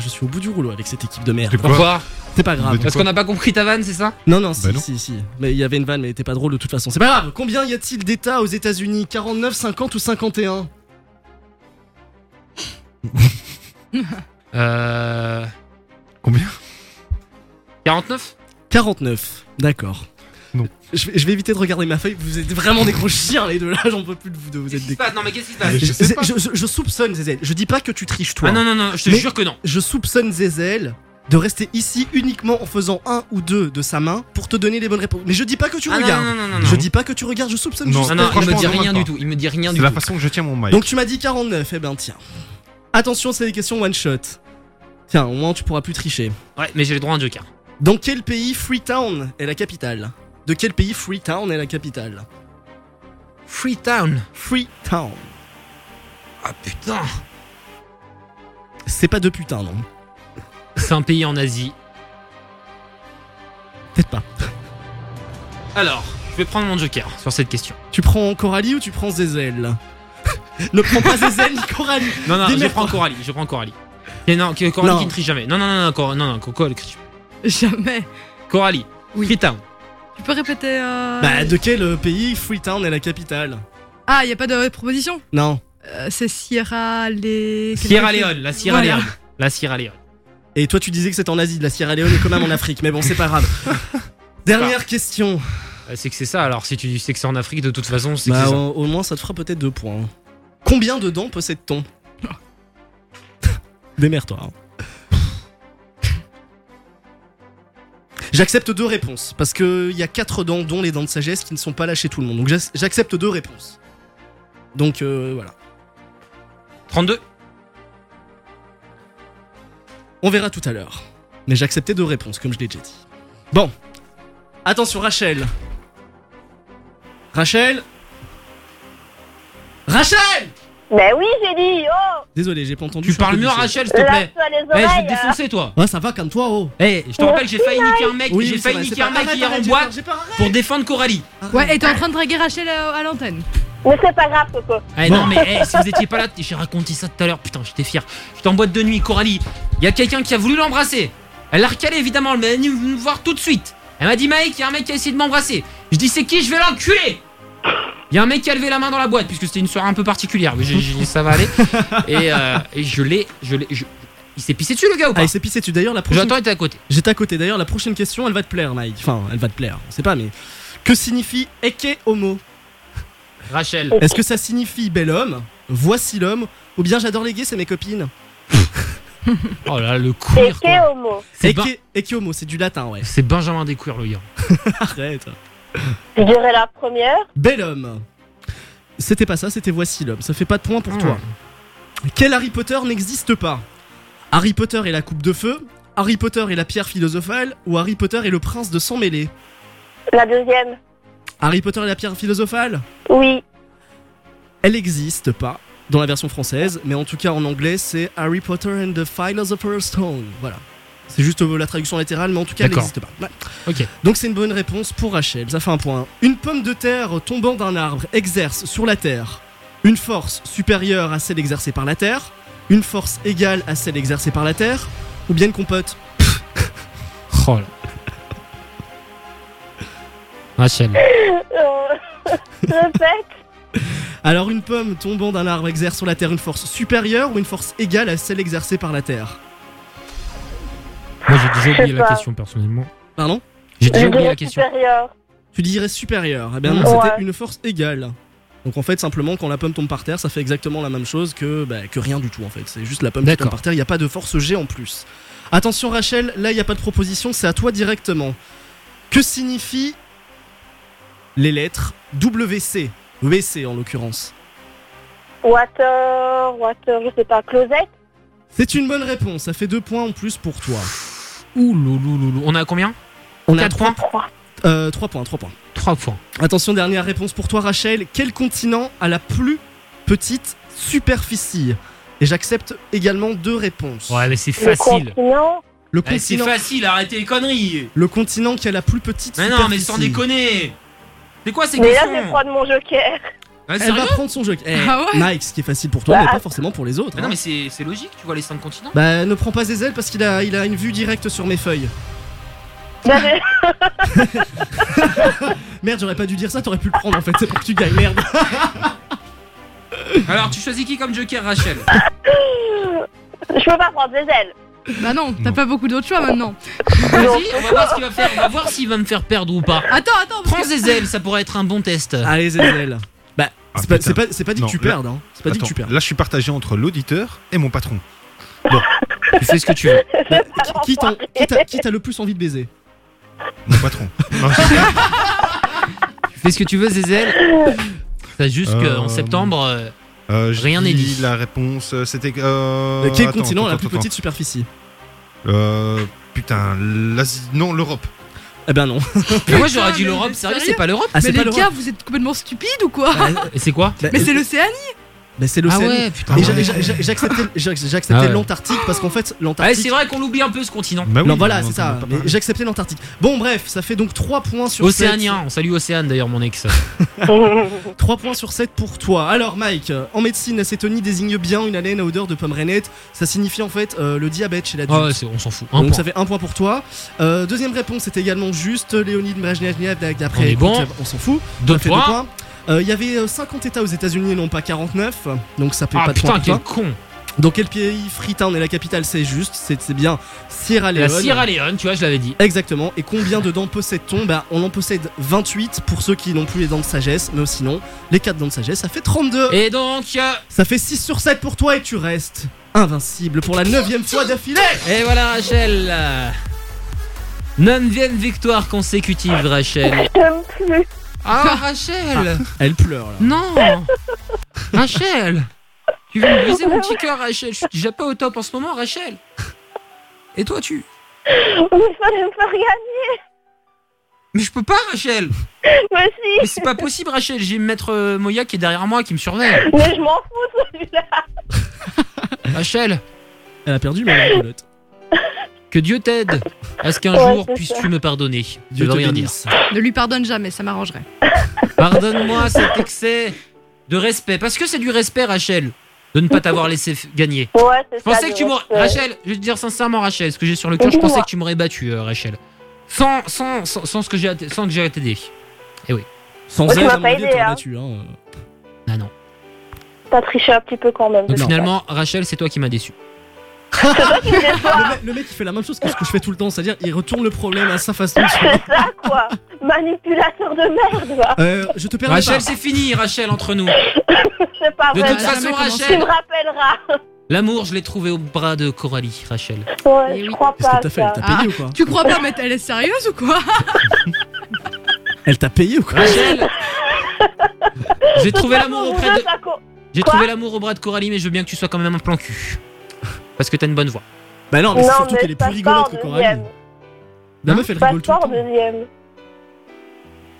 Je suis au bout du rouleau avec cette équipe de merde. Pourquoi C'est pas grave. Parce qu'on n'a pas compris ta vanne, c'est ça? Non, non, si, Bah non. si, si. Mais il y avait une vanne, mais elle était pas drôle de toute façon. C'est pas grave. Combien y a-t-il d'États aux États-Unis? 49, 50 ou 51 [laughs] Euh. Combien? 49 49. D'accord. Je vais, je vais éviter de regarder ma feuille. Vous êtes vraiment des gros chiens, les deux là. J'en peux plus de vous deux. Vous Qu'est-ce êtes qui des. se passe? Non, mais qu'est-ce qui se passe? Mais je sais Zé- pas. je, je- je soupçonne Zézel. Je dis pas que tu triches toi. Ah non, non, non, je te Mais- jure que non. Je soupçonne Zézel de rester ici uniquement en faisant un ou deux de sa main pour te donner les bonnes réponses. Mais je dis pas que tu Ah regardes. non, non, non, non. Je dis pas que tu regardes, je soupçonne Non, juste. Non, non, il me dit rien du pas. tout. Il me dit rien C'est du la tout. façon que je tiens mon mic. Donc tu m'as dit 49, eh ben tiens. Attention, c'est des questions one shot. Tiens, au moins tu pourras plus tricher. Ouais, mais j'ai le droit à un joker. Dans quel pays Freetown est la capitale? De quel pays Freetown est la capitale Freetown. Freetown. Ah putain. C'est pas de putain, non. C'est un pays en Asie. Peut-être pas. Alors, je vais prendre mon joker sur cette question. Tu prends Coralie ou tu prends Zézel Ne prends pas Zézel ni Coralie. [laughs] Non, non, je prends Coralie. Je prends Coralie. Et non, Coralie Non. qui ne triche jamais. Non, non, non, non, Cor- non, non, Coco, elle triche. Jamais. Coralie. Oui. Freetown. Tu peux répéter euh... Bah, de quel euh, pays Freetown est la capitale Ah, y a pas de proposition? Non. Euh, C'est Sierra les... Sierra Leone. La Sierra Voilà. Leone. La Sierra Leone. Et toi, tu disais que c'était en Asie. La Sierra Leone est quand même en Afrique. Mais bon, c'est pas grave. [laughs] Dernière question. Euh, C'est que c'est ça. Alors, si tu sais que c'est en Afrique, de toute façon, c'est que Bah, c'est ça. au, au moins, ça te fera peut-être deux points. Combien de dents possède-t-on? [laughs] Démerde-toi. hein. J'accepte deux réponses parce que il y a quatre dents, dont les dents de sagesse, qui ne sont pas là chez tout le monde. Donc j'ac- j'accepte deux réponses. Donc euh, voilà. 32. On verra tout à l'heure. Mais j'ai accepté deux réponses, comme je l'ai déjà dit. Bon. Attention, Rachel. Rachel Rachel Mais oui, j'ai dit, oh Désolé, j'ai pas entendu. Tu parles mieux. Rachel, s'il te plaît. Eh, je vais te défoncer, toi. Ouais, ça va, calme-toi, oh. Eh, je te rappelle que j'ai failli niquer un mec, Oui, j'ai c'est failli vrai, niquer un mec arrête, hier en arrête, boîte j'ai pour défendre Coralie. Ouais, et t'es en train de draguer Rachel à, à l'antenne. Mais c'est pas grave, Coco. Eh non mais eh, si vous étiez pas là, j'ai raconté ça tout à l'heure, putain j'étais fier. J'étais en boîte de nuit, Coralie, il y a quelqu'un qui a voulu l'embrasser. Elle l'a recalé évidemment, mais elle est venue me voir tout de suite. Elle m'a dit Mike, il y a un mec qui a essayé de m'embrasser. Je dis c'est qui? Je vais l'enculer Il y a un mec qui a levé la main dans la boîte, puisque c'était une soirée un peu particulière. Mais j'ai j'ai dit ça va aller. [laughs] Et, euh, et je l'ai, je l'ai, je- Il s'est pissé dessus le gars ou pas Ah, il s'est pissé dessus. D'ailleurs, la prochaine. J'attends, il était à côté. J'étais à côté. D'ailleurs, la prochaine question, elle va te plaire, Mike. Enfin, elle va te plaire. On sait pas, mais. Que signifie Eke Homo? Rachel. Est-ce que ça signifie bel homme? Voici l'homme Ou bien j'adore les gays, c'est mes copines [laughs] Oh là là, le queer homo Eke, Ben- Eke Homo, c'est du latin, ouais. C'est Benjamin Desqueer le gars. [laughs] Arrête. Je dirais la première. Bel homme. C'était pas ça, c'était voici l'homme. Ça fait pas de point pour toi. Quel Harry Potter n'existe pas? Harry Potter et la coupe de feu Harry Potter et la pierre philosophale Ou Harry Potter et le prince de sang mêlé? La deuxième. Harry Potter et la pierre philosophale? Oui. Elle n'existe pas dans la version française, mais en tout cas en anglais c'est Harry Potter and the Philosopher's Stone. Voilà. C'est juste la traduction littérale, mais en tout cas elle n'existe pas. Ouais. Donc c'est une bonne réponse pour Rachel, ça fait un point. Une pomme de terre tombant d'un arbre exerce sur la terre une force supérieure à celle exercée par la terre, une force égale à celle exercée par la terre, ou bien une compote. [laughs] Oh là. Rachel. [laughs] Répète. Alors une pomme tombant d'un arbre exerce sur la terre une force supérieure ou une force égale à celle exercée par la terre Moi j'ai déjà oublié la question personnellement. Pardon? J'ai déjà oublié la question. Tu dirais supérieur. Eh bien non, Ouais. c'était une force égale. Donc en fait, simplement, quand la pomme tombe par terre, ça fait exactement la même chose que, bah, que rien du tout en fait. C'est juste la pomme qui tombe par terre, il n'y a pas de force G en plus. Attention Rachel, là il n'y a pas de proposition, c'est à toi directement. Que signifient les lettres WC WC en l'occurrence. Water, water, je sais pas, closet? C'est une bonne réponse, ça fait deux points en plus pour toi. Ouh loulou loulou. On à combien On a Quatre trois points Euh, 3 points, 3 points. 3 points. Attention, dernière réponse pour toi, Rachel. Quel continent a la plus petite superficie? Et j'accepte également deux réponses. Ouais mais c'est Le facile. continent. Le Eh, c'est continent, facile, arrêtez les conneries. le continent qui a la plus petite Mais superficie. non mais sans déconner. C'est quoi ces Mais là, questions je vais prendre mon joker. Ah, Elle va prendre son jeu. Eh, Ah ouais Mike, ce qui est facile pour toi, Bah, mais pas forcément pour les autres. Non hein. mais c'est c'est logique, tu vois les 5 continents. Bah, ne prends pas Zézel parce qu'il a, il a une vue directe sur mes feuilles. [laughs] Bah, mais- [laughs] Merde, j'aurais pas dû dire ça, t'aurais pu le prendre en fait, c'est pour que tu gagnes, merde. [laughs] Alors tu choisis qui comme joker Rachel? Je peux pas prendre des ailes. Bah non, t'as pas beaucoup d'autres choix maintenant. Vas-y, on va voir ce qu'il va faire, on va voir s'il va me faire perdre ou pas. Attends, attends. Prends que- Zézel, ça pourrait être un bon test. Allez, Zézel. Ah, c'est pas, c'est pas, c'est pas dit Non, que tu là- perdes, hein. C'est pas dit que tu perdes. là je suis partagé entre l'auditeur et mon patron. [laughs] Tu fais ce que tu veux. [laughs] Bah, qui, qui t'en- qui t'a- qui t'a le plus envie de baiser Mon patron. Non, [laughs] Tu fais ce que tu veux Zézel. C'est juste Euh, qu'en septembre, euh, euh, Rien n'est dit. La réponse, euh, c'était. Euh, Quel attends, continent a la plus attends. petite superficie Euh, putain, l'Asie. Non, l'Europe. Eh ben non. [laughs] mais moi j'aurais dit l'Europe, sérieux, c'est pas l'Europe Ah, c'est Mais pas les l'Europe. vous êtes complètement stupides ou quoi Et c'est quoi Bah, Mais c'est l'Océanie Bah, c'est Ah l'Océanie. ouais, putain. Et j'a- j'acceptais j'ac- j'acceptais Ah ouais. l'Antarctique parce qu'en fait, Ouais, l'Antarctique. c'est vrai qu'on l'oublie un peu ce continent. Bah oui, non, voilà, c'est ça. j'acceptais l'Antarctique. Bon, bref, ça fait donc 3 points sur 7. Océanien, on salue Océane d'ailleurs, mon ex. [laughs] 3 points sur 7 pour toi. Alors, Mike, en médecine, l'acétonie désigne bien une haleine à odeur de pomme rainette. Ça signifie en fait euh, le diabète chez l'adulte. Ah ouais, c'est- on s'en fout. Un Donc point. ça fait un point pour toi. Euh, deuxième réponse est également juste. Léonide Brezhnev d'après. On bon. S'en fout. Deux Ça fait points. Euh, Il y avait euh, 50 États aux États-Unis et non pas 49. Donc ça fait Ah pas de points putain, quel con. Dans quel pays Freetown est la capitale C'est juste. C'est bien Sierra La Leone. Sierra Leone, tu vois, je l'avais dit. Exactement. Et combien de dents possède-t-on? Bah, on en possède 28 pour ceux qui n'ont plus les dents de sagesse. Mais sinon, les 4 dents de sagesse, ça fait 32. Et donc, euh, Ça fait 6 sur 7 pour toi et tu restes invincible pour la neuvième fois d'affilée. Et voilà Rachel. Neuvième victoire consécutive Rachel. Plus. Ah Rachel. Elle pleure là. Non Rachel Tu veux me briser mon petit cœur Rachel? Je suis déjà pas au top en ce moment Rachel Et toi tu? Mais il fallait me faire gagner. Mais je peux pas Rachel Mais si. Mais c'est pas possible Rachel J'ai maître euh, Moya qui est derrière moi qui me surveille Mais je m'en fous celui-là. Rachel Elle a perdu mais elle. [laughs] Que Dieu t'aide à ce qu'un [laughs] Ouais, jour puisses-tu me pardonner Je Dieu veux te rien dire. Ne lui pardonne jamais, ça m'arrangerait. [laughs] [laughs] Pardonne-moi cet excès de respect Parce que c'est du respect Rachel de ne pas t'avoir laissé gagner Ouais, c'est Je pensais ça, que tu m'aurais. Rachel, je vais te dire sincèrement, Rachel, ce que j'ai sur le cœur, je pensais que tu m'aurais battu, euh, Rachel. Sans, sans, sans, sans ce que j'ai sans que j'ai t'aider. Eh oui. Sans Ouais, tu aide, m'as pas aidé, elle t'aurait hein. battu. Hein. Ah non. T'as triché un petit peu quand même. Donc finalement, Rachel, c'est toi qui m'as déçu. Le, mec, le mec il fait la même chose que ce que je fais tout le temps, c'est-à-dire il retourne le problème à sa façon. tu. [laughs] C'est ça quoi. Manipulateur de merde va. Euh, je te permets Rachel, c'est fini, Rachel, entre nous. C'est pas De vrai. toute façon, Tu Rachel- me rappelleras. L'amour, je l'ai trouvé au bras de Coralie, Rachel. Ouais, je crois Qu'est-ce pas. que t'as fait Elle ça. t'a payé ou quoi Tu crois pas, mais elle est sérieuse ou quoi [laughs] Elle t'a payé ou quoi Rachel [laughs] J'ai trouvé De l'amour auprès de. J'ai Quoi trouvé l'amour au bras de Coralie, mais je veux bien que tu sois quand même un plan cul. Parce que t'as une bonne voix. Bah non, mais c'est surtout qu'elle est plus rigolote que deuxième. La meuf elle rigole tout le en temps. deuxième.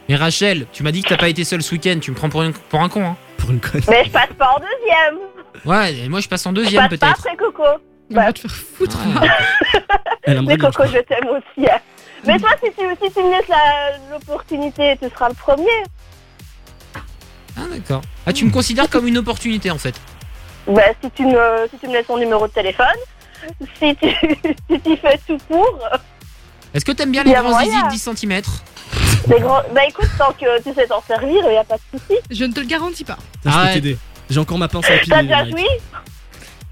Mais Rachel, tu m'as dit que t'as pas été seule ce week-end, tu me prends pour, une- pour un con, hein. Pour une conne. Mais je passe pas en deuxième. Ouais, et moi je passe en Je deuxième passe pas peut-être. après Coco. On va te faire foutre. [laughs] Elle Mais bien. Coco, je t'aime aussi. hein. Mais toi, si tu, si tu me laisses la- l'opportunité, tu seras le premier. Ah d'accord. Ah tu me considères comme une opportunité en fait. Bah, si tu me, si tu me laisses ton numéro de téléphone, [laughs] si tu, [laughs] si tu fais tout pour, Est-ce que t'aimes bien Il les grands moyen. zizi de 10 cm les grands, bah écoute, tant que tu sais t'en servir, y a pas de souci. Je ne te le garantis pas. Ça, je peux Arrête. t'aider? J'ai encore ma pince à T'as piler. déjà joué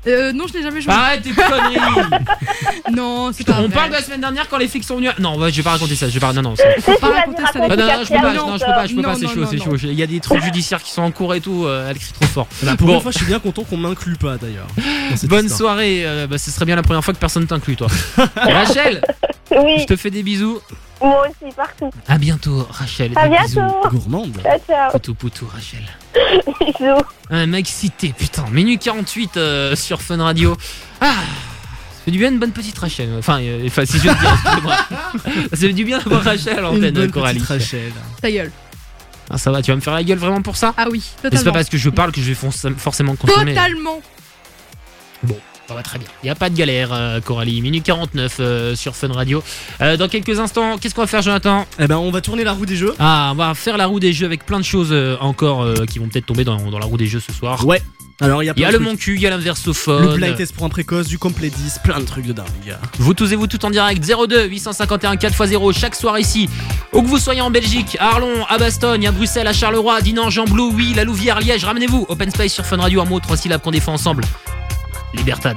Euh, non, je n'ai jamais joué. Arrête tes conneries [laughs] Non, c'est pas On vrai. parle de la semaine dernière quand les flics sont venus. Non, ouais, je vais pas raconter ça. Je vais pas. Non, non. c'est- tu pas raconter ça, Ah, non, non, je peux pas. Non, je peux pas. Je peux pas. C'est chaud. C'est chaud. Il y a des trucs judiciaires qui sont en cours et tout. euh, Elle crie trop fort. Bah, pour Bon. une fois, je suis bien content qu'on m'inclue pas d'ailleurs. dans cette Bonne histoire. soirée. euh, bah, ce serait bien la première fois que personne t'inclut, toi. [laughs] Rachel, je Oui, te fais des bisous. Moi aussi, partout. À bientôt, Rachel. À bientôt. Gourmande. Ciao, ciao. Poutou poutou, Rachel. [laughs] Bisous. Un mec cité, putain. Minute 48 euh, sur Fun Radio. Ah ça fait du bien une bonne petite Rachel. Enfin, euh, enfin si je veux dire, excusez-moi. [laughs] Ça fait du bien d'avoir Rachel à Une l'antenne, bonne Coralie. petite Rachel. Ta gueule. Ah, ça va, tu vas me faire la gueule vraiment pour ça? Ah oui, Mais c'est pas totalement. parce que je parle que je vais forcément consommer. Totalement. Très bien. Il n'y a pas de galère, euh, Coralie. Minute 49 euh, sur Fun Radio. Euh, dans quelques instants, qu'est-ce qu'on va faire, Jonathan? Eh ben, on va tourner la roue des jeux. Ah, on va faire la roue des jeux avec plein de choses encore qui vont peut-être tomber dans, dans la roue des jeux ce soir. Ouais. Alors, il y a Il y a de le trucs. mon cul, il y a l'inversophone. Le blind test pour un précoce, du complet 10, plein de trucs de dingue. Vous tous et vous tout en direct 02 851 4x0 chaque soir ici. Où que vous soyez en Belgique, à Arlon, à Bastogne, à Bruxelles, à Charleroi, à Dinan, Jean Blou, oui, la Louvière, Liège, ramenez-vous. Open Space sur Fun Radio, un mot, trois syllabes qu'on défend ensemble. Libertad.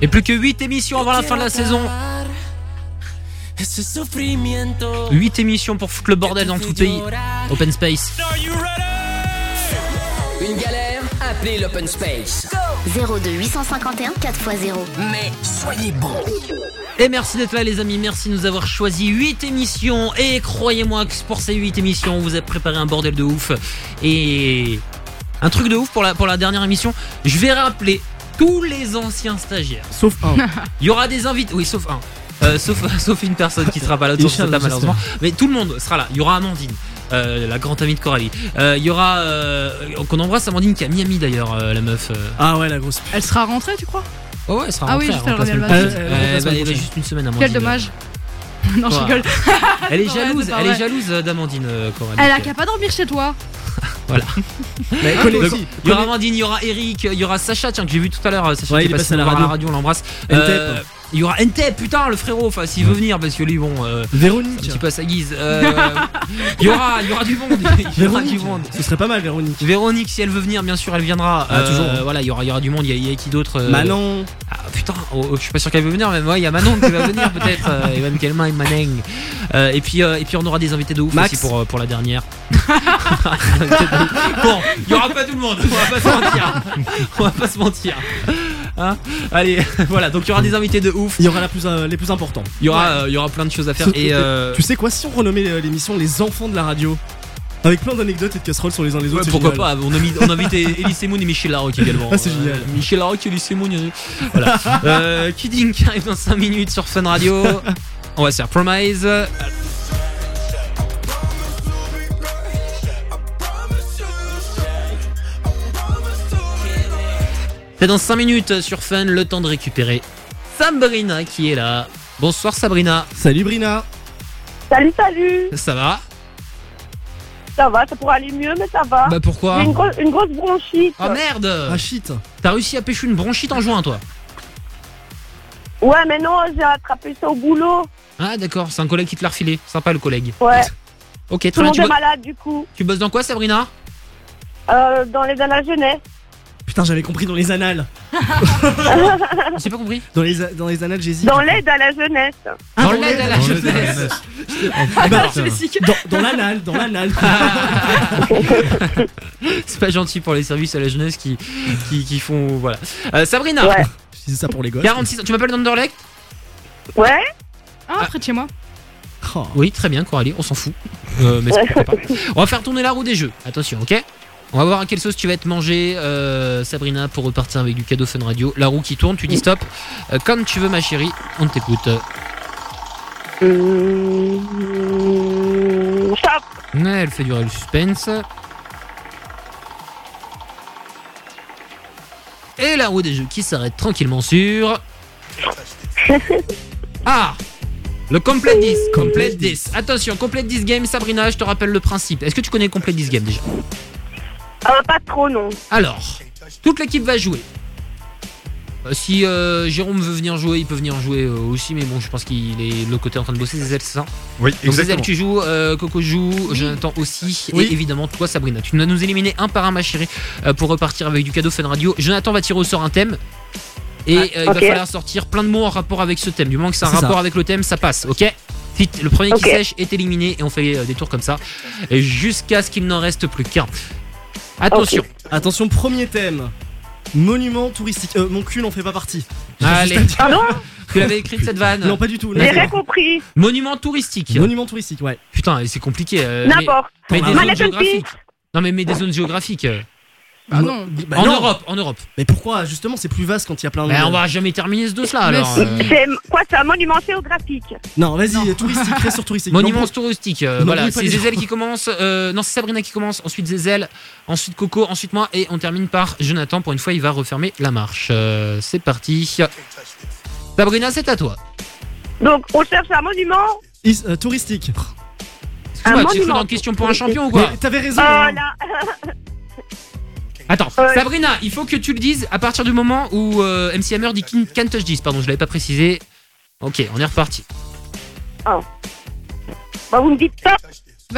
Et plus que 8 émissions avant la fin de la saison. Ese sufrimiento. 8 émissions pour foutre le bordel dans tout le pays. Open Space. Une galère Appelez l'Open Space. 02 851 4x0. Mais soyez bons. Et merci d'être là les amis, merci de nous avoir choisi 8 émissions et croyez-moi que pour ces 8 émissions on vous a préparé un bordel de ouf et un truc de ouf pour la, pour la dernière émission, je vais rappeler tous les anciens stagiaires. Sauf un. [laughs] Il y aura des invités, oui sauf un. Euh, sauf, [laughs] sauf une personne qui sera pas là autour de table, malheureusement. Mais tout le monde sera là. Il y aura Amandine, euh, la grande amie de Coralie. Euh, Il y aura euh, qu'on embrasse Amandine qui est à Miami d'ailleurs, euh, la meuf. euh. Ah ouais, la grosse. Elle sera rentrée, tu crois? Oh ouais, elle sera Ah oui, rentrée, juste elle remplace revient le le petit. 28. Euh, Elle la bah, juste une semaine Amandine. Quel dommage. [laughs] non, je Quoi rigole. Elle est jalouse, elle est jalouse d'Amandine euh, Coralie. Elle a qu'à pas dormir chez toi. [laughs] Voilà. Mais Donc, Collectif. Il y aura Amandine, il y aura Eric, il y aura Sacha, tiens, que j'ai vu tout à l'heure. euh, Sacha Ouais, qui il est passé passé à la radio. on l'embrasse. Euh, Il y aura NT, putain, le frérot, enfin, s'il veut venir, parce que lui, bon. euh, Véronique. Un petit peu à sa guise. Euh, il y aura, il y aura du monde. [laughs] Il y aura Véronique. du monde. Ce serait pas mal, Véronique. Véronique, si elle veut venir, bien sûr, elle viendra. Ah, toujours. Voilà, il y aura, il y aura du monde. Il y a, il y a qui d'autre euh, Manon. Ah, putain, oh, oh, je suis pas sûr qu'elle veut venir, mais moi, il y a Manon qui va venir [laughs] peut-être. Euh, Evan Kelman et Maneng. Euh, et puis, euh, et puis, on aura des invités de ouf Max. aussi pour pour la dernière. [laughs] bon, il y aura pas tout le monde. On va pas se mentir. On va pas se mentir. Hein? Allez, [laughs] voilà. Donc, il y aura des invités de ouf. Il y aura la plus, les plus importants. Il y aura, il y aura plein de choses à faire. Et Tu sais quoi, si on renommait l'émission Les enfants de la radio? Avec plein d'anecdotes et de casseroles sur les uns les autres, Ouais, pourquoi génial. pas On a, mis- on a invité [laughs] Elise Moon et Michel Larocque également. Ah, c'est génial. Euh, Michel Larocque et Elise Moon. [laughs] euh, Voilà. euh, Kidding qui arrive dans 5 minutes sur Fun Radio. On va se faire Promise. C'est dans 5 minutes sur Fun, le temps de récupérer Sabrina qui est là. Bonsoir Sabrina. Salut Brina. Salut, salut Ça va? Ça va, ça pourrait aller mieux, mais ça va. Bah pourquoi J'ai une, gro- une grosse bronchite. Oh merde Ah shit T'as réussi à pêcher une bronchite en juin toi Ouais, mais non, j'ai attrapé ça au boulot. Ah d'accord, c'est un collègue qui te l'a refilé. Sympa le collègue. Ouais. Ok, Tout très le bien. monde Tu, est bo- malade, du coup. tu bosses dans quoi Sabrina? Euh, dans les annales jeunesse. Putain, j'avais compris dans les annales. [laughs] J'ai pas compris. Dans les, dans les annales, j'hésite. Dans l'aide à la jeunesse. Ah, Dans l'aide à la dans l'aide jeunesse. [laughs] Ah bah, dans, dans l'anal, dans l'anal. [laughs] C'est pas gentil pour les services à la jeunesse qui, qui, qui font. Voilà. Euh, Sabrina Ouais. Je disais ça pour les gosses. 46 ans. Tu m'appelles d'Anderlecht Ouais Ah, près de chez moi. Oh. Oui, très bien, Coralie, on s'en fout. Euh, mais pas. On va faire tourner la roue des jeux. Attention, ok? On va voir à quelle sauce tu vas être mangé, euh, Sabrina, pour repartir avec du cadeau Fun Radio. La roue qui tourne, tu dis stop. Euh, comme tu veux, ma chérie, on t'écoute. Mmh, Stop. Ouais, elle fait durer le suspense. Et la roue des jeux qui s'arrête tranquillement sur. [laughs] Ah Le Complete 10. Complete 10. Attention, Complete 10 game, Sabrina, je te rappelle le principe. Est-ce que tu connais Complete 10 game déjà? Euh, pas trop, non. Alors, toute l'équipe va jouer. Euh, Si euh, Jérôme veut venir jouer, il peut venir jouer euh, aussi, mais bon, je pense qu'il est de l'autre côté en train de bosser. Zézel, c'est ça Oui, Donc exactement. Zézel, tu joues, euh, Coco joue, Jonathan aussi, Oui. et évidemment toi, Sabrina. Tu dois nous éliminer un par un, ma chérie, euh, pour repartir avec du cadeau Fun Radio. Jonathan va tirer au sort un thème. Et euh, il ok. va falloir sortir plein de mots en rapport avec ce thème. Du moment que c'est un C'est ça. rapport avec le thème, ça passe, ok? Vite, le premier qui sèche est éliminé et on fait euh, des tours comme ça et jusqu'à ce qu'il n'en reste plus qu'un. Attention. Attention, premier thème. Monument touristique. Euh, mon cul n'en fait pas partie. J'ai Allez. Pardon Tu l'avais écrite cette vanne Non, pas du tout. J'ai Là, rien compris. Monument touristique. Monument touristique, ouais. Putain, et c'est compliqué. euh, mais- N'importe. Mais, des zones géographiques. Non, mais, mais des zones géographiques. Bah non. Bah en non. Europe, en Europe. Mais pourquoi Justement, c'est plus vaste quand il y a plein de. Mais on va jamais terminer ce dos-là Mais alors. euh. C'est quoi, c'est un monument géographique Non, vas-y, touristique, reste sur touristique. Monument Non, touristique, euh, Non, voilà, c'est Zézel qui commence, euh, non c'est Sabrina qui commence, ensuite Zézel, ensuite Coco, ensuite moi et on termine par Jonathan, pour une fois il va refermer la marche. Euh, c'est parti. Sabrina c'est à toi. Donc, on cherche un monument. Is- euh, touristique. Excuse-moi, Un tu es monument. dans une question pour un champion ou quoi T'avais raison. Euh, hein. là. [laughs] Attends, Ouais. Sabrina, il faut que tu le dises à partir du moment où euh, MC Hammer dit Can't Touch This, pardon, je l'avais pas précisé. Ok, on est reparti. Bah, vous me dites. Comme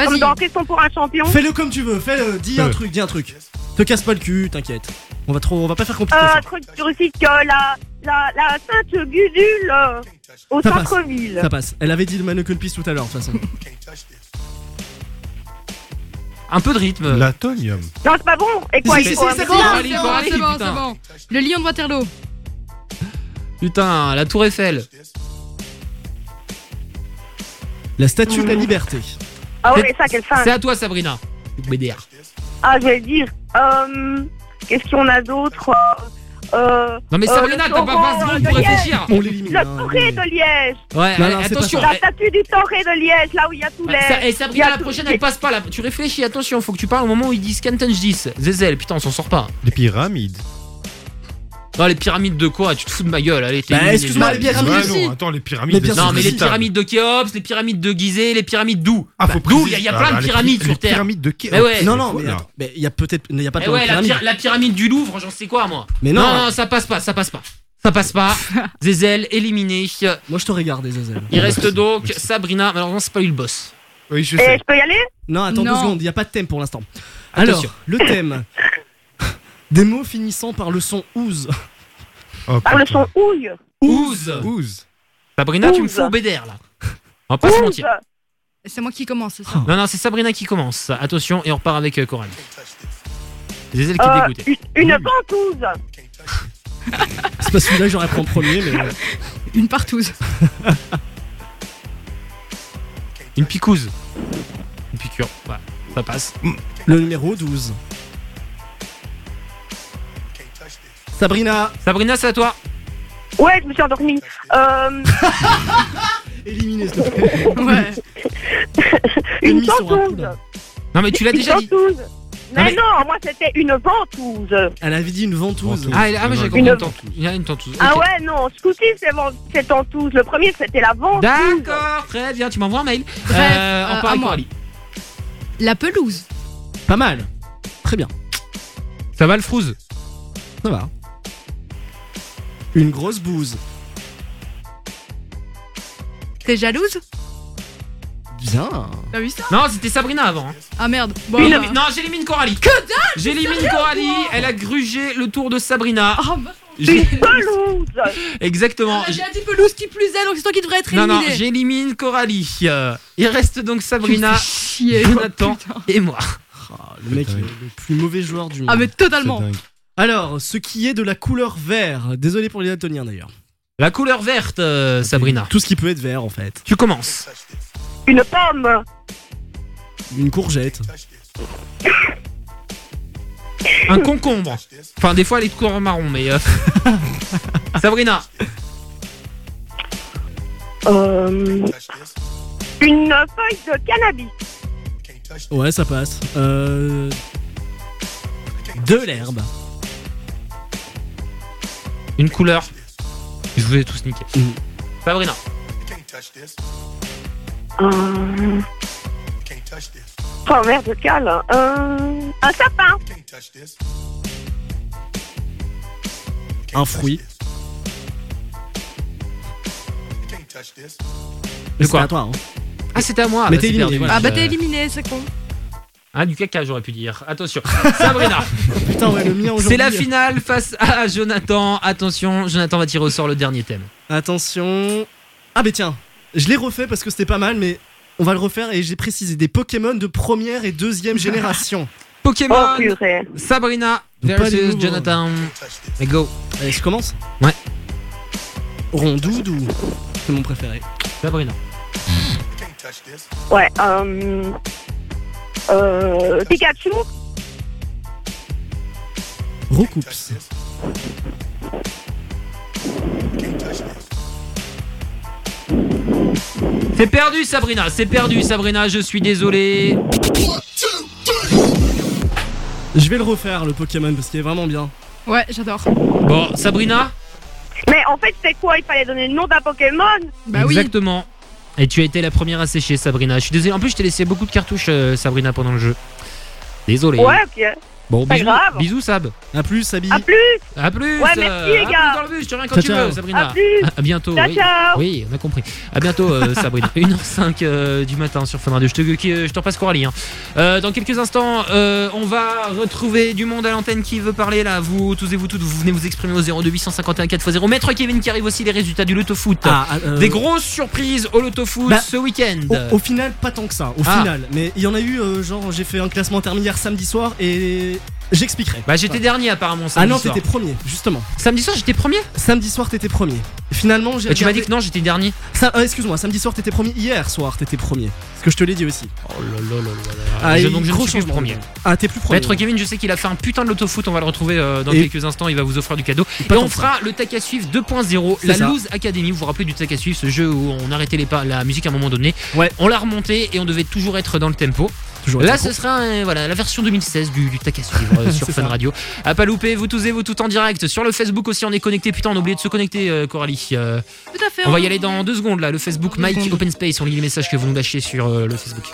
Vas-y. dans Question pour un champion. Fais-le comme tu veux. Fais-le. Dis un truc. Dis un truc. Te casse pas le cul, t'inquiète. On va trop. On va pas faire compliqué. Euh, ça. truc touristique, euh, la, la, la Sainte Gudule euh, au Ça passe. centre-ville. Ça passe. Elle avait dit le Mannequin Peace tout à l'heure, de toute façon. [laughs] Un peu de rythme. L'atonium. Non, c'est pas bon. Et quoi, Si, il si, faut si, un c'est bon, Coralie, C'est bon, Coralie, c'est bon, putain. c'est bon. Le lion de Waterloo. Putain, la tour Eiffel. La statue de la liberté. Ah ouais, ça, quelle fin. C'est à toi Sabrina. BDR. Ah, je vais dire. Euh, Qu'est-ce qu'on a d'autre euh, Non mais euh, Sabrina, le t'as pas taureau 20 secondes de pour Liège. réfléchir. On l'élimine. Le hein, torré de Liège. Ouais, Non, allez, non, attention. La statue du torré de Liège, là où il y a les. Ouais, ça- et y Sabrina, la tout- prochaine, elle passe pas là. Tu réfléchis, attention, faut que tu parles au moment où ils disent Canton 10. Zézel, putain, on s'en sort pas. Les pyramides. Non, les pyramides de quoi Tu te fous de ma gueule, allez, t'es Bah, excuse-moi, les pyramides Ouais, non, attends, les pyramides. Mais Non, les pyramides de Khéops, les pyramides de Gizeh, les pyramides d'où? Ah, faut D'où? Il y a, y Ah, plein bah, de les pyramides py- sur les Terre. pyramides de Khéops. Mais ouais. Non, non, mais il y a peut-être. Il y a pas de Eh ouais, la, pyra- la pyramide du Louvre, j'en sais quoi moi Mais non. non, ça passe pas, ça passe pas. Ça passe pas. [laughs] Zezel éliminé. Moi, je t'aurais gardé, Zazel. Il reste donc Sabrina. Malheureusement, c'est pas lui le boss. Oui, je Et je peux y aller? Non, attends deux Non. secondes, il n'y a pas de thème pour l'instant. Alors, Attention. le thème. [laughs] Des mots finissant par le son ouze. Par le son ouille. Ouze. Ouze. Sabrina, tu me fous au BDR là. On va pas se mentir. C'est moi qui commence, c'est ça Non, non, c'est Sabrina qui commence. Attention, et on repart avec euh, Coralie. Qui est Euh, une, une ventouse. [laughs] C'est pas celui-là que j'aurais pris en premier, mais. [laughs] Une partouze. Une picouse. Une piqûre. Voilà, ça passe. Le numéro 12. Sabrina. Sabrina, c'est à toi. Ouais, je me suis endormie. Euh, [laughs] Éliminé, s'il te plaît. Ouais. une ventouse. poudre. Non, mais tu l'as Une déjà dit. ventouse. Non, Mais mais- non, moi c'était une ventouse. Elle avait dit une ventouse. Ah, elle- ah, mais j'ai compris Une- une tentouse. Il y a une tentouse. Ah Ok. ouais, non, ce coup-ci c'est ven- c'est ventouse. Le premier c'était la ventouse. D'accord, très bien, tu m'envoies un mail. Bref, Euh, euh, on part à avec moi. Coralie. La pelouse. Pas mal. Très bien. Ça va le frouze Ça va. Une grosse bouse. T'es jalouse? Bien. T'as vu ça? Non, c'était Sabrina avant. hein. Ah merde. Bon, bah. Non, j'élimine Coralie. Que dalle J'élimine Coralie. Elle a grugé le tour de Sabrina. Ah, bah, J'ai- Une [laughs] pelouse. Exactement. J'ai dit pelouse qui plus est, donc c'est toi qui devrais être Non, non, j'élimine Coralie. Euh, Il reste donc Sabrina, chier, Jonathan et moi. Ah, le mec est le plus mauvais joueur du monde. Ah, mais totalement. Alors, ce qui est de la couleur vert. Désolé pour les daltoniens d'ailleurs. La couleur verte, euh, Sabrina. Tout ce qui peut être vert en fait. Tu commences. Une pomme. Une courgette. [laughs] Un concombre. Enfin, des fois, elle est de couleur marron, mais. euh, [laughs] Sabrina. Euh, une feuille de cannabis. Ouais, ça passe. Euh... De l'herbe. Une couleur. Je vous ai tous niqué. Sabrina. Euh... Oh merde, cale. Euh... Un sapin. Un fruit. De C'est quoi à toi. Hein. Ah, c'était à moi. Mais Bah, t'es éliminé, perdu. voilà. Ah bah t'es éliminé, c'est con. Ah, du caca, j'aurais pu dire. Attention. [laughs] Sabrina. Putain, ouais, le mien aujourd'hui. C'est la finale face à Jonathan. Attention, Jonathan va tirer au sort le dernier thème. Attention. Ah, mais tiens, je l'ai refait parce que c'était pas mal, mais on va le refaire et j'ai précisé des Pokémon de première et deuxième génération. [laughs] Pokémon. Oh purée. Sabrina versus nouveaux, Jonathan. Et go. Allez, je commence Ouais. Rondoudou. C'est mon préféré. Sabrina. Ouais. Euh... Euh... Pikachu. Roucoups. C'est perdu, Sabrina. C'est perdu, Sabrina. Je suis désolé. Je vais le refaire, le Pokémon, parce qu'il est vraiment bien. Ouais, j'adore. Bon, Sabrina. Mais en fait, c'est quoi? Il fallait donner le nom d'un Pokémon Bah oui. Exactement. Et tu as été la première à sécher, Sabrina. Je suis désolé. En plus, je t'ai laissé beaucoup de cartouches, euh, Sabrina, pendant le jeu. Désolé. Ouais, ok. Bon, pas bisous, grave. bisous, Sab. A plus, Sabi. À plus. À plus. Ouais, merci, euh, les gars. plus dans le bus. Tu reviens quand Ciao, tu ciao. veux, Sabrina. À plus. À, à bientôt. Ciao, oui. ciao. Oui, on a compris. À bientôt, euh, [laughs] Sabrina. 1h05 euh, du matin sur Fun Radio. Je te, je te repasse Coralie. hein. Euh, dans quelques instants, euh, on va retrouver du monde à l'antenne qui veut parler là. Vous tous et vous toutes, vous venez vous exprimer au 02 851 4x0. Maître Kevin qui arrive aussi les résultats du Loto Foot. Ah, euh, Des grosses surprises au Loto Foot Bah, ce week-end. Au, au final, pas tant que ça. Au Ah. final. Mais il y en a eu, euh, genre, j'ai fait un classement intermédiaire samedi soir et j'expliquerai. Bah j'étais dernier apparemment Ah samedi non, soir. t'étais premier, justement. Samedi soir j'étais premier Samedi soir, t'étais premier. Finalement, j'ai. Bah, Tu m'as dit que non, j'étais dernier. Euh, Excuse-moi, samedi soir, t'étais premier. Hier soir, t'étais premier. Parce que je te l'ai dit aussi. Oh là là là là là. Ah, Je- donc je ne suis plus premier. Ah, t'es plus premier. Maître Kevin, je sais qu'il a fait un putain de l'autofoot, on va le retrouver euh, dans Et- quelques instants, il va vous offrir du cadeau. Et on fera le tac à suivre 2.0, C'est la ça. Loose Academy. Vous vous rappelez du tac à suivre, ce jeu où on arrêtait les pas, la musique à un moment donné. Ouais. On l'a remonté et on devait toujours être dans le tempo. Toujours Là, ce sera euh, voilà, la version 2016 du, du tac à suivre [laughs] euh, sur C'est Fun ça. Radio. À pas louper, vous tous et vous tout en direct. Sur le Facebook aussi, on est connecté. Putain, on a oublié de se connecter, euh, Coralie. Euh, Tout à fait. on va y aller dans deux secondes là. Le Facebook Mike. Open Space. On lit les messages que vous nous lâchez sur euh, le Facebook.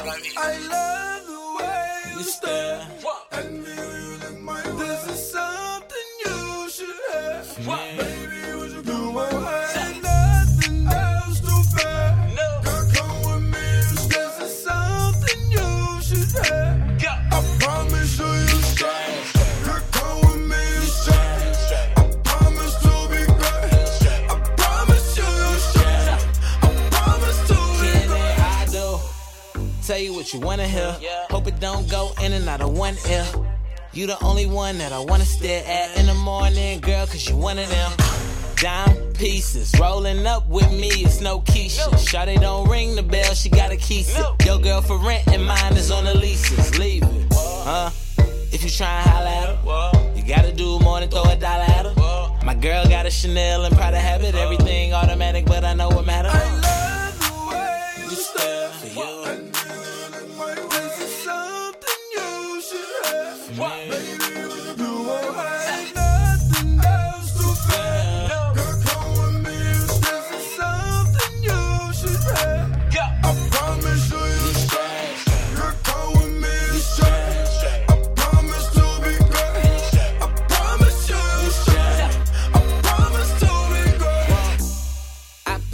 Tell you what you wanna hear. Hope it don't go in and out of one ear. You the only one that I wanna stare at in the morning, girl, cause you one of them. Dime pieces, rolling up with me, it's no Keisha. Shawty don't ring the bell, she gotta keep it. Your girl for rent and mine is on the leases. Leave it, huh? If you try and holla at her, you gotta do more than throw a dollar at her. My girl got a Chanel and Prada habit, everything automatic, but I know what matter.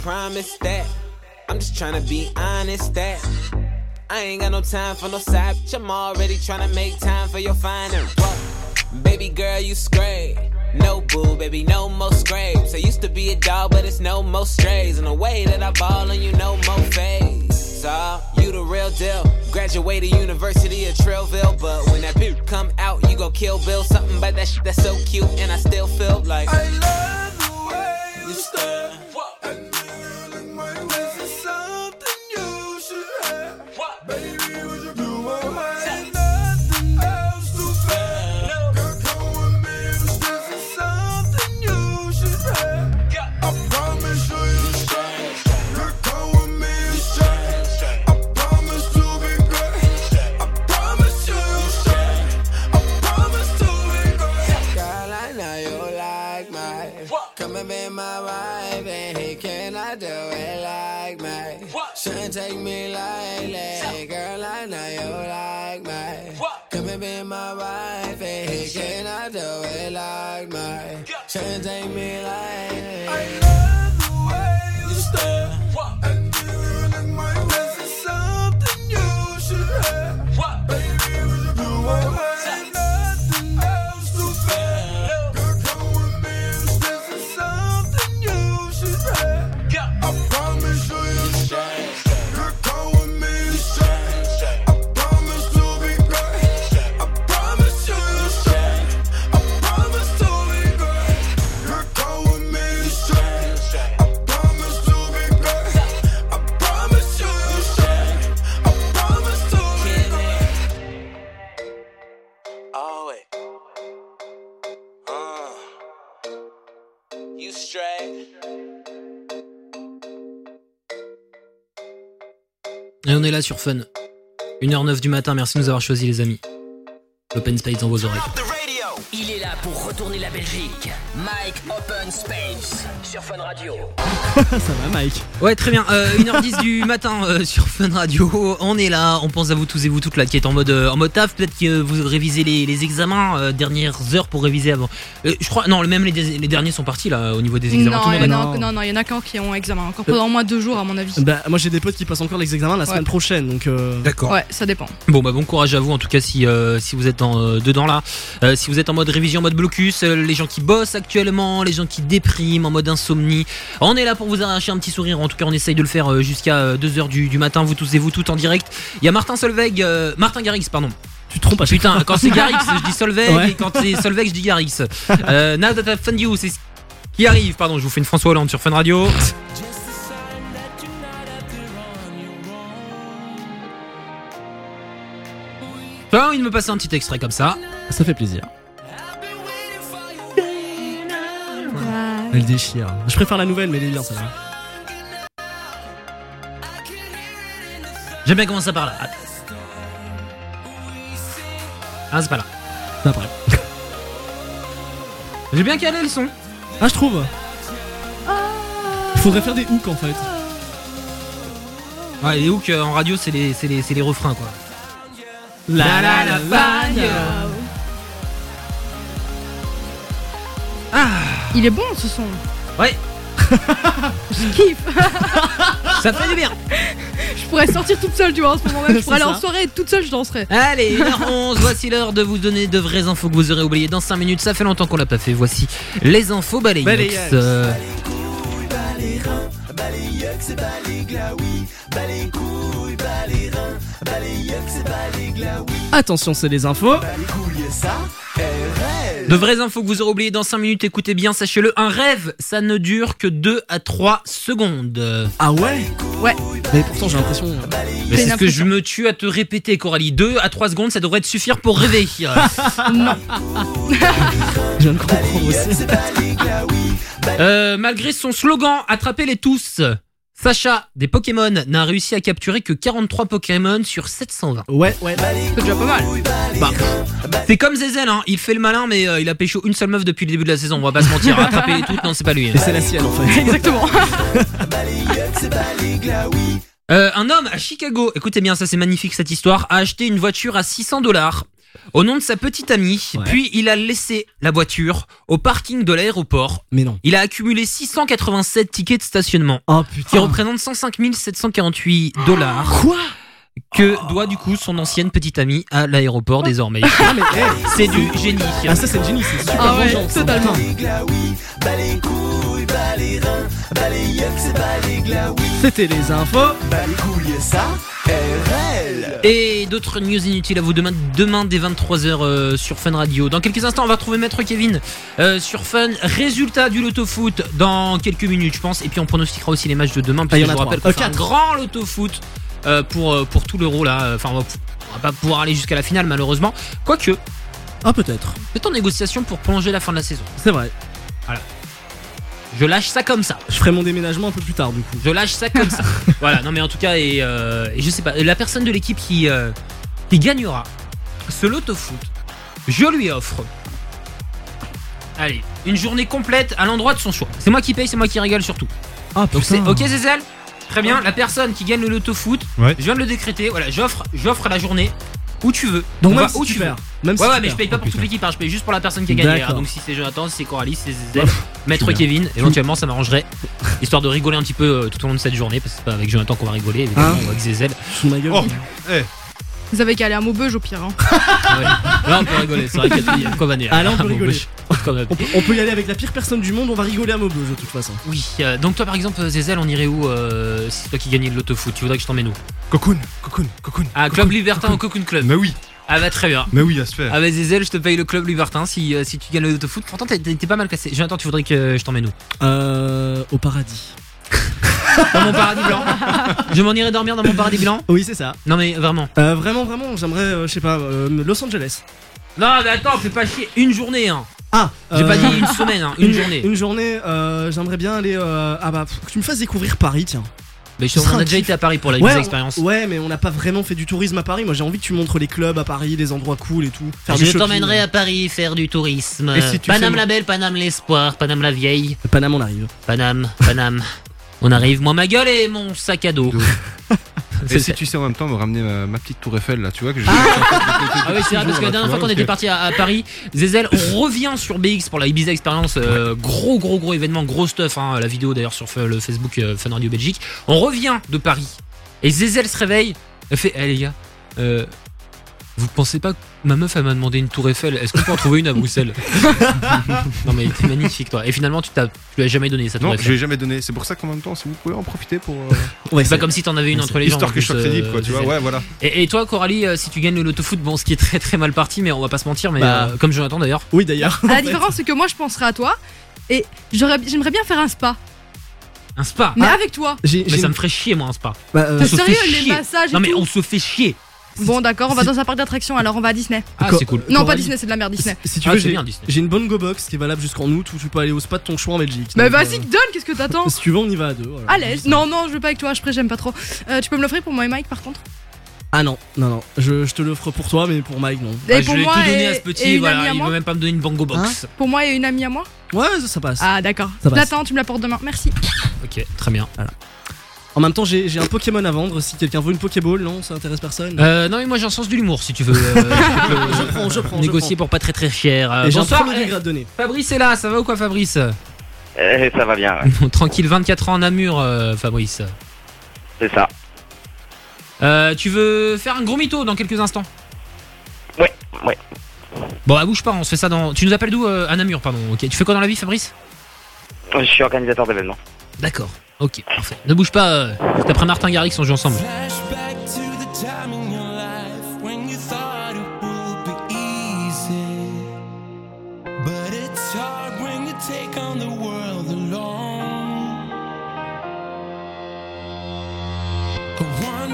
Promise that. I'm just trying to be honest that. I ain't got no time for no bitch. I'm already trying to make time for your fine and whoa. Baby girl, you scrape. No boo, baby, no more scrapes. I used to be a dog, but it's no more strays. And the way that I ball on you, no more fades. So, you the real deal. Graduated University of Trillville, but when that bitch come out, you gon' kill Bill. Something about that shit that's so cute, and I still feel like I love the way you stare. My wife, and he cannot do it like me. Shouldn't take me lightly. Girl, I know you like me. Come and be my wife, and he cannot do it like me. Shouldn't take me lightly. I love the way you stare. And you look my this is something you should have. Baby, là sur Fun. 1h09 du matin, merci de nous avoir choisi les amis. L'open space dans vos oreilles. Là pour retourner la Belgique. Mike Open Space sur Fun Radio. [laughs] Ça va, Mike Ouais, très bien. Euh, 1h10 du matin euh, sur Fun Radio. On est là, on pense à vous tous et vous toutes là qui êtes en mode, euh, en mode taf. Peut-être que vous révisez les, les examens, euh, dernières heures pour réviser avant. Euh, je crois, non, même les, les derniers sont partis là au niveau des examens. Non, Tout il y monde en a- a- non, non, il y en a qu'un qui ont examen. Encore pendant au moins deux jours, à mon avis. Bah, moi j'ai des potes qui passent encore les examens la Ouais. semaine prochaine, donc. euh, D'accord. Ouais, ça dépend. Bon bah bon courage à vous en tout cas si euh, si vous êtes en, euh, dedans là, Euh, si vous êtes en mode révision, en mode blocus, euh, les gens qui bossent actuellement, les gens qui dépriment, en mode insomnie, on est là pour vous arracher un petit sourire. En tout cas on essaye de le faire euh, jusqu'à 2h du, du matin, vous tous et vous toutes en direct. Il y a Martin Solveig, euh, Martin Garrix pardon. Tu te trompes à Putain, fois. quand c'est Garrix je dis Solveig Ouais. et quand c'est Solveig je dis Garrix. Euh, now that I've found you, c'est ce qui arrive. Pardon, je vous fais une François Hollande sur Fun Radio. J'ai envie de me passer un petit extrait comme ça. Ça fait plaisir. Elle déchire. Je préfère la nouvelle, mais elle est bien celle-là. J'aime bien comment ça parle. Ah, Ah, c'est pas là. C'est après. [laughs] J'ai bien calé le son. Ah, je trouve. Il faudrait faire des hooks en fait. Ouais, les hooks euh, en radio, c'est les, c'est les, c'est les refrains quoi. La la la bagne. Il est bon ce son. Ouais. [laughs] Je kiffe. [laughs] Ça fait du bien. Je pourrais sortir toute seule, tu vois, en ce moment même. Je [laughs] pourrais aller en soirée et toute seule, je danserais. Allez, 1h11, voici l'heure de vous donner de vraies infos que vous aurez oubliées dans 5 minutes. Ça fait longtemps qu'on l'a pas fait. Voici les infos balayex. Balayex. Euh, Bas Attention, c'est les infos. De vraies infos que vous aurez oubliées dans 5 minutes, écoutez bien, sachez-le, un rêve, ça ne dure que 2 à 3 secondes. Ah ouais Ouais. Mais pourtant, j'ai l'impression. Mais c'est ce que je me tue à te répéter, Coralie. 2 à 3 secondes, ça devrait te suffire pour rêver. [laughs] non. Je viens de comprendre aussi. Euh, malgré son slogan Attrapez-les tous, Sacha des Pokémon n'a réussi à capturer que 43 Pokémon sur 720. Ouais, ouais. C'est déjà pas mal. Bah, c'est comme Zezel, hein. il fait le malin, mais euh, il a pécho une seule meuf depuis le début de la saison. On va pas se mentir, [laughs] attraper les toutes, non, c'est pas lui. hein. Et c'est la sienne en fait. Exactement. Euh, un homme à Chicago, écoutez bien, ça c'est magnifique cette histoire, a acheté une voiture à 600 dollars au nom de sa petite amie, puis il a laissé la voiture au parking de l'aéroport. Mais non. Il a accumulé 687 tickets de stationnement, Oh putain. qui représentent 105 748 dollars. Quoi? Que doit du coup son ancienne petite amie à l'aéroport désormais. [laughs] Ah, mais hey, C'est du génie. Ah, ça, c'est le génie, c'est super Ah ouais, vengeance, hein. totalement. C'était les infos. Et d'autres news inutiles à vous demain, demain dès 23h sur Fun Radio. Dans quelques instants, on va retrouver Maître Kevin euh, sur Fun. Résultat du loto foot dans quelques minutes, je pense. Et puis on pronostiquera aussi les matchs de demain. Ah, Parce il y que en je a vous rappelle qu'on fait Euh, un grand loto foot euh, pour, euh, pour tout l'euro là. Enfin, on va, on va pas pouvoir aller jusqu'à la finale malheureusement. Quoique, Ah, peut-être. c'est en négociation pour prolonger la fin de la saison. C'est vrai. Voilà. Je lâche ça comme ça. Je ferai mon déménagement un peu plus tard du coup. Je lâche ça comme ça. [laughs] voilà, non mais en tout cas, et, euh, et je sais pas, la personne de l'équipe qui, euh, qui gagnera ce loto foot, je lui offre. Allez, une journée complète à l'endroit de son choix. C'est moi qui paye, c'est moi qui régale surtout. Ah Donc putain. ok Zézel Très bien, la personne qui gagne le loto foot, Ouais. je viens de le décréter, voilà, j'offre, j'offre la journée où tu veux. Donc On même va si où tu veux. Même si ouais, tu ouais, mais perds. je paye pas Oh, pour toute l'équipe, hein, je paye juste pour la personne qui a gagné. Hein. Donc si c'est Jonathan, si c'est Coralie, si c'est Zézel, Ouf, Maître. Kevin, éventuellement ça m'arrangerait. Histoire de rigoler un petit peu euh, tout au long de cette journée, parce que c'est pas avec Jonathan qu'on va rigoler, évidemment, Hein on va avec Zézel. Sous ma gueule. Oh, eh, Vous avez qu'à aller à Maubeuge au pire. Hein. Ouais. Là on peut rigoler, c'est vrai qu'il y a- de quoi vanner. Ah, là, on peut rigoler. je- quand même. On peut, on peut y aller avec la pire personne du monde, on va rigoler à Maubeuge de toute façon. Oui, euh, donc toi par exemple, Zézel, on irait où euh, si c'est toi qui gagnais le loto foot? Tu voudrais que je t'emmène où? Cocoon, cocoon, cocoon. Ah, Club Libertin au Cocoon Club? Mais oui, Ah bah très bien. mais oui, à se faire. Ah bah Zézel, je te paye le Club Libertin si, euh, si tu gagnes le loto foot. Pourtant t'es pas mal classé. Jonathan, tu voudrais que je t'emmène où? Euh. Au paradis. Dans mon paradis blanc Je m'en irai dormir dans mon paradis blanc Oui, c'est ça. Non mais vraiment. Euh, vraiment, vraiment, j'aimerais, euh, je sais pas, euh, Los Angeles. Non mais attends, fais pas chier. Une journée hein. Ah J'ai euh, pas dit une semaine, hein, une journée. Une journée, euh, j'aimerais bien aller. Euh, ah bah, pff, que tu me fasses découvrir Paris, tiens. Mais je- Ce sera on un a déjà kiff. été à Paris pour la Ouais, on- expérience. Ouais, mais on n'a pas vraiment fait du tourisme à Paris. Moi, j'ai envie que tu montres les clubs à Paris, les endroits cool et tout. Faire du Je shopping. t'emmènerai à Paris faire du tourisme. Et si tu Paname la belle, Paname l'espoir, Paname la vieille. Paname, on arrive. Paname, Paname. On arrive, moi ma gueule et mon sac à dos. [laughs] Et si tu sais en même temps me ramener ma, ma petite tour Eiffel là, tu vois que je. [laughs] Ah oui, c'est vrai, parce que la dernière fois qu'on était parti à, à Paris, Zezel, on revient sur BX pour la Ibiza Experience. euh, gros, gros, gros événement, gros stuff. hein, la vidéo d'ailleurs sur le Facebook euh, Fun Radio Belgique. On revient de Paris. Et Zezel se réveille. Elle fait Eh les gars, euh, vous pensez pas que ma meuf elle m'a demandé une tour Eiffel Est-ce qu'on peut en trouver une à Bruxelles [laughs] Non mais c'est magnifique toi. Et finalement, tu t'as, tu lui as jamais donné cette tour Non, je lui ai jamais donné. C'est pour ça qu'en même temps, si vous pouvez en profiter pour. euh, Ouais, C'est pas comme si t'en avais une entre les jambes. Histoire en que je sois crédible, euh, quoi, tu vois. Ouais, voilà. Et, et toi, Coralie, euh, si tu gagnes le loto foot, bon, ce qui est très très mal parti, mais on va pas se mentir, mais Bah. euh, comme Jonathan d'ailleurs. Oui, d'ailleurs. [laughs] La différence, c'est que moi, je penserais à toi. Et j'aurais- j'aimerais bien faire un spa. Un spa. Mais avec toi. J'ai, Mais j'ai- ça me ferait chier, moi, un spa. Bah, euh, T'es se sérieux, les chier. massages et Non, mais tout on se fait chier. Bon, d'accord, on va dans un parc d'attractions, alors on va à Disney. Ah, c'est cool. Non, pas. Disney, c'est de la merde, Disney. Si tu Ah, veux, j'ai, une bonne go box qui est valable jusqu'en août où tu peux aller au spa de ton choix en Belgique. Mais vas-y, donne, qu'est-ce que t'attends Si tu veux, on y va à deux. voilà. À l'aise. Non, non, je veux pas avec toi, je j'aime pas trop. Euh, tu peux me l'offrir pour moi et Mike par contre? Ah non, non, non. Je, je te l'offre pour toi, mais pour Mike, non. Et Ah, pour je vais moi tout donner et- à ce et petit, voilà, il veut même pas me donner une bongo box. Pour moi et une amie à moi? Ouais, ça, ça passe. Ah, d'accord. Ça Je passe. l'attends, tu me l'apportes demain. Merci. ok, très bien. En même temps, j'ai, j'ai un Pokémon à vendre. Si quelqu'un veut une Pokéball, non, ça intéresse personne. Euh, non, mais moi j'ai un sens de l'humour si tu veux. [laughs] euh, je peux Je prends, je prends, je Négocier prends. pour pas très très cher. Euh, j'ai un bonsoir. premier eh, degré à te donner. Fabrice est là, ça va ou quoi, Fabrice? Eh, ça va bien, ouais. [laughs] Tranquille, 24 ans en Namur, euh, Fabrice. c'est ça. Euh, tu veux faire un gros mytho dans quelques instants? Ouais, ouais. Bon, bah bouge pas, on se fait ça dans. Tu nous appelles d'où euh, À Namur, pardon. Ok, tu fais quoi dans la vie, Fabrice? Je suis organisateur d'événements. D'accord. Ok, parfait. Ne bouge pas. Euh, cet après Martin Garrix, on joue ensemble.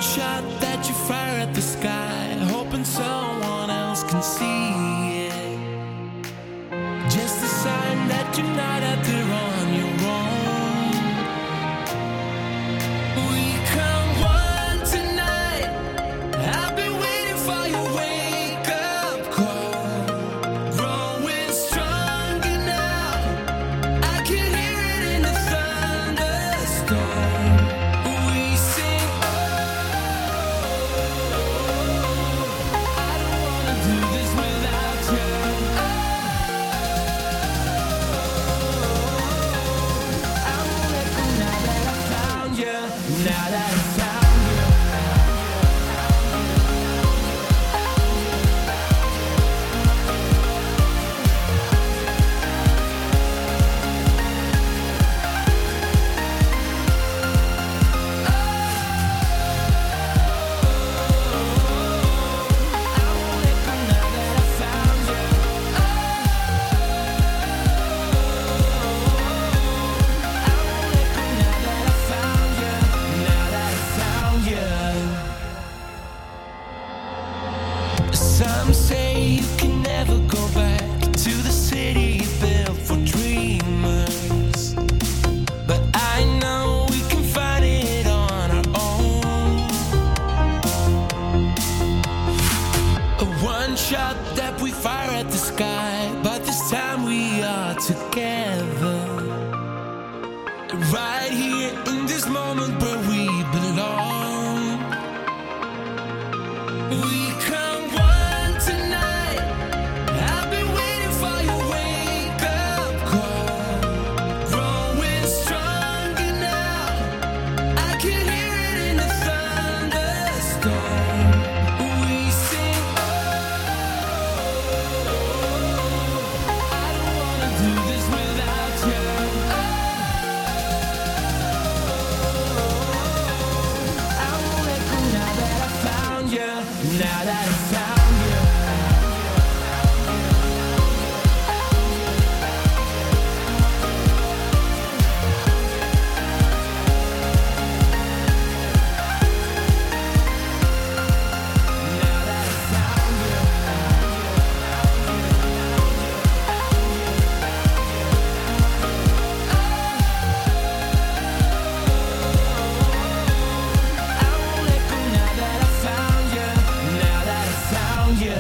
Shot that you fire at the sky, hoping someone else can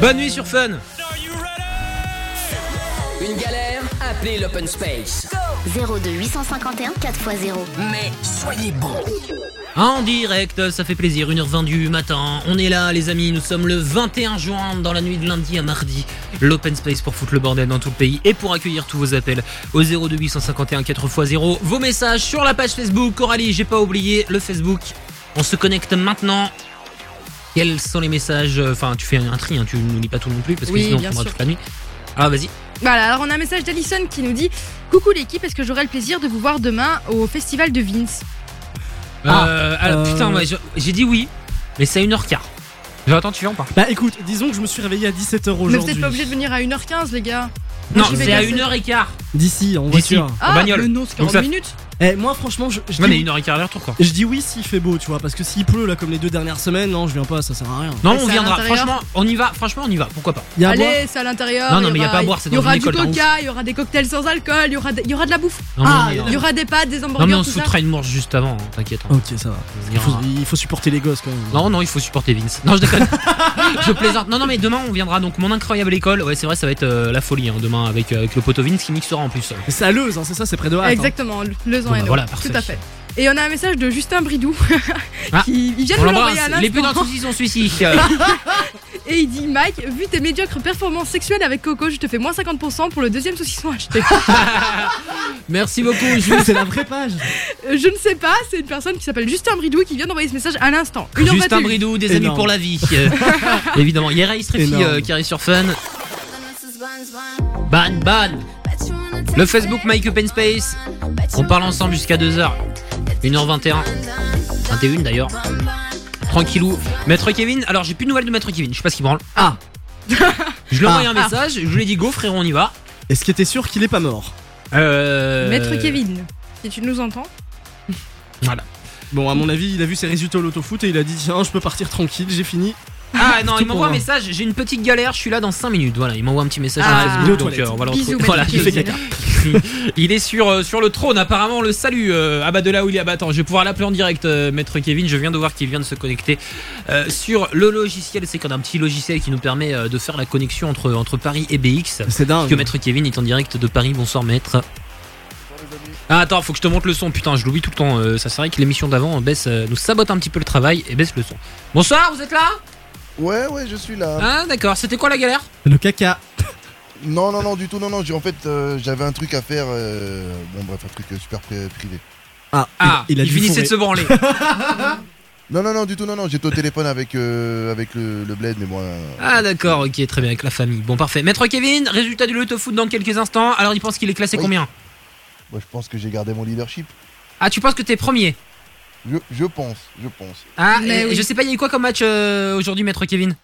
Bonne nuit sur Fun. Une galère Appelez l'Open Space. 02 851 4x0. Mais soyez bons. En direct, ça fait plaisir, 1h20 du matin. On est là, les amis, nous sommes le 21 juin, dans la nuit de lundi à mardi. L'open space pour foutre le bordel dans tout le pays et pour accueillir tous vos appels au 02 851 4x0. Vos messages sur la page Facebook. Coralie, j'ai pas oublié le Facebook. On se connecte maintenant. Quels sont les messages Enfin, tu fais un tri, hein, tu nous lis pas tout non plus parce que Oui, sinon on prendra sûr. toute la nuit. Ah, vas-y. Voilà, alors on a un message d'Alison qui nous dit Coucou l'équipe, est-ce que j'aurai le plaisir de vous voir demain au festival de Vince? Euh, alors, putain, ouais, je- j'ai dit oui, mais c'est à 1h15. J'attends, tu viens ou pas? Bah écoute, disons que je me suis réveillé à 17h Mais vous aujourd'hui. n'êtes pas obligé de venir à 1h15, les gars. Non, c'est à casser. 1h15. D'ici, en D'ici, voiture. en bagnole. mais non, c'est Donc 40 ça- minutes. Eh, moi franchement, je, je Ouais, mais dis, 1h15 aller-retour quoi. je dis oui s'il fait beau, tu vois, parce que s'il pleut là comme les deux dernières semaines, non, je viens pas, ça sert à rien. Non, Et on c'est à viendra. l'intérieur Franchement, on y va. Franchement, on y va. Pourquoi pas? Il y a à boire Allez, c'est à l'intérieur. Non, non, il mais y a pas à boire, c'est Il y dans aura une du école, t'as coca, il y aura des cocktails sans alcool, il y aura, il y aura de la bouffe. Non, mais Ah, on Il y aura des pâtes, des Non, hamburgers, mais on tout se ça. foutra une mourge juste avant, hein, t'inquiète. hein. Ok, ça va. On Il faut, il supporter les gosses quand même. Non, non, il faut supporter Vince. Non, je déconne. [laughs] je plaisante. Non, non, mais demain, on viendra. Donc, mon incroyable école. Ouais, c'est vrai, ça va être euh, la folie hein, demain avec, euh, avec le poteau Vince qui mixera en plus. Mais C'est à Leuze, hein, c'est ça, c'est près de Hâte. hein. Exactement, le Bah, et voilà, parfait. Tout à fait. Et on a un message de Justin Bridou. [laughs] Ah, qui, il vient de l'envoyer à Les plus dans le l'instant. souci sont celui-ci. [laughs] [laughs] Et il dit Mike, vu tes médiocres performances sexuelles avec Coco, je te fais moins 50% pour le deuxième saucisson acheté. Merci beaucoup. C'est la vraie page. Euh, je ne sais pas, c'est une personne qui s'appelle Justin Bridou qui vient d'envoyer ce message à l'instant. Justin 21. Bridou, des amis pour la vie. Euh, évidemment, il y a euh, qui arrive sur Fun. Ban, ban. Le Facebook Mike Open Space. On parle ensemble jusqu'à 2h. 1h21. 21 d'ailleurs. Tranquillou. Maître Kevin, alors j'ai plus de nouvelles de Maître Kevin, je sais pas ce qu'il branle. Ah [laughs] Je lui ai envoyé Ah. un message, je lui ai dit go frérot, on y va. Est-ce que t'es sûr qu'il est pas mort? Euh. Maître Kevin, si tu nous entends. Voilà. Bon, à mon avis, il a vu ses résultats au loto-foot et il a dit Tiens, je peux partir tranquille, j'ai fini. Ah non, il m'envoie un message, j'ai une petite galère, je suis là dans 5 minutes. Voilà, il m'envoie un petit message Ah, sur Facebook, donc toilettes. euh, on va le Bisous. Voilà, [laughs] il est sur, euh, sur le trône, apparemment, on le salue. euh, ah bah de là où il est, ah bah attends, je vais pouvoir l'appeler en direct, euh, Maître Kevin. Je viens de voir qu'il vient de se connecter euh, sur le logiciel. C'est qu'on a un petit logiciel qui nous permet euh, de faire la connexion entre, entre Paris et BX. C'est dingue. Que Maître Kevin est en direct de Paris. Bonsoir, Maître. Ah attends, faut que je te montre le son, putain, je l'oublie tout le temps. euh, ça serait que l'émission d'avant baisse, euh, nous sabote un petit peu le travail et baisse le son. Bonsoir, vous êtes là? Ouais, ouais, je suis là. Ah d'accord, c'était quoi la galère? Le caca. Non, non, non, du tout, non, non. j'ai- En fait, euh, j'avais un truc à faire. euh, Bon, bref, un truc euh, super pri- privé. Ah, Ah, il, a il dû finissait de se branler. [laughs] Non, non, non, du tout, non, non. J'étais au téléphone avec, euh, avec le, le bled, mais bon. euh, Ah d'accord, ok, très bien, avec la famille. Bon, parfait. Maître Kevin, résultat du loto foot dans quelques instants. Alors il pense qu'il est classé Oui. combien? Moi, je pense que j'ai gardé mon leadership. Ah, tu penses que t'es premier? Je, je pense, je pense. Ah, Mais et- oui. je sais pas, il y a eu quoi comme match euh, aujourd'hui, Maître Kevin?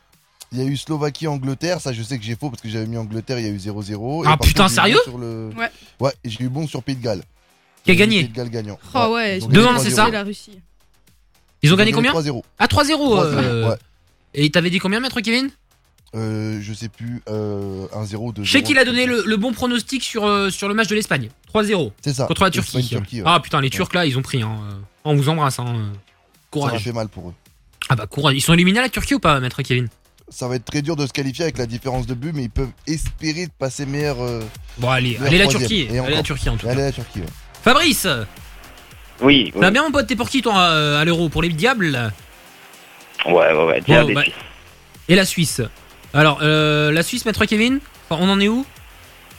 Il y a eu Slovaquie-Angleterre, ça je sais que j'ai faux parce que j'avais mis Angleterre, il y a eu 0-0. Et Ah, putain, contre, sérieux? bon sur le- Ouais. Ouais, et j'ai eu bon sur Pays de Galles. Qui a gagné? Pays de Galles gagnant. Oh ouais, gagné c'est 3-0. ça? La Russie. Ils ont gagné combien? 3-0. Ah, 3-0. euh, Ouais. Et il t'avait dit combien, Maître Kevin? Euh, je sais plus, euh, 1-0, 2-0. Je sais qu'il a donné le, le bon pronostic sur, euh, sur le match de l'Espagne. 3-0. C'est ça. Contre la Turquie. Ouais. Ah putain, les Turcs là, ils ont pris. Hein. euh, On vous embrasse. Hein. euh, Ça Courage. fait mal pour eux. Ah bah courage. Ils sont éliminés à la Turquie ou pas, Maître Kevin? Ça va être très dur de se qualifier avec la différence de but, mais ils peuvent espérer de passer meilleur. euh, Bon, allez, meilleur allez la. Turquie. Et Allez la. Turquie en tout Allez cas. la Turquie, ouais. Fabrice? Oui, Ça va bien mon pote, t'es pour qui toi euh, à l'euro? Pour les diables? Ouais, ouais, ouais, Bon, diable bah. Et la Suisse? Alors, euh, la Suisse, Maître Kevin Enfin, On en est où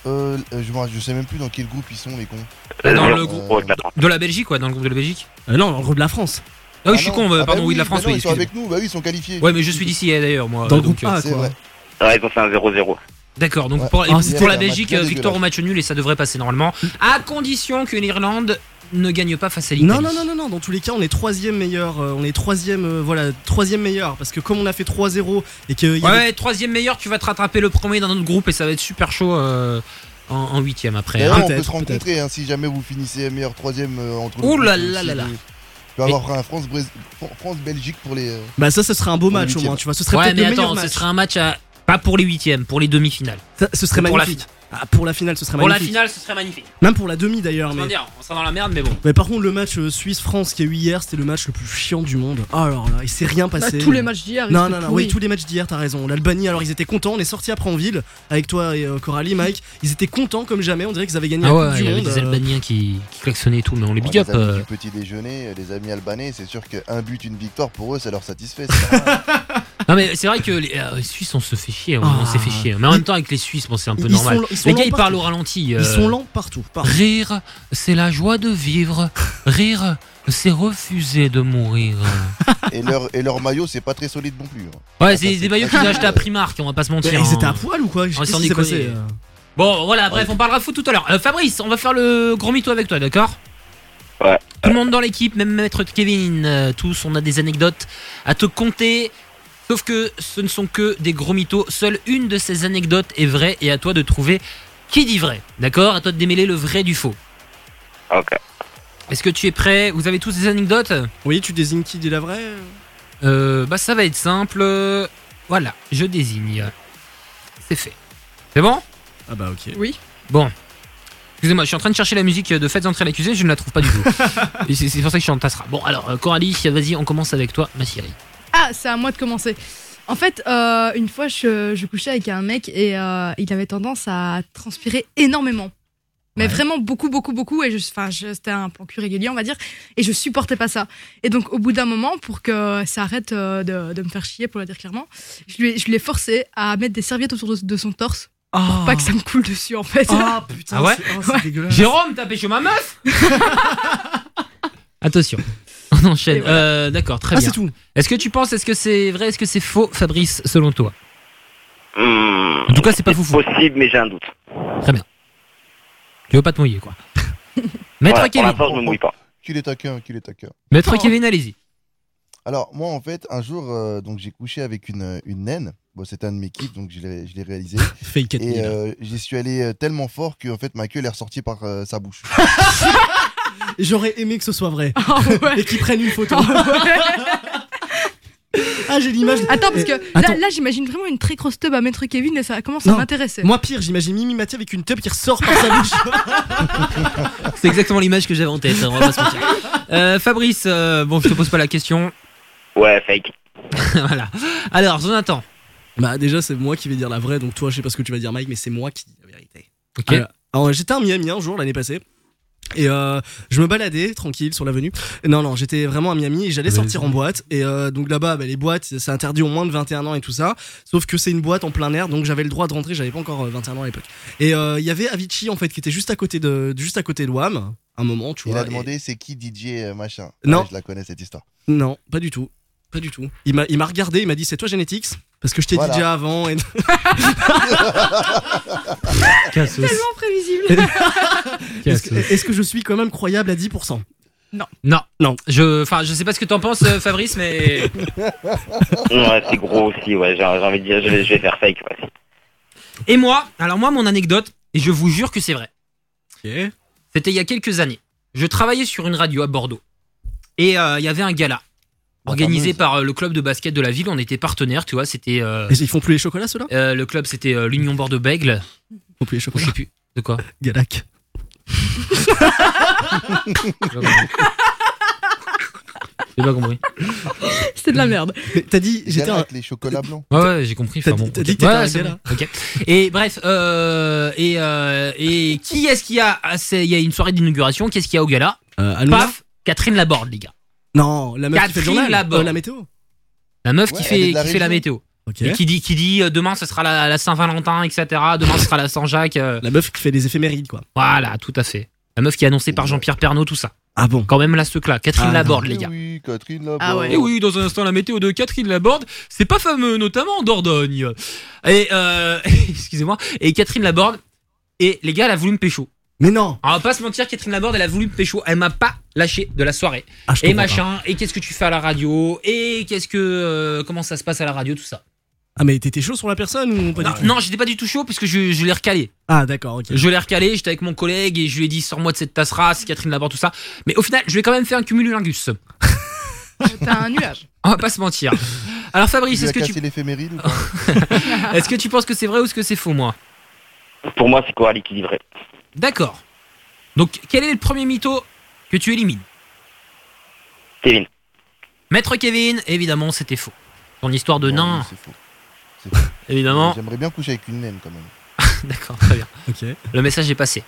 Euh, euh, je, sais même plus dans quel groupe ils sont, les cons. Bah, Dans Euh, le euh, groupe de la Belgique, quoi, dans le groupe de la Belgique Euh, non, dans le groupe de la France. Ah oui, Ah je suis non. con, euh, Ah pardon, bah oui, de la bah France, non, oui, ils sont avec nous, bah oui, ils sont qualifiés. Ouais, mais je suis d'ici d'ailleurs, moi. Dans le donc, groupe A, euh, C'est quoi. vrai. Ouais, ils ont fait un 0-0. D'accord, donc Ouais. pour, Ah, pour la Belgique, euh, victoire au match nul et ça devrait passer normalement, à condition que l'Irlande ne gagne pas face à l'Italie. Non, non, non, non, non, dans tous les cas, on est troisième meilleur. euh, on est troisième, euh, voilà, troisième meilleur. Parce que comme on a fait 3-0 et que. il y Ouais, avait- troisième meilleur, tu vas te rattraper le premier dans notre groupe et ça va être super chaud euh, en, en huitième après. D'ailleurs, hein. on peut peut-être, se rencontrer hein, si jamais vous finissez meilleur troisième euh, entre Ouh nous. là deux, là là là. Je peux avoir un France-Belgique pour les. euh, Bah, ça, ce serait un beau match au huitième. moins, tu vois. Ce serait Ouais, peut-être mais le meilleur attends, ce match. serait un match à. Pas pour les huitièmes, pour les demi-finales. Ça- ce serait Pour la magnifique. Ah, pour la finale, ce serait Pour la magnifique. finale, ce serait magnifique. Même pour la demi d'ailleurs. Mais... dire, on sera dans la merde, mais bon. mais par contre, le match euh, Suisse-France qui a eu hier, c'était le match le plus chiant du monde. Oh alors là, il s'est rien Bah, passé. tous les matchs d'hier, ils Non, non, non, oui, tous les matchs d'hier, t'as raison. L'Albanie, alors ils étaient contents, on est sortis après en ville avec toi et euh, Coralie, Mike. Ils étaient contents comme jamais, on dirait qu'ils avaient gagné Ah la ouais, Coupe il du y avait Monde. des euh, Albaniens qui, qui klaxonnaient et tout, mais on les big les up. amis euh. du petit déjeuner, les amis albanais, c'est sûr qu'un but, une victoire pour eux, ça leur satisfait. [laughs] Non mais c'est vrai que les, euh, les Suisses on se fait chier, on, on s'est fait chier. Mais en même temps avec les Suisses, bon c'est un peu ils normal. sont- ils sont les gars ils parlent au ralenti. euh, Ils sont lents partout. partout. Rire, c'est la joie de vivre. Rire, c'est refuser de mourir. et, leur, et leur maillot, c'est pas très solide non plus. hein. Ouais, Ah, c'est des maillots qu'ils ont achetés à Primark, on va pas se mentir. Mais ils étaient hein. à poil ou quoi? On s'en déconner. passé euh Bon, voilà, bref, on parlera foot tout à l'heure. Euh, Fabrice, on va faire le gros mytho avec toi, d'accord? Ouais. Tout le monde dans l'équipe, même Maître Kevin, euh, tous, on a des anecdotes à te compter. Sauf que ce ne sont que des gros mythos. Seule une de ces anecdotes est vraie et à toi de trouver qui dit vrai. D'accord? À toi de démêler le vrai du faux. Ok. Est-ce que tu es prêt? Vous avez tous des anecdotes? Oui, tu désignes qui dit la vraie? Euh, Bah ça va être simple. Voilà, je désigne. C'est fait. C'est bon? Ah bah ok. Oui. Bon. Excusez-moi, je suis en train de chercher la musique de Faites entrer l'accusé, je ne la trouve pas du tout. [laughs] C'est c'est pour ça que je suis en tassera. Bon, alors, euh, Coralie, vas-y, on commence avec toi, ma chérie. Ah, c'est à moi de commencer. En fait, euh, une fois, je, je couchais avec un mec et euh, il avait tendance à transpirer énormément. Mais vraiment beaucoup, beaucoup, beaucoup. Et je, enfin, je- c'était un plan cul régulier, on va dire. Et je supportais pas ça. Et donc, au bout d'un moment, pour que ça arrête euh, de, de me faire chier, pour le dire clairement, je lui ai- je l'ai forcé à mettre des serviettes autour de, de son torse. Pour pas que ça me coule dessus, en fait. Ah [laughs] putain, Ah ouais c'est- oh, c'est dégueulasse. Jérôme, t'as pêché ma meuf [laughs] Attention, [laughs] on enchaîne. Voilà. Euh, D'accord, très Ah, bien. c'est tout. Est-ce que tu penses, est-ce que c'est vrai, est-ce que c'est faux, Fabrice, selon toi? Hmm, En tout cas, c'est pas foufou. possible, mais j'ai un doute. Très bien. Tu veux pas te mouiller, quoi. [laughs] Maître pour Kevin. l'instant, je me mouille pas. Qu'il est taquin, qu'il est taquin. Maître Oh. Kevin, allez-y. Alors, moi, en fait, un jour, euh, donc j'ai couché avec une, une naine. Bon, c'était un de mes kiffs, donc je l'ai je l'ai réalisé. [laughs] Fake Et Mila. euh, j'y suis allé euh, tellement fort que en fait, ma queue, elle est ressortie par euh, sa bouche. J'aurais aimé que ce soit vrai. Et qu'ils prennent une photo. ah, j'ai l'image. Attends, parce que Attends. là, là j'imagine vraiment une très grosse tub à Maître Kevin et ça commence à m'intéresser. Moi, pire, j'imagine Mimi Mathieu avec une tub qui ressort par sa bouche. [laughs] C'est exactement l'image que j'avais en tête, hein, on va pas se mentir. Euh, Fabrice, euh, bon, je te pose pas la question. Ouais, fake. [laughs] voilà. Alors, Jonathan. Bah, déjà, c'est moi qui vais dire la vraie, donc toi, je sais pas ce que tu vas dire, Mike, mais c'est moi qui dis la vérité. Ok. Alors, alors, j'étais à Miami un jour l'année passée. Et euh, je me baladais tranquille sur l'avenue. Non, non, j'étais vraiment à Miami et j'allais sortir en boîte. Et euh, donc là-bas, bah, les boîtes, c'est interdit au moins de 21 ans et tout ça. Sauf que c'est une boîte en plein air, donc j'avais le droit de rentrer. J'avais pas encore euh, 21 ans à l'époque. Et euh, il y avait Avicii en fait qui était juste à côté de, juste à côté de Wham. Un moment, tu Il vois. a et- demandé c'est qui DJ euh, machin. Non. Ouais, je la connais cette histoire. Non, pas du tout. Pas du tout. Il m'a, il m'a regardé, il m'a dit c'est toi Genetics? Parce que je t'ai Voilà. dit déjà avant. Et... [laughs] Tellement prévisible. [laughs] est-ce, que, je suis quand même croyable à 10% Non. Non. Non. Je, enfin, je sais pas ce que t'en penses, euh, Fabrice, mais. [laughs] Ouais, c'est gros aussi, ouais, j'ai envie de dire, je vais, je vais faire fake, ouais. Et moi, alors moi, mon anecdote, et je vous jure que c'est vrai. C'était il y a quelques années. Je travaillais sur une radio à Bordeaux. Et euh, il y avait un gala. Organisé par euh, le club de basket de la ville, on était partenaires, tu vois, c'était. euh, Mais ils font plus les chocolats ceux-là? euh, le club c'était euh, l'Union Bordeaux-Bègle. Ils font plus les chocolats Je sais plus. De quoi? [laughs] Galac. J'ai pas compris. C'était de la merde. T'as dit, j'étais un. les chocolats blancs. Ouais, ouais, j'ai compris. T'as enfin dit- bon, ok. dit que t'étais Ouais, un bon, ok. Et bref, euh, et, euh, et qui est-ce qu'il y a Il y a une soirée d'inauguration. Qu'est-ce qu'il y a au gala? Euh, Paf, Catherine Laborde, les gars. Non, la meuf qui fait le journal. Euh, la météo. La meuf qui fait, qui fait la météo. Et qui dit, qui dit euh, demain ce sera la, la Saint-Valentin, etc. Demain ce sera la Saint-Jacques. euh, La meuf qui fait des éphémérides, quoi. Voilà, tout à fait. La meuf qui est annoncée par Jean-Pierre Pernaud, tout ça. Ah bon Quand même là, ce là Catherine Ah, Laborde, les Eh gars. oui, Catherine Laborde. Ah ouais. Et oui, dans un instant, la météo de Catherine Laborde, c'est pas fameux, notamment en Dordogne. Et, euh, [laughs] excusez-moi, et Catherine Laborde, et les gars, elle a voulu me pécho. Mais non On va pas se mentir, Catherine Laborde, elle a voulu me pécho. Elle m'a pas lâché de la soirée. Ah, je et machin, et qu'est-ce que tu fais à la radio, et qu'est-ce que. euh, comment ça se passe à la radio, tout ça. Ah, mais t'étais chaud sur la personne ou pas Non, du tout? non, j'étais pas du tout chaud, parce que je, je l'ai recalé. Ah, d'accord, ok. Je l'ai recalé, j'étais avec mon collègue, et je lui ai dit, sors-moi de cette tasse race, Catherine Laborde, tout ça. Mais au final, je lui ai quand même fait un cumulingus. T'as un nuage. [laughs] On va pas se mentir. Alors Fabrice, est-ce que tu l'éphéméride ou pas? [laughs] Est-ce que tu penses que c'est vrai ou est-ce que c'est faux, moi? Pour moi, c'est Coralie qui dit vrai. D'accord. Donc, quel est le premier mytho que tu élimines? Kevin. Maître Kevin, évidemment, c'était faux. Ton histoire de nain, C'est faux. C'est faux. [laughs] évidemment. J'aimerais bien coucher avec une naine quand même. [laughs] D'accord, très bien. Ok. Le message est passé.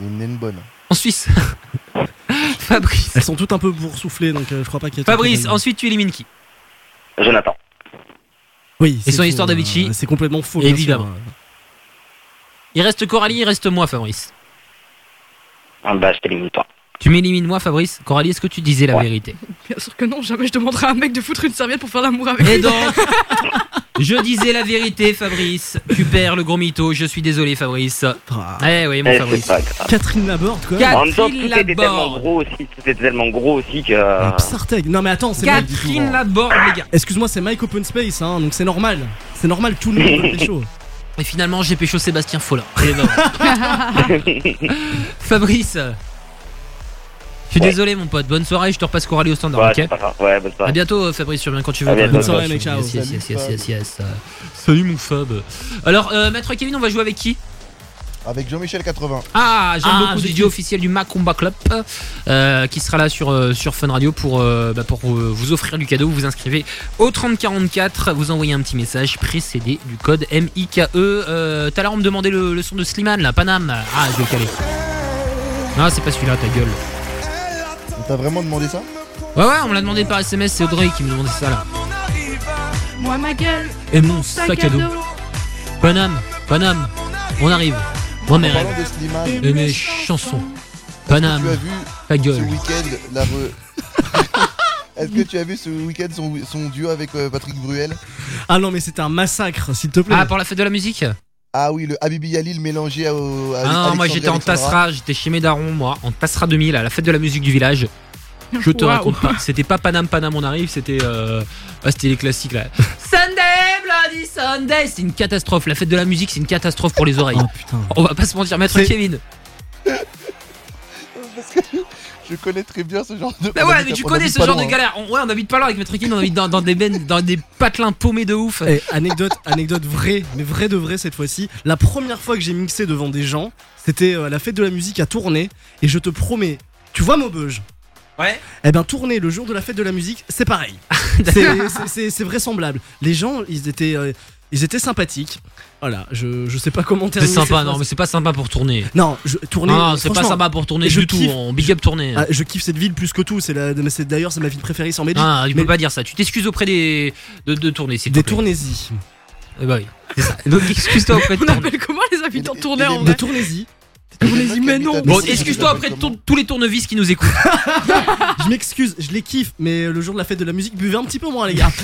Une naine bonne. En Suisse. [laughs] Fabrice. Elles sont toutes un peu boursouflées, donc euh, je crois pas qu'il y ait. Fabrice, ensuite tu élimines qui? Jonathan. Oui. Et c'est son faux, histoire euh, d'Avicii C'est complètement faux. bien Évidemment. sûr. Il reste Coralie, il reste moi, Fabrice. Ah bah, je t'élimine toi. Tu m'élimines moi, Fabrice. Coralie, est-ce que tu disais la vérité? Bien sûr que non, jamais je demanderai à un mec de foutre une serviette pour faire l'amour avec Et lui. donc, [laughs] je disais la vérité, Fabrice. Tu perds le gros mytho. Je suis désolé, Fabrice. Ah. Eh oui, mon Eh, Fabrice. c'est pas grave. Catherine Laborde, quoi. Catherine En même temps, tout était Laborde. tellement gros aussi, tout était tellement gros aussi que. Psarteg. Non, mais attends, c'est. Catherine Laborde, les gars. Excuse-moi, c'est Mike Open Space, hein, donc c'est normal. C'est normal, tout le monde [laughs] fait chaud. Et finalement, j'ai pécho Sébastien Follin. [laughs] Fabrice. Je suis Ouais. désolé, mon pote. Bonne soirée. Je te repasse Coralie au standard, Ouais, ok pas. Ouais, bonne À soirée. bientôt, euh, Fabrice. Tu reviens quand tu veux. À quand même. bientôt. Bonne soirée, mec, ciao. Yes, yes, yes, yes, yes, yes. Salut, mon Fab. Alors, euh, Maître Kevin, on va jouer avec qui? Avec Jean-Michel 80. Ah, j'aime Ah, beaucoup DJ officiel du Macumba Club euh, qui sera là sur, euh, sur Fun Radio pour, euh, bah, pour euh, vous offrir du cadeau. Vous vous inscrivez au 3044, vous envoyez un petit message précédé du code MIKE. Euh, Tout à l'heure, on me demandait le, le son de Slimane, là, Panam. Ah, je vais le caler. Non, c'est pas celui-là, ta gueule. On t'a vraiment demandé ça? Ouais, ouais, on me l'a demandé par SMS, c'est Audrey qui me demandait ça là. Moi, ma gueule. Et mon sac à dos. Panam, Panam, on arrive. Moi, mes En parlant rêves. de Slimane, Et mes chansons. Panam, tu as vu ta ce gueule. week-end la re- [laughs] Est-ce que tu as vu ce week-end son, son duo avec euh, Patrick Bruel? Ah non, mais c'était un massacre, s'il te plaît. Ah, pour la fête de la musique? Ah oui, le Habibi Yalil mélangé au. à Ah non, moi j'étais en Alexandra. Tassera, j'étais chez mes darons, moi, en Tassera 2000, à la fête de la musique du village. Je te Waouh. raconte pas. C'était pas Panam Panam on arrive, c'était euh, ah, c'était les classiques là. [laughs] Sunday Bloody Sunday, c'est une catastrophe. La fête de la musique, c'est une catastrophe pour les oreilles. On va pas se mentir, maître Kevin. [laughs] Parce que je connais très bien ce genre de. Mais on ouais, habite- mais tu on connais ce pas genre loin, de galère. On, ouais, on habite pas là avec maître Kevin, on habite dans, dans des bennes, dans des patelins paumés de ouf. Eh, anecdote, anecdote vraie, mais vraie de vrai cette fois-ci. La première fois que j'ai mixé devant des gens, c'était euh, à la fête de la musique à Tournai. Et je te promets, tu vois Maubeuge? Ouais. Eh ben Tournai, le jour de la fête de la musique, c'est pareil. [laughs] C'est- c'est- c'est c'est vraisemblable. Les gens, ils étaient, euh, ils étaient sympathiques. Voilà, je, je sais pas comment C'est terminer. sympa, cette non, phrase. mais c'est pas sympa pour tourner. Non, je, tourner. Non, c'est pas sympa pour tourner je du tout. kiffe- On big up tourner. Ah, je kiffe cette ville plus que tout. C'est c'est d'ailleurs c'est ma ville préférée sans Belgique. Ah, tu Mais peux pas dire ça. Tu t'excuses auprès des de, de tourner, s'il te des tournaisie. Eh bah oui, c'est ça. Donc excuse-toi auprès de [laughs] On tourner. appelle comment les habitants de tournée en Des vrai tournaisie. Tournez-y, mais non. Bon, excuse-toi ton- tous les tournevis qui nous écoutent. [laughs] Je m'excuse, je les kiffe, mais le jour de la fête de la musique, buvez un petit peu moins, les gars. [laughs]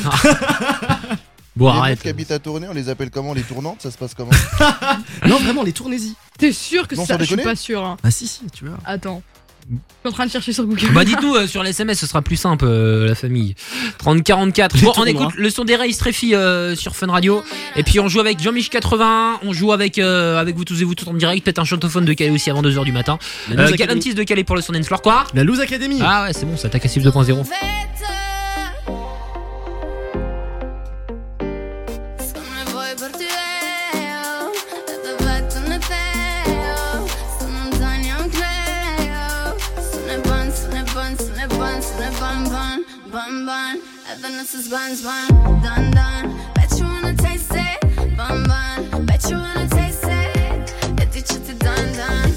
Bon, les meufs arrête. qui habitent à tourner, on les appelle comment Les tournantes, ça se passe comment? [laughs] Non, vraiment, les tournaisie. T'es sûr que Non, ça sans Je suis déconner pas sûr. hein. Ah si, si, tu vois. Attends. Je suis en train de chercher sur Google. Bah dites-nous euh, sur les SMS, ce sera plus simple euh, la famille. 30 44. Bon, on écoute le son des Ray Streffy euh, sur Fun Radio et puis on joue avec Jean-Mich 80, on joue avec euh, avec vous tous et vous tous en direct, peut-être un chantophone de Calais aussi avant 2h du matin. Euh. Galantis de Calais pour le son floor quoi La Loose Academy. Ah ouais, c'est bon, ça attaque à 2.0. ban, ban ban, and then this is buns bun, done done, bet you wanna taste it, bun bun, bet you wanna taste it, e diciti done done,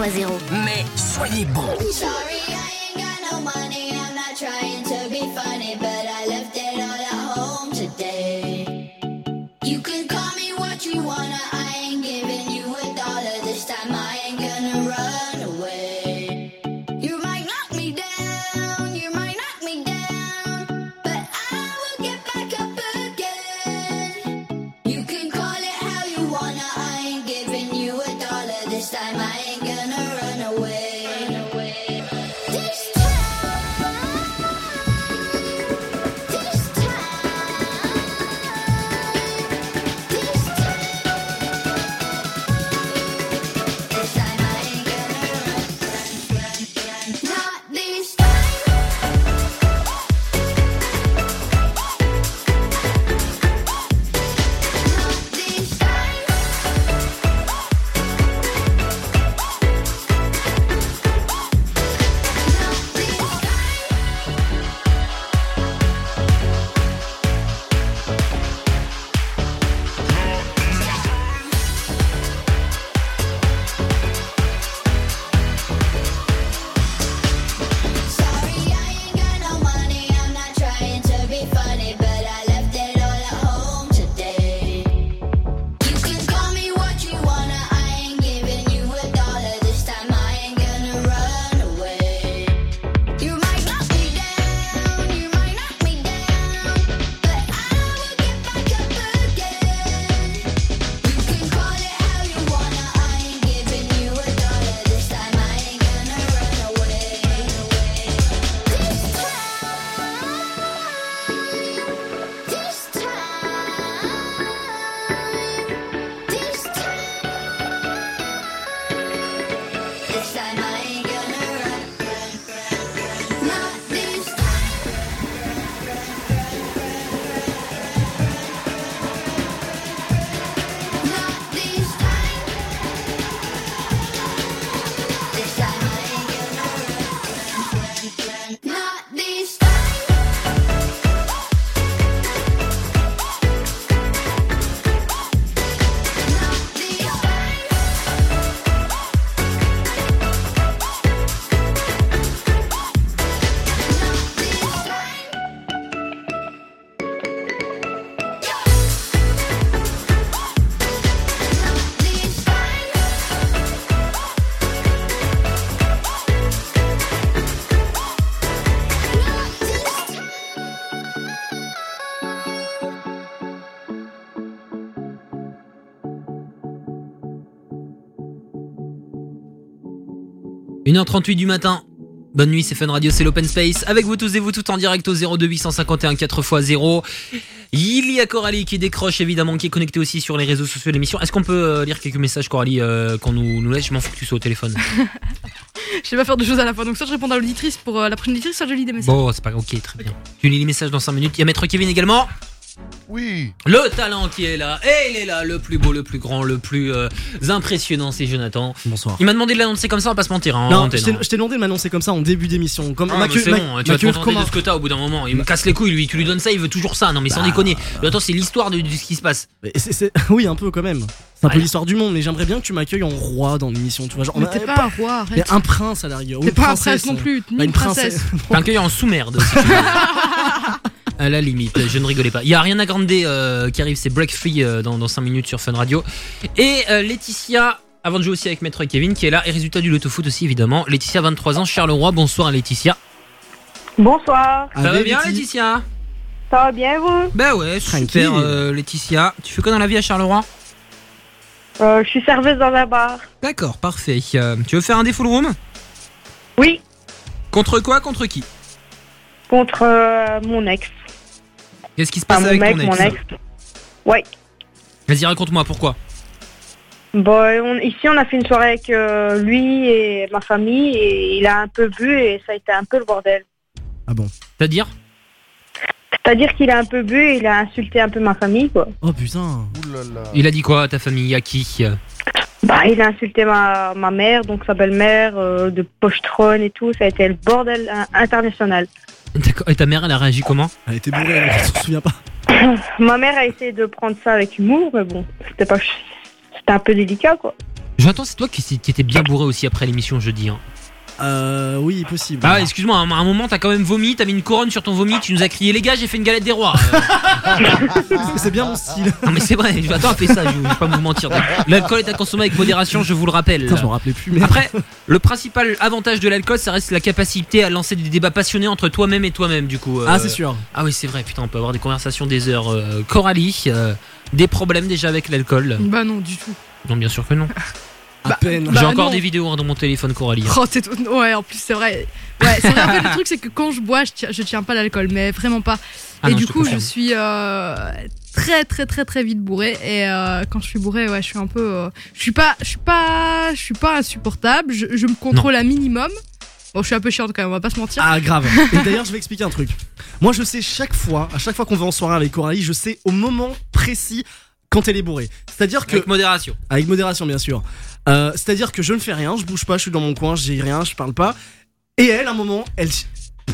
851 1h38 du matin. Bonne nuit, c'est Fun Radio, c'est l'Open Space. Avec vous tous et vous toutes en direct au 02 851 4x0. Il y a Coralie qui décroche évidemment, qui est connectée aussi sur les réseaux sociaux de l'émission. Est-ce qu'on peut euh, lire quelques messages, Coralie, euh, qu'on nous, nous laisse? Je m'en fous que tu sois au téléphone. [laughs] Je sais pas faire deux choses à la fois, donc soit je réponds à l'auditrice pour euh, la prochaine auditrice, soit je lis des messages. Bon, c'est pas ok, très bien. Tu lis les messages dans 5 minutes. Il y a Maître Kevin également. Oui. Le talent qui est là, et il est là, le plus beau, le plus grand, le plus euh, impressionnant, c'est Jonathan. Bonsoir. Il m'a demandé de l'annoncer comme ça, on va pas se mentir. Hein, Non, antenne, je t'ai hein. je t'ai demandé de m'annoncer comme ça en début d'émission. Comme Ah, mais c'est bon, ma tu vas te contenter de ce que t'as au bout d'un moment. Il me casse les couilles, lui. Tu lui donnes ça, il veut toujours ça. Non, mais sans Bah. déconner. Mais attends, c'est l'histoire de, de ce qui se passe. Mais c'est- c'est- [laughs] Oui, un peu quand même. C'est un peu l'histoire du monde, mais j'aimerais bien que tu m'accueilles en roi dans l'émission. Tu vois, genre, Mais bah, t'es pas un roi, mais arrête. un prince à la rigueur. T'es pas un princesse, prince non plus, ni Bah, une princesse. Un cueil en sous-merde. [laughs] À la limite, je ne rigolais pas. Il y a Ariana Grande euh, qui arrive, c'est Break Free euh, dans, dans 5 minutes sur Fun Radio. Et euh, Laetitia, avant de jouer aussi avec Maître Kevin, qui est là. Et résultat du loto foot aussi, évidemment. Laetitia, 23 ans, Charleroi. Bonsoir à Laetitia. Bonsoir. Ça va bien, Laetitia Ça va bien, vous? Bah ouais, super, euh, Laetitia. Tu fais quoi dans la vie à Charleroi? Euh, Je suis serveuse dans un bar. D'accord, parfait. Euh, tu veux faire un défaut room? Oui. Contre quoi Contre qui? Contre euh, mon ex. Qu'est-ce qui se passe Enfin, avec ton mec, ex mon ex. Ouais. Vas-y, raconte-moi pourquoi. Bon, on- ici, on a fait une soirée avec euh, lui et ma famille et il a un peu bu et ça a été un peu le bordel. Ah bon C'est-à-dire? C'est-à-dire qu'il a un peu bu et il a insulté un peu ma famille, quoi. Oh putain. Il a dit quoi à ta famille? À qui? Bah, il a insulté ma, ma mère, donc sa belle-mère, euh, de pochetronne et tout. Ça a été le bordel international. D'accord. Et ta mère, elle a réagi comment Elle était bourrée, elle se souvient pas. [laughs] ma mère a essayé de prendre ça avec humour, mais bon, c'était pas, c'était un peu délicat, quoi. J'entends, c'est toi qui, qui étais bien bourré aussi après l'émission jeudi. Hein. Euh, oui, possible. Ah, excuse-moi, à un, moment, t'as quand même vomi, t'as mis une couronne sur ton vomi, tu nous as crié, les gars, j'ai fait une galette des rois. Euh, [laughs] c'est bien mon style. non, mais c'est vrai, attends, fais ça, je je vais pas vous mentir. L'alcool est à consommer avec modération, je vous le rappelle. Putain, je m'en rappelais plus, mais. Après, le principal avantage de l'alcool, ça reste la capacité à lancer des débats passionnés entre toi-même et toi-même, du coup. euh. Ah, c'est sûr. Ah oui, c'est vrai, putain, on peut avoir des conversations des heures. Euh, Coralie, euh, des problèmes déjà avec l'alcool Bah non, du tout. Non, bien sûr que non. [laughs] À peine. J'ai bah encore non. des vidéos hein, dans mon téléphone, Coralie. Oh, c'est tout- Ouais, en plus, c'est vrai. Ouais, c'est vrai. En fait, le truc, c'est que quand je bois, je tiens, je tiens pas l'alcool, mais vraiment pas. Ah et non, du je coup, je suis euh, très, très, très, très vite bourré. Et euh, quand je suis bourré, ouais, je suis un peu. euh, je suis pas, je suis pas, je suis pas insupportable. Je, je me contrôle un minimum. Bon, je suis un peu chiante quand même, on va pas se mentir. Ah grave. [laughs] Et d'ailleurs, je vais expliquer un truc. Moi, je sais chaque fois, à chaque fois qu'on va en soirée avec Coralie, je sais au moment précis quand elle est bourrée. C'est-à-dire que Avec modération. avec modération, bien sûr. Euh, C'est-à-dire que je ne fais rien, je bouge pas, je suis dans mon coin, je dis rien, je parle pas. Et elle, à un moment, elle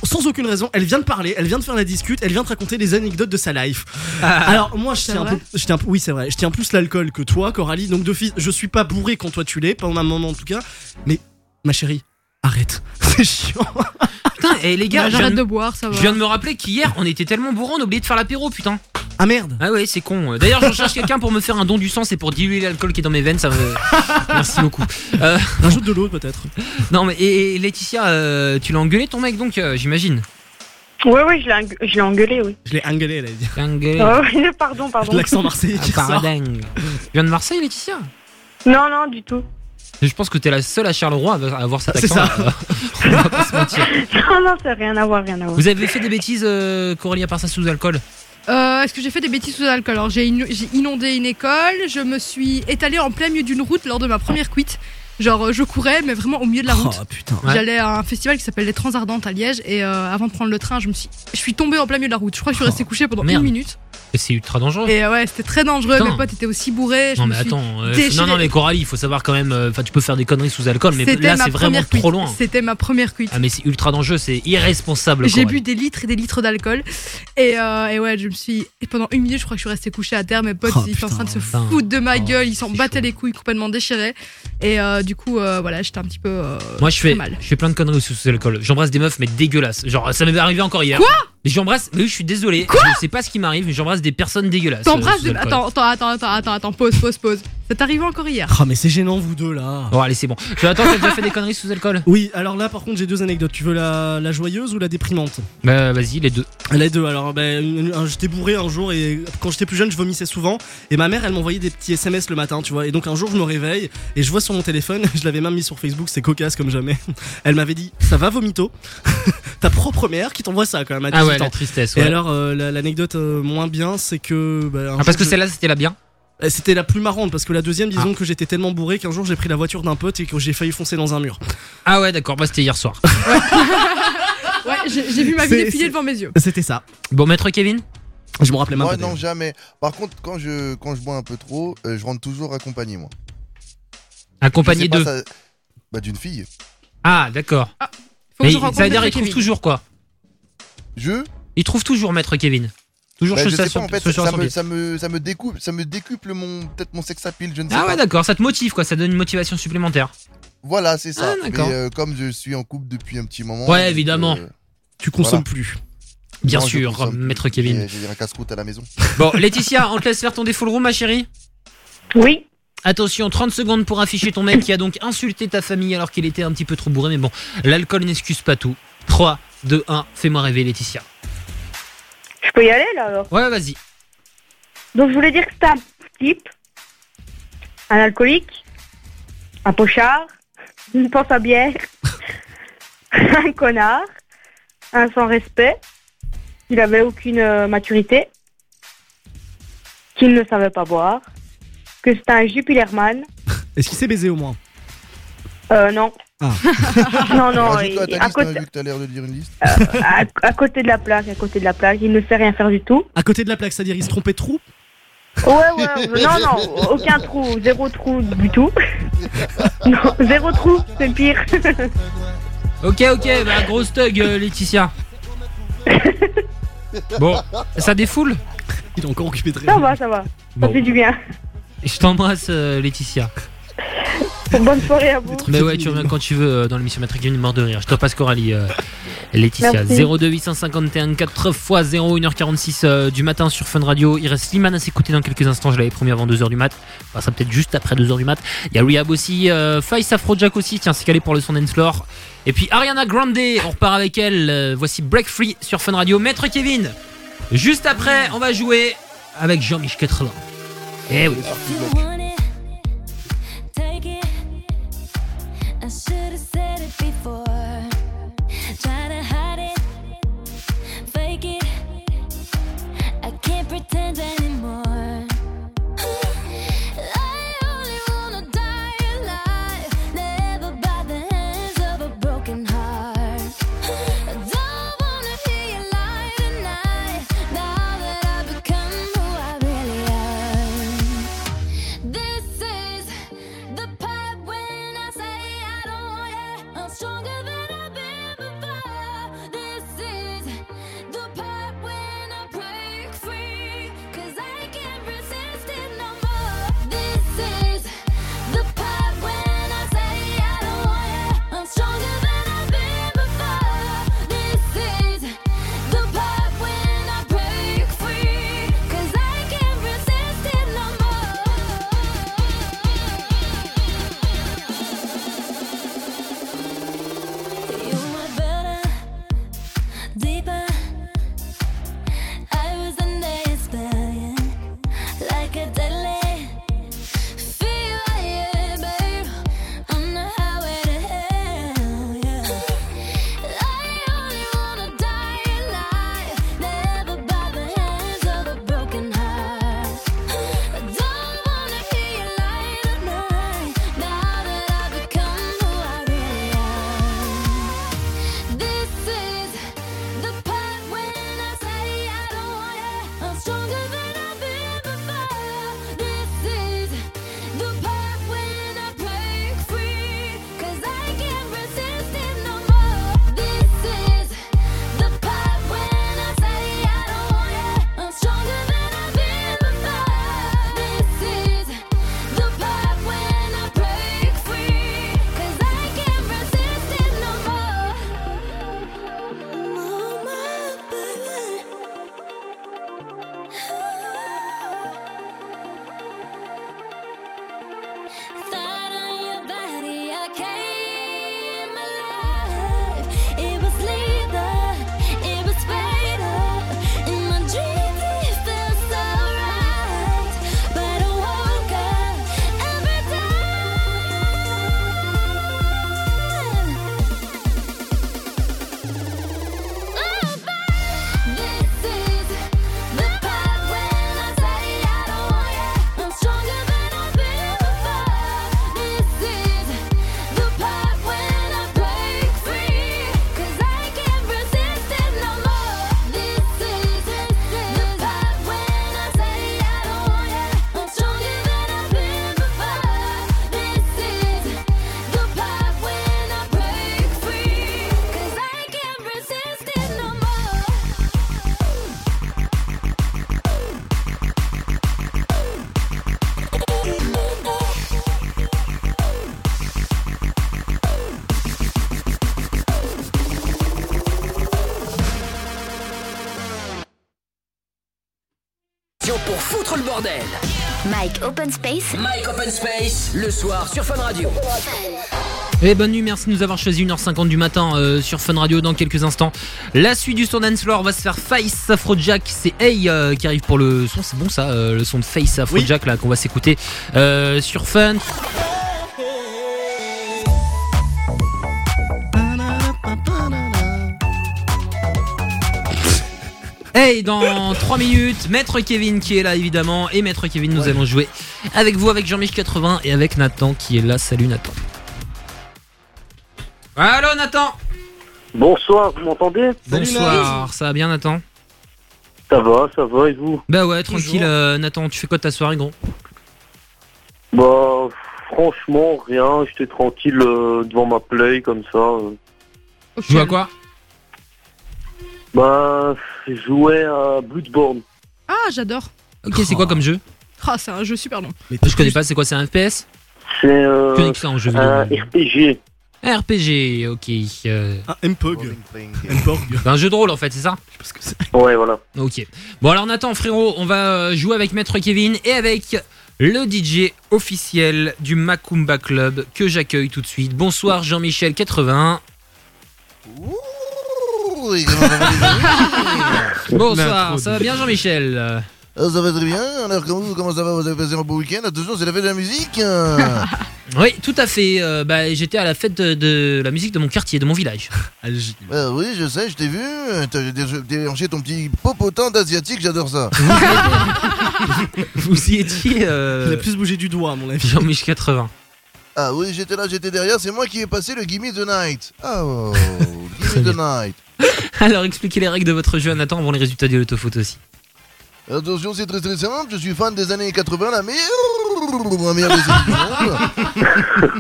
sans aucune raison, elle vient de parler, elle vient de faire la discute, elle vient de raconter des anecdotes de sa life. Alors moi, je tiens un vrai peu, je tiens, oui c'est vrai, je tiens plus l'alcool que toi, Coralie. Donc de fils, je suis pas bourré quand toi tu l'es, pendant un moment en tout cas. Mais ma chérie, arrête, [laughs] c'est chiant. Putain, et les gars, Bah, j'arrête de- de boire, ça va. Je viens de me rappeler qu'hier, on était tellement bourrés, on a oublié de faire l'apéro, putain. Ah merde. Ah ouais, c'est con. D'ailleurs, je cherche quelqu'un pour me faire un don du sang, c'est pour diluer l'alcool qui est dans mes veines, ça me. Merci beaucoup. Euh, Rajoute de l'eau peut-être. non, mais et, et Laetitia, euh, tu l'as engueulé ton mec donc, euh, j'imagine? Ouais, ouais, je l'ai engue- je l'ai engueulé, oui. Je l'ai engueulé, elle a dit. Engueulé. Oh, oui, [laughs] pardon, pardon. L'accent marseillais qui Ah, paradingue. Tu viens de Marseille, Laetitia? Non, non, du tout. Je pense que t'es la seule à Charleroi à avoir cet Ah, c'est accent. ça. euh, [laughs] on va pas se mentir. [laughs] Non, non, ça n'a rien à voir, rien à voir. Vous avez fait des bêtises, euh, Coralie, à part ça sous alcool? Euh, Est-ce que j'ai fait des bêtises sous alcool Alors j'ai inondé une école, je me suis étalée en plein milieu d'une route lors de ma première cuite. Genre, euh, je courais, mais vraiment au milieu de la route. Oh putain. J'allais à un festival qui s'appelle les Transardentes à Liège et euh, avant de prendre le train, je me suis, je suis tombée en plein milieu de la route. Je crois que je suis restée couchée pendant merde. une minute. Et c'est ultra dangereux. Et ouais, c'était très dangereux. Putain. Mes potes étaient aussi bourrés. Non mais attends, euh, non non mais Coralie, il faut savoir quand même, euh, enfin tu peux faire des conneries sous alcool, mais là c'est vraiment trop loin. C'était ma première cuite. Ah mais c'est ultra dangereux, c'est irresponsable. J'ai bu des litres et des litres d'alcool. Et, euh, et ouais, je me suis. Et pendant une minute, je crois que je suis restée couchée à terre. Mes potes, Oh, ils étaient en train de se putain. foutre de ma Oh, gueule. Ils s'en battaient les couilles complètement déchirés. Et euh, du coup, voilà, j'étais un petit peu. Moi je fais, mal. je fais plein de conneries sous l'alcool. J'embrasse des meufs mais dégueulasses. Genre ça m'est arrivé encore hier. Quoi? Mais j'embrasse, mais oui je suis désolé. je sais pas ce qui m'arrive, mais j'embrasse des personnes dégueulasses. T'embrasses euh, l'alcool. Attends, attends, attends, attends, attends, attends, pause, pause, C'est arrivé encore hier. Ah mais c'est gênant vous deux là. Bon allez c'est bon. Tu attends, t'as déjà fait des conneries sous alcool? Oui, alors là par contre j'ai deux anecdotes. Tu veux la, la joyeuse ou la déprimante? Bah vas-y les deux. Les deux. Alors un- j'étais bourré un jour et quand j'étais plus jeune je vomissais souvent et ma mère elle m'envoyait des petits SMS le matin, tu vois. Et donc un jour je me réveille et je vois sur mon téléphone, [laughs] je l'avais même mis sur Facebook, c'est cocasse comme jamais. [laughs] Elle m'avait dit ça va vomito? [laughs] Ta propre mère qui t'envoie ça quand même à 18 Ah ouais, ans. la tristesse, Et ouais. alors euh, la- l'anecdote euh, moins bien c'est que bah, Ah jour, parce que je- celle-là c'était la bien? Euh, C'était la plus marrante parce que la deuxième, disons Ah. que j'étais tellement bourré qu'un jour j'ai pris la voiture d'un pote et que j'ai failli foncer dans un mur. Ah ouais d'accord, bah c'était hier soir. [laughs] Ouais, j'ai vu ma vie défiler devant mes yeux. C'était ça. Bon maître Kevin Je me rappelais même Moi, non, jamais. Par contre, quand je, quand je bois un peu trop, euh, je rentre toujours accompagné, moi. Accompagné de. ça- Bah, d'une fille. Ah d'accord. Faut que Mais je rencontre ça veut dire Maître il trouve toujours quoi Je? Il trouve toujours maître Kevin. Toujours Bah, sur je sais pas, en fait, sur- sur ça son me, pied. ça, me, ça me découpe, ça me décuple mon, peut-être mon sex appeal, je ne sais Ah pas. ouais d'accord, ça te motive quoi, ça donne une motivation supplémentaire. Voilà, c'est ça. Ah. Mais euh, comme je suis en couple depuis un petit moment. Ouais, évidemment. euh, Tu consommes voilà. plus. Bien Non, sûr, maître Kevin. J'ai j'ai un casse-croûte à la maison. [laughs] Bon, Laetitia, on te laisse faire ton défaut room, ma chérie Oui. Attention, 30 secondes pour afficher ton mec qui a donc insulté ta famille alors qu'il était un petit peu trop bourré. Mais bon, l'alcool n'excuse pas tout. 3, 2, 1, fais-moi rêver, Laetitia. Je peux y aller là alors Ouais, vas-y. Donc je voulais dire que c'est un type, un alcoolique, un pochard, [laughs] une pince à bière, [laughs] un connard, un sans respect, il avait aucune euh, maturité, qu'il ne savait pas boire, que c'était un Jupilerman. Est-ce qu'il s'est baisé au moins? Euh, non. Ah. [laughs] non, non, Rajoute-le à et- ta à, liste, côté, hein, vu que t'as l'air de dire une liste. à, à côté de la plaque, à côté de la plaque, il ne sait rien faire du tout. À côté de la plaque, c'est-à-dire il se trompait de trou? Ouais, ouais, ouais, non, non, aucun trou, zéro trou du tout. [laughs] non, zéro trou, c'est pire. Ok, ok, bah grosse thug, euh, Laetitia. [laughs] Bon, ça défoule? Il est encore occupé de Ça va, ça va, Bon. ça fait du bien. Je t'embrasse, euh, Laetitia. [laughs] Bonne soirée à vous. Mais ouais, tu reviens quand tu veux euh, dans l'émission Maître Kevin mort de rire. Je te passe Coralie. euh, [laughs] Laetitia, Merci. 02 851 4 x 0 1h46 euh, du matin sur Fun Radio. Il reste Slimane à s'écouter dans quelques instants. Je l'avais promis avant 2h du mat. Enfin, ça peut-être juste après 2h du mat. Il y a Rehab aussi, euh, Face Afrojack aussi. Tiens, c'est calé pour le son dance floor. Et puis Ariana Grande, on repart avec elle. Euh, voici Break Free sur Fun Radio. Maître Kevin. Juste après, on va jouer avec Jean-Michel Quetrelin. Eh oui. Mike Open Space. Mike Open Space, le soir sur Fun Radio. Et bonne nuit, merci de nous avoir choisi 1h50 du matin euh, sur Fun Radio dans quelques instants. La suite du son dance floor va se faire Face Afrojack, c'est Hey euh, qui arrive pour le son, c'est bon ça, euh, le son de Face Afrojack là qu'on va s'écouter euh, sur Fun. Hey, dans 3 minutes, Maître Kevin qui est là évidemment. Et Maître Kevin, nous allons jouer avec vous, avec Jean-Mich 80 et avec Nathan qui est là. Salut Nathan. Allô Nathan. Bonsoir, vous m'entendez? Bonsoir, ça va bien Nathan? Ça va, ça va, et vous? Bah ouais, tranquille euh, Nathan, tu fais quoi de ta soirée gros? Bah, franchement, rien, j'étais tranquille euh, devant ma play, comme ça. euh. Tu à quoi? Bah, je jouais à Bloodborne. Ah, j'adore. Ok, c'est quoi comme jeu Ah, c'est un jeu super long. Je connais pas, c'est quoi, c'est un FPS C'est euh, Je connais que ça en jeu vidéo. un RPG. RPG, ok. euh, Un MPOG. MPOG. [laughs] Un jeu de rôle en fait, c'est ça Ouais, voilà. Ok. Bon alors Nathan, frérot, on va euh, jouer avec Maître Kevin et avec le DJ officiel du Macumba Club que j'accueille tout de suite. Bonsoir Jean-Michel 80. Oui, Bonsoir, ça va bien Jean-Michel? Euh, Ça va très bien. Alors, comment, vous- comment ça va? Vous avez passé un beau week-end? Attention, c'est la fête de la musique. euh. [laughs] Oui, tout à fait. euh, bah, J'étais à la fête de, de la musique de mon quartier, de mon village. [laughs] Euh, oui, je sais, je t'ai vu. T'as dé- déhanché ton petit popotin d'asiatique, j'adore ça. [laughs] Vous y étiez euh, Il a plus bougé du doigt, à mon avis. Jean-Michel 80. Ah oui, j'étais là, j'étais derrière. C'est moi qui ai passé le Gimme the Night. Ah, oh, Gimme the Night. [laughs] Alors expliquez les règles de votre jeu à Nathan avant les résultats du loto-foot aussi. Attention, c'est très très simple. Je suis fan des années 80, la meilleure, la meilleure décennie du monde.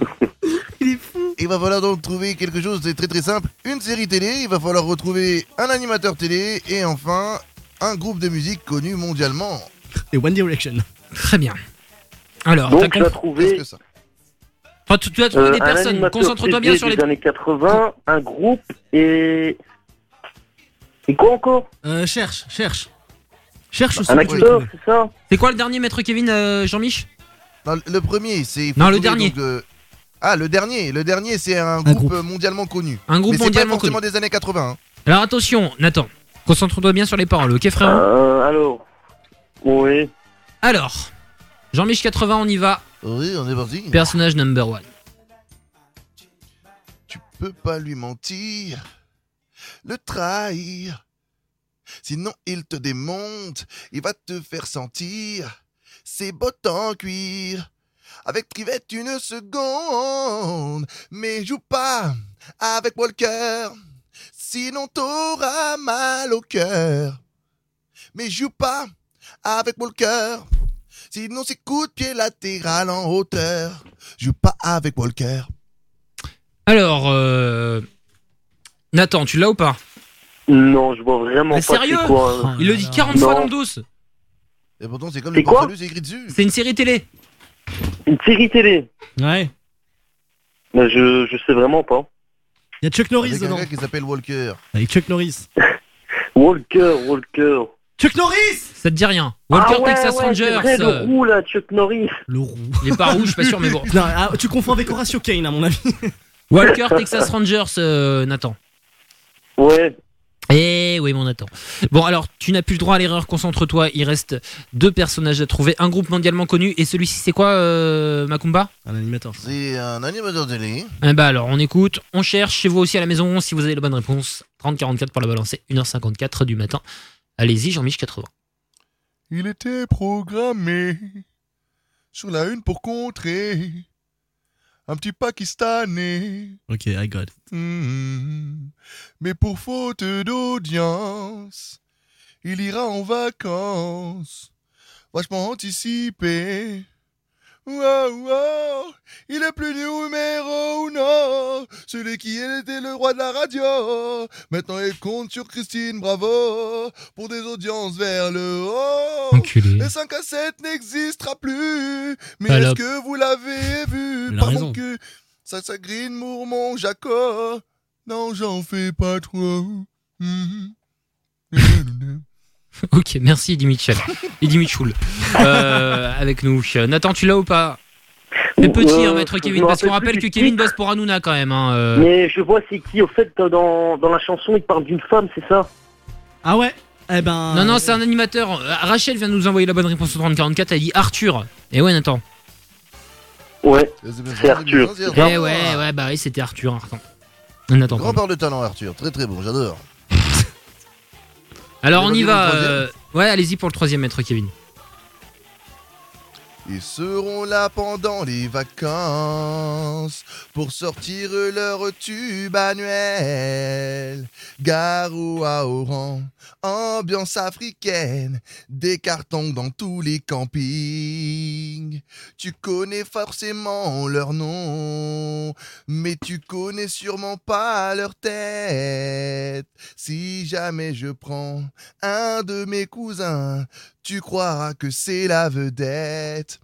[laughs] Il est fou. Il va falloir donc trouver quelque chose de très très simple. Une série télé, il va falloir retrouver un animateur télé et enfin un groupe de musique connu mondialement. Et One Direction. Très bien. Alors, Donc, tu as trouvé Enfin, tu, tu as trouvé euh, des personnes. Concentre-toi bien sur les. des années 80, un groupe et... Et quoi encore Euh, cherche, cherche. Cherche Un acteur, c'est ça C'est quoi le dernier maître Kevin euh, Jean-Mich? Non, le premier, c'est. Non, le dernier. donc, euh, Ah, le dernier. Le dernier, c'est un, groupe, euh, mondialement connu. Un groupe Mais c'est mondialement pas forcément connu. des années 80. hein. Alors attention, Nathan. Concentre-toi bien sur les paroles, ok frérot Euh, alors. Oui. Alors, Jean-Mich 80, on y va. Oui, on est parti. Personnage number one. peux pas lui mentir, le trahir. Sinon, il te démonte, il va te faire sentir ses bottes en cuir. Avec Trivette une seconde, mais joue pas avec Walker, sinon t'auras mal au cœur. Mais joue pas avec Walker, sinon c'est coup de pied latéral en hauteur. Joue pas avec Walker. Alors, euh... Nathan, tu l'as ou pas? Non, je vois vraiment Mais pas sérieux c'est quoi. hein. Il le dit 40 fois dans le dos. Et pourtant, c'est comme C'est le quoi? C'est écrit dessus. C'est une série télé. Une série télé Ouais. Mais je, je sais vraiment pas. Il y a Chuck Norris Avec un dedans. gars qui s'appelle Walker. Avec Chuck Norris. [laughs] Walker, Walker. Chuck Norris Ça te dit rien Walker ah ouais, Texas ouais, Rangers. c'est vrai, le euh, roux là, Chuck Norris. Le roux. Il est pas rouge, je suis pas sûr, mais bon. [laughs] Non, ah, tu confonds avec Horatio Kane, à mon avis. Walker Texas Rangers, euh, Nathan. Ouais. Eh oui, mon Nathan. Bon, alors, tu n'as plus le droit à l'erreur, concentre-toi. Il reste deux personnages à trouver. Un groupe mondialement connu. Et celui-ci, c'est quoi, euh, Macumba Un animateur. C'est un animateur télé. Eh bah alors, on écoute, on cherche chez vous aussi à la maison. Si vous avez la bonne réponse, 30-44 pour la balancer. 1h54 du matin. Allez-y, Jean-Mich 80. Il était programmé sur la une pour contrer un petit Pakistanais. Ok, I got it. Hmm. Mais pour faute d'audience, il ira en vacances, vachement anticipé. Wow, il est plus numéro uno, celui qui était le roi de la radio. Maintenant il compte sur Christine Bravo pour des audiences vers le haut. Enculé. Et 5 à 7 n'existera plus. Mais est-ce que vous l'avez vu? Par mon cul, ça s'agrine pour mon Jaco. Non, j'en fais pas trop. Mhm. [laughs] Ok, merci Eddie Mitchell. Eddie Mitchell. Euh, avec nous. Nathan, tu l'as ou pas? C'est petit, hein, Euh, maître Kevin, parce qu'on rappelle que Kevin bosse pour Hanouna quand même. Hein, euh. Mais je vois c'est qui, au fait, dans, dans la chanson, il parle d'une femme, c'est ça? Ah ouais? Eh ben. Non, non, c'est un animateur. Rachel vient de nous envoyer la bonne réponse au 3044. Elle dit Arthur. Et ouais, Nathan. Ouais, c'est Arthur. Eh ouais, ouais, bah oui, c'était Arthur. Nathan. Nathan. Grand parle de talent, Arthur. Très très bon, j'adore. Alors on y va. euh, Ouais, allez-y pour le troisième, maître Kevin. Ils seront là pendant les vacances pour sortir leur tube annuel. Garou à Oran, ambiance africaine, des cartons dans tous les campings. Tu connais forcément leur nom, mais tu connais sûrement pas leur tête. Si jamais je prends un de mes cousins, tu croiras que c'est la vedette.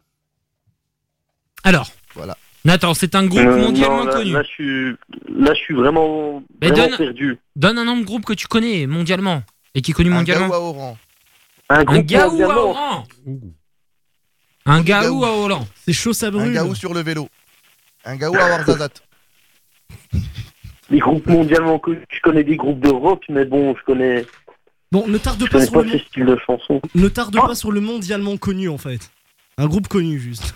Alors. Voilà. Nathan, c'est un groupe Euh, mondialement non, là, connu. Là, je suis, là, je suis vraiment, Mais vraiment donne- perdu. Donne un nom de groupe que tu connais mondialement. Et qui est connu mondialement. Gaou à Oran. Un Un groupe gaou à mondialement. Oran. Un gaou à Oran. C'est chaud, ça Un brûle. gaou sur le vélo. Un gaou à Warzazat. Les groupes mondialement connus, je connais des groupes de rock, mais bon, je connais, Bon, ne tarde pas sur pas le de ne tarde pas sur le mondialement connu en fait. Un groupe connu juste.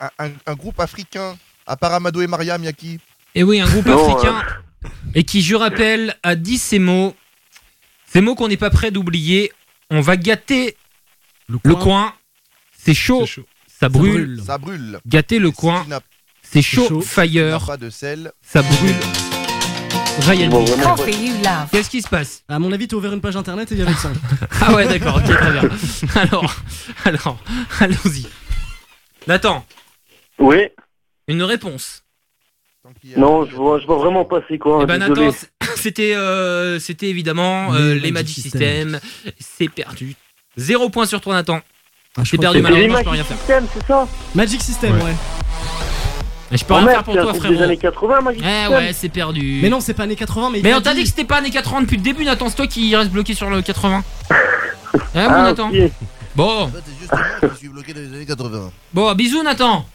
Un, un- un groupe africain. À part Amado et Mariam, y'a qui? Et oui, un groupe Non, africain. Et qui, je rappelle, a dit ces mots. Ces mots qu'on n'est pas prêt d'oublier. On va gâter le coin. C'est chaud. Ça brûle. Ça brûle. Gâter le coin. C'est chaud. chaud. Fire. Pas de sel. Ça brûle. Qu'est-ce qui se passe À mon avis, t'as ouvert une page internet et il y avait ça. [laughs] Ah ouais, d'accord, ok, très bien. Alors, alors, allons-y. Nathan. Oui. Une réponse. Non, je vois, je vois vraiment pas c'est quoi. Eh ben. Nathan, c'était, euh, c'était évidemment euh, les Magic System. C'est perdu. Zéro point sur toi, Nathan. c'est perdu, malheureusement, je peux rien Magic faire. System, c'est ça Magic System, ouais. Mais je peux Oh rien merde, faire pour toi, frérot. des années 80, Magic Eh ouais, c'est perdu. Mais non, c'est pas années 80, mais. Mais on t'a dit que c'était pas années 80 depuis le début, Nathan. C'est toi qui reste bloqué sur le 80. Ah bon, Ah, Nathan. Bon. Je suis bloqué dans les années 80. Bon, bisous, Nathan.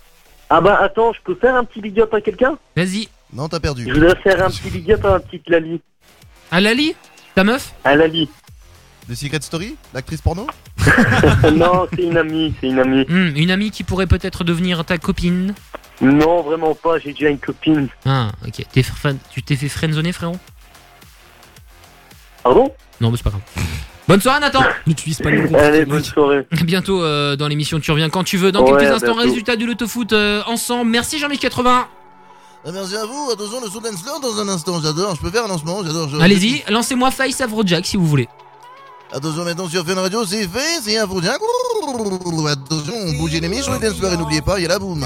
Ah bah attends, je peux faire un petit big up à quelqu'un? Vas-y. Non, t'as perdu. Je voudrais faire un petit big up à un petit Lali. À Lali? Ta meuf? À Lali. De Secret Story? L'actrice porno? [laughs] Non, c'est une amie, c'est une amie. Hmm, Une amie qui pourrait peut-être devenir ta copine. Non, vraiment pas, j'ai déjà une copine. Ah, ok. T'es fan- tu t'es fait friendzoner, frérot? Pardon Non, mais c'est pas grave. Bonne soirée, Nathan N'utilise pas le Allez, bonne soirée. Bientôt euh, dans l'émission, tu reviens quand tu veux. Dans Ouais, quelques instants, bientôt. résultat du Loto-Foot euh, ensemble. Merci Jean-Michel 80. Ah, Merci à vous. Attention, le Soul Slow dans un instant. J'adore. Je peux faire un lancement. J'adore. je- Allez-y, lancez-moi Face Afrojack si vous voulez. Attention maintenant sur Fun Radio, c'est fait, c'est un Jack. Attention, bougez les miches, dance floor et n'oubliez pas, il y a la boum.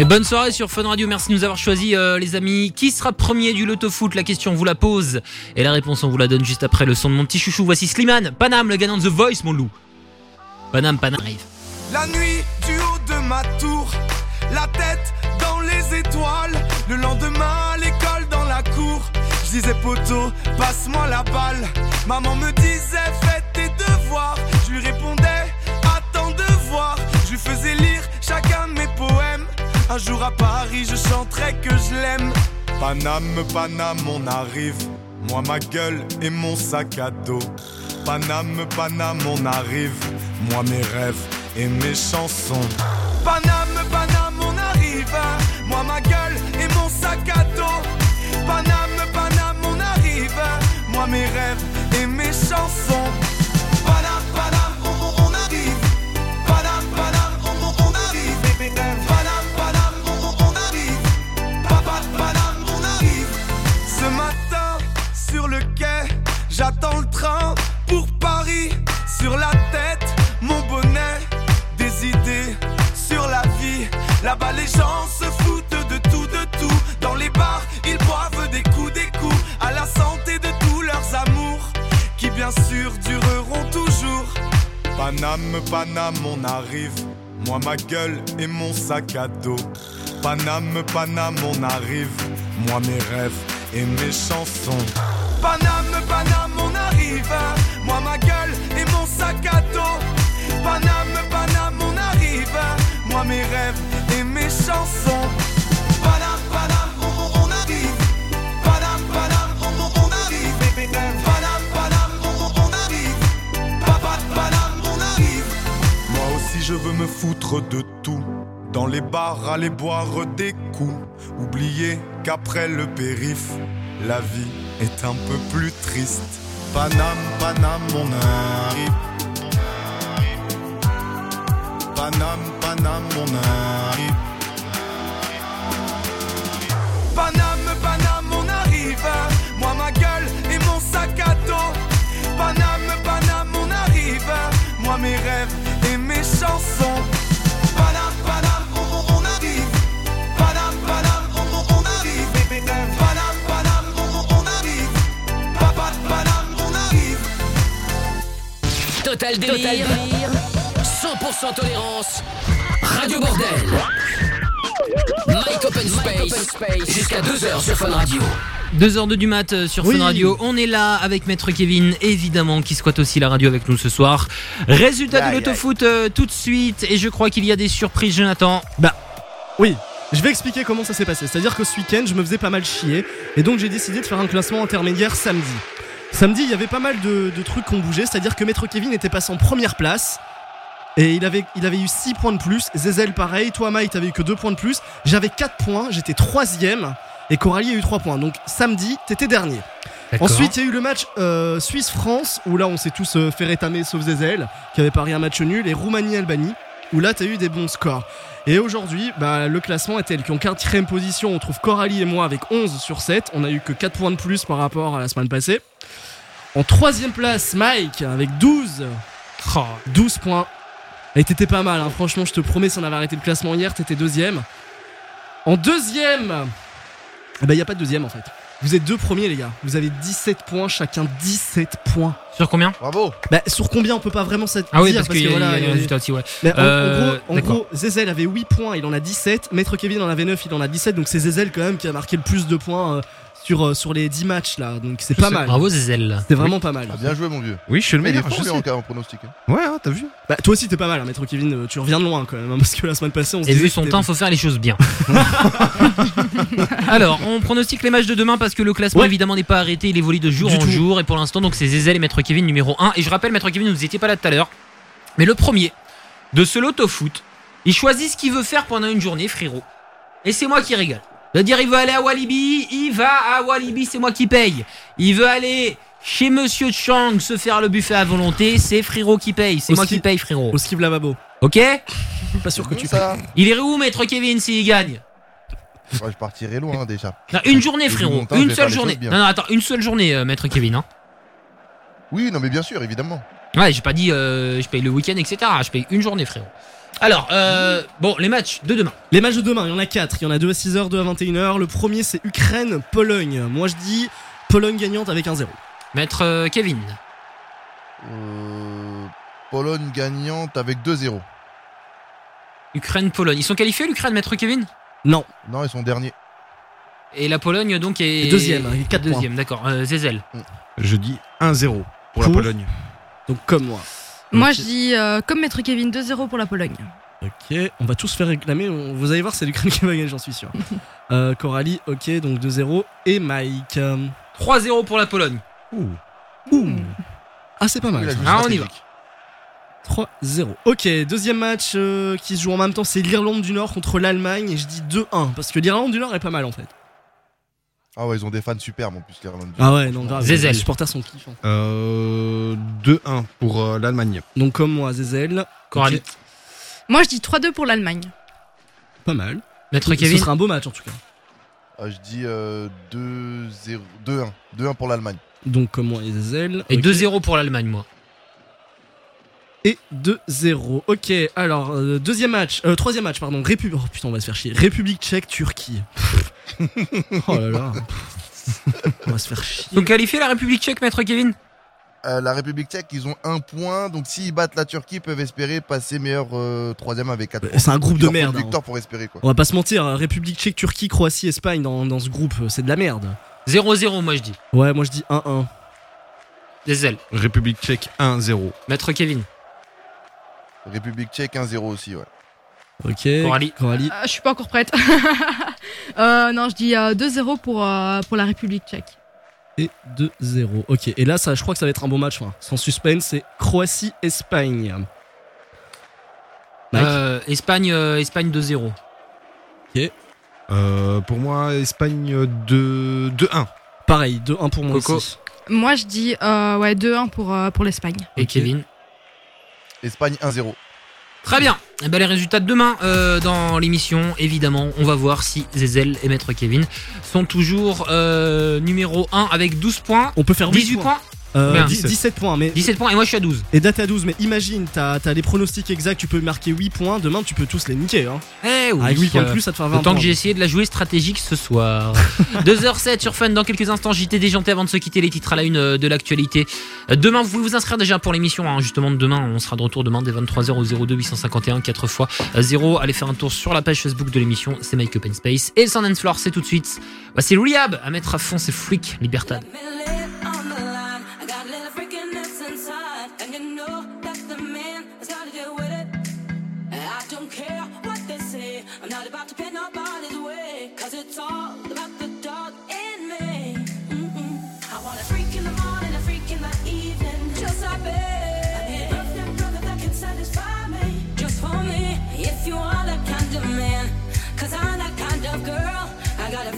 Et bonne soirée sur Fun Radio, merci de nous avoir choisi euh, les amis. Qui sera premier du loto foot? La question on vous la pose et la réponse on vous la donne juste après le son de mon petit chouchou. Voici Slimane, Panam, le gagnant de The Voice mon loup. Panam, Panam arrive. La nuit du haut de ma tour, la tête dans les étoiles. Le lendemain à l'école dans la cour, je disais poteau, passe-moi la balle. Maman me disait fais tes devoirs, je lui répondais attends de voir. Je lui faisais lire chacun de mes poèmes. Un jour à Paris, je chanterai que je l'aime. Paname, Paname, on arrive. Moi, ma gueule et mon sac à dos. Paname, Paname, on arrive. Moi, mes rêves et mes chansons. Paname, Paname, on arrive. Moi, ma gueule et mon sac à dos. Paname, Paname, on arrive. Moi, mes rêves et mes chansons. J'attends le train pour Paris. Sur la tête, mon bonnet, des idées sur la vie. Là-bas, les gens se foutent de tout, de tout. Dans les bars, ils boivent des coups, des coups. À la santé de tous leurs amours, qui bien sûr dureront toujours. Paname, Paname, on arrive. Moi, ma gueule et mon sac à dos. Paname, Paname, on arrive. Moi, mes rêves et mes chansons. Paname, Paname, on arrive. Moi, ma gueule et mon sac à dos. Paname, Paname, on arrive. Moi, mes rêves et mes chansons. Paname, Paname, on, arrive. Paname, Paname, on, on- arrive. Paname, Paname, on- on arrive. Papa, Paname, on arrive. Moi aussi je veux me foutre de tout. Dans les bars, aller boire des coups. Oublier qu'après le périph', la vie est un peu plus triste. Paname, Paname, on arrive. Paname, Paname, on arrive. Paname, Paname, on arrive. Moi, ma gueule et mon sac à dos. Paname, Paname, on arrive. Moi, mes rêves et mes chansons. Total délire. 100% tolérance. Radio Bordel. Mike Open Space. Jusqu'à 2h sur Fun Radio. 2h02 du mat euh, sur Oui. Fun Radio. On est là avec Maître Kevin, évidemment, qui squatte aussi la radio avec nous ce soir. Résultat Aïe, de l'autofoot euh, tout de suite. Et je crois qu'il y a des surprises, Jonathan. Bah, oui. Je vais expliquer comment ça s'est passé. C'est-à-dire que ce week-end, je me faisais pas mal chier. Et donc, j'ai décidé de faire un classement intermédiaire samedi. Samedi, il y avait pas mal de, de trucs qui ont bougé. C'est-à-dire que Maître Kevin était passé en première place. Et il avait, il avait eu 6 points de plus. Zezel, pareil. Toi, Mike, t'avais eu que 2 points de plus. J'avais 4 points. J'étais troisième. Et Coralie a eu 3 points. Donc, samedi, t'étais dernier. Ensuite, il y a eu le match euh, Suisse-France, où là, on s'est tous euh, fait rétamer, sauf Zezel, qui avait parié un match nul, et Roumanie-Albanie, où là, t'as eu des bons scores. Et aujourd'hui, bah, le classement est tel qu'en quatrième position, on trouve Coralie et moi avec 11 sur 7. On a eu que 4 points de plus par rapport à la semaine passée. En troisième place, Mike avec 12. 12 points. Et t'étais pas mal, hein. franchement, je te promets, si on avait arrêté le classement hier, t'étais deuxième. En deuxième, eh ben, y a pas de deuxième en fait. Vous êtes deux premiers, les gars. Vous avez 17 points, chacun 17 points. Sur combien Bravo Bah, sur combien on peut pas vraiment s'être Ah oui, dire parce qu'il y a- il y a les résultats aussi, ouais. Mais en, en Euh, gros, en gros, Zezel avait 8 points, il en a 17. Maître Kevin en avait 9, il en a 17. Donc c'est Zezel quand même qui a marqué le plus de points euh, sur, euh, sur les 10 matchs là. Donc c'est pas mal. Bravo, Zezel. C'était vraiment pas mal. Ah, bien joué, mon vieux. Oui, je suis le Mais il est meilleur. je sais. en, cas- en pronostic. hein. Ouais, hein, t'as vu Bah, toi aussi t'es pas mal, hein, Maître Kevin. euh, Tu reviens de loin quand même. hein, parce que la semaine passée on se Et vu son temps, faut faire les choses bien. [laughs] Alors, on pronostique les matchs de demain parce que le classement Ouais. évidemment n'est pas arrêté, il évolue de jour Du en tout. jour et pour l'instant donc c'est Zezel et Maître Kevin numéro 1 et je rappelle Maître Kevin vous étiez pas là tout à l'heure mais le premier de ce loto foot, il choisit ce qu'il veut faire pendant une journée frérot. Et c'est moi qui régale. C'est-à-dire il veut aller à Walibi, il va à Walibi, c'est moi qui paye. Il veut aller chez Monsieur Chang se faire le buffet à volonté, c'est frérot qui paye, c'est moi qui paye frérot. Au skive lavabo. OK Pas sûr que tu Ça, Il est où Maître Kevin s'il gagne ouais, je partirai loin déjà. non, une journée, frérot. temps, je Une seule journée. Non, non, attends, une seule journée, euh, maître Kevin. Hein. Oui, non, mais bien sûr, évidemment. Ouais, j'ai pas dit euh, je paye le week-end, etc. Je paye une journée, frérot. Alors, euh, bon, les matchs de demain. Les matchs de demain, il y en a 4. Il y en a 2 à 6h, 2 à 21h. Le premier, c'est Ukraine-Pologne. Moi, je dis Pologne gagnante avec un 0. Maître euh, Kevin. Euh, Pologne gagnante avec 2-0. Ukraine-Pologne. Ils sont qualifiés, l'Ukraine, Maître Kevin? Non. Non, ils sont derniers. Et la Pologne, donc, est. Et deuxième, avec quatre Deuxième, d'accord. Euh, Zezel. Je dis 1-0 pour la Pologne. Donc, comme moi. Moi, je dis, euh, comme Maître Kevin, 2-0 pour la Pologne. Ok, on va tous faire réclamer. on- Vous allez voir, c'est l'Ukraine qui va gagner, j'en suis sûr. [laughs] Euh, Coralie, ok, donc 2-0. Et Mike. euh, 3-0 pour la Pologne. Ouh. Ah, c'est pas mal. Ça. Ah, on y va. stratégique. 3-0. Ok, deuxième match euh, qui se joue en même temps, c'est l'Irlande du Nord contre l'Allemagne. Et je dis 2-1. Parce que l'Irlande du Nord est pas mal en fait. Ah ouais, ils ont des fans superbes en plus, l'Irlande. Ah ouais, non, grave. Zézel. Les supporters sont kiffants. Euh, 2-1 pour euh, l'Allemagne. Donc, comme moi, Zezel. Coralie. Ok, Moi, je dis 3-2 pour l'Allemagne. Pas mal. Maître Ce Kevin. sera un beau match en tout cas. Ah, je dis euh, 2-0. 2-1. 2-1 pour l'Allemagne. Donc, comme moi et Zezel. Et Ok. 2-0 pour l'Allemagne, moi. Et 2-0. Ok, alors, euh, deuxième match. Euh, troisième match, pardon. République. Oh putain, on va se faire chier. République tchèque, Turquie. [laughs] oh là là. on va se faire chier. Ils sont qualifiés, la République tchèque, Maître Kevin? Euh, la République tchèque, ils ont un point. Donc s'ils battent la Turquie, ils peuvent espérer passer meilleur euh, troisième avec 4 points. C'est un groupe de merde, hein. victoire pour espérer quoi. On va pas se mentir, hein, République tchèque, Turquie, Croatie, Espagne dans, dans ce groupe, c'est de la merde. 0-0, moi, je dis. Ouais, moi je dis 1-1. Zezel. République tchèque 1-0. Maître Kevin. République tchèque 1-0 aussi, ouais. Ok. Coralie. Coralie. Euh, je suis pas encore prête. [laughs] Euh, non, je dis euh, 2-0 pour, euh, pour la République tchèque. Et 2-0. Ok, et là, ça, je crois que ça va être un bon match. hein. Sans suspense, c'est Croatie-Espagne. Euh, Espagne, euh, Espagne 2-0. Ok. Euh, pour moi, Espagne 2 2-1. Pareil, 2-1 pour moi Coco. aussi. Moi, je dis euh, ouais, 2-1 pour, euh, pour l'Espagne. Et Kevin. Espagne 1-0. Très bien. Eh ben, les résultats de demain euh, dans l'émission, évidemment, on va voir si Zezel et Maître Kevin sont toujours euh, numéro 1 avec 12 points. On peut faire 18 huit points. Euh, Bien. 10 17 points, mais 17 points et moi je suis à 12. Et date à 12, mais imagine, t'as as les pronostics exacts, tu peux marquer 8 points, demain tu peux tous les niquer. Hein. Eh oui. Avec 8 points de euh, plus, ça te fera 20 Autant points. que j'ai essayé de la jouer stratégique ce soir. [laughs] 2h07 sur Fun dans quelques instants. JT déjanté avant de se quitter les titres à la une euh, de l'actualité. Euh, Demain, vous pouvez vous inscrire déjà pour l'émission. hein, justement, de demain, on sera de retour demain dès 23h au 02 851 4 fois 0. Allez faire un tour sur la page Facebook de l'émission. C'est Make Up and Space. Et le Sound and Floor, c'est tout de suite. Bah, c'est Rehab à mettre à fond. C'est Freak Libertad.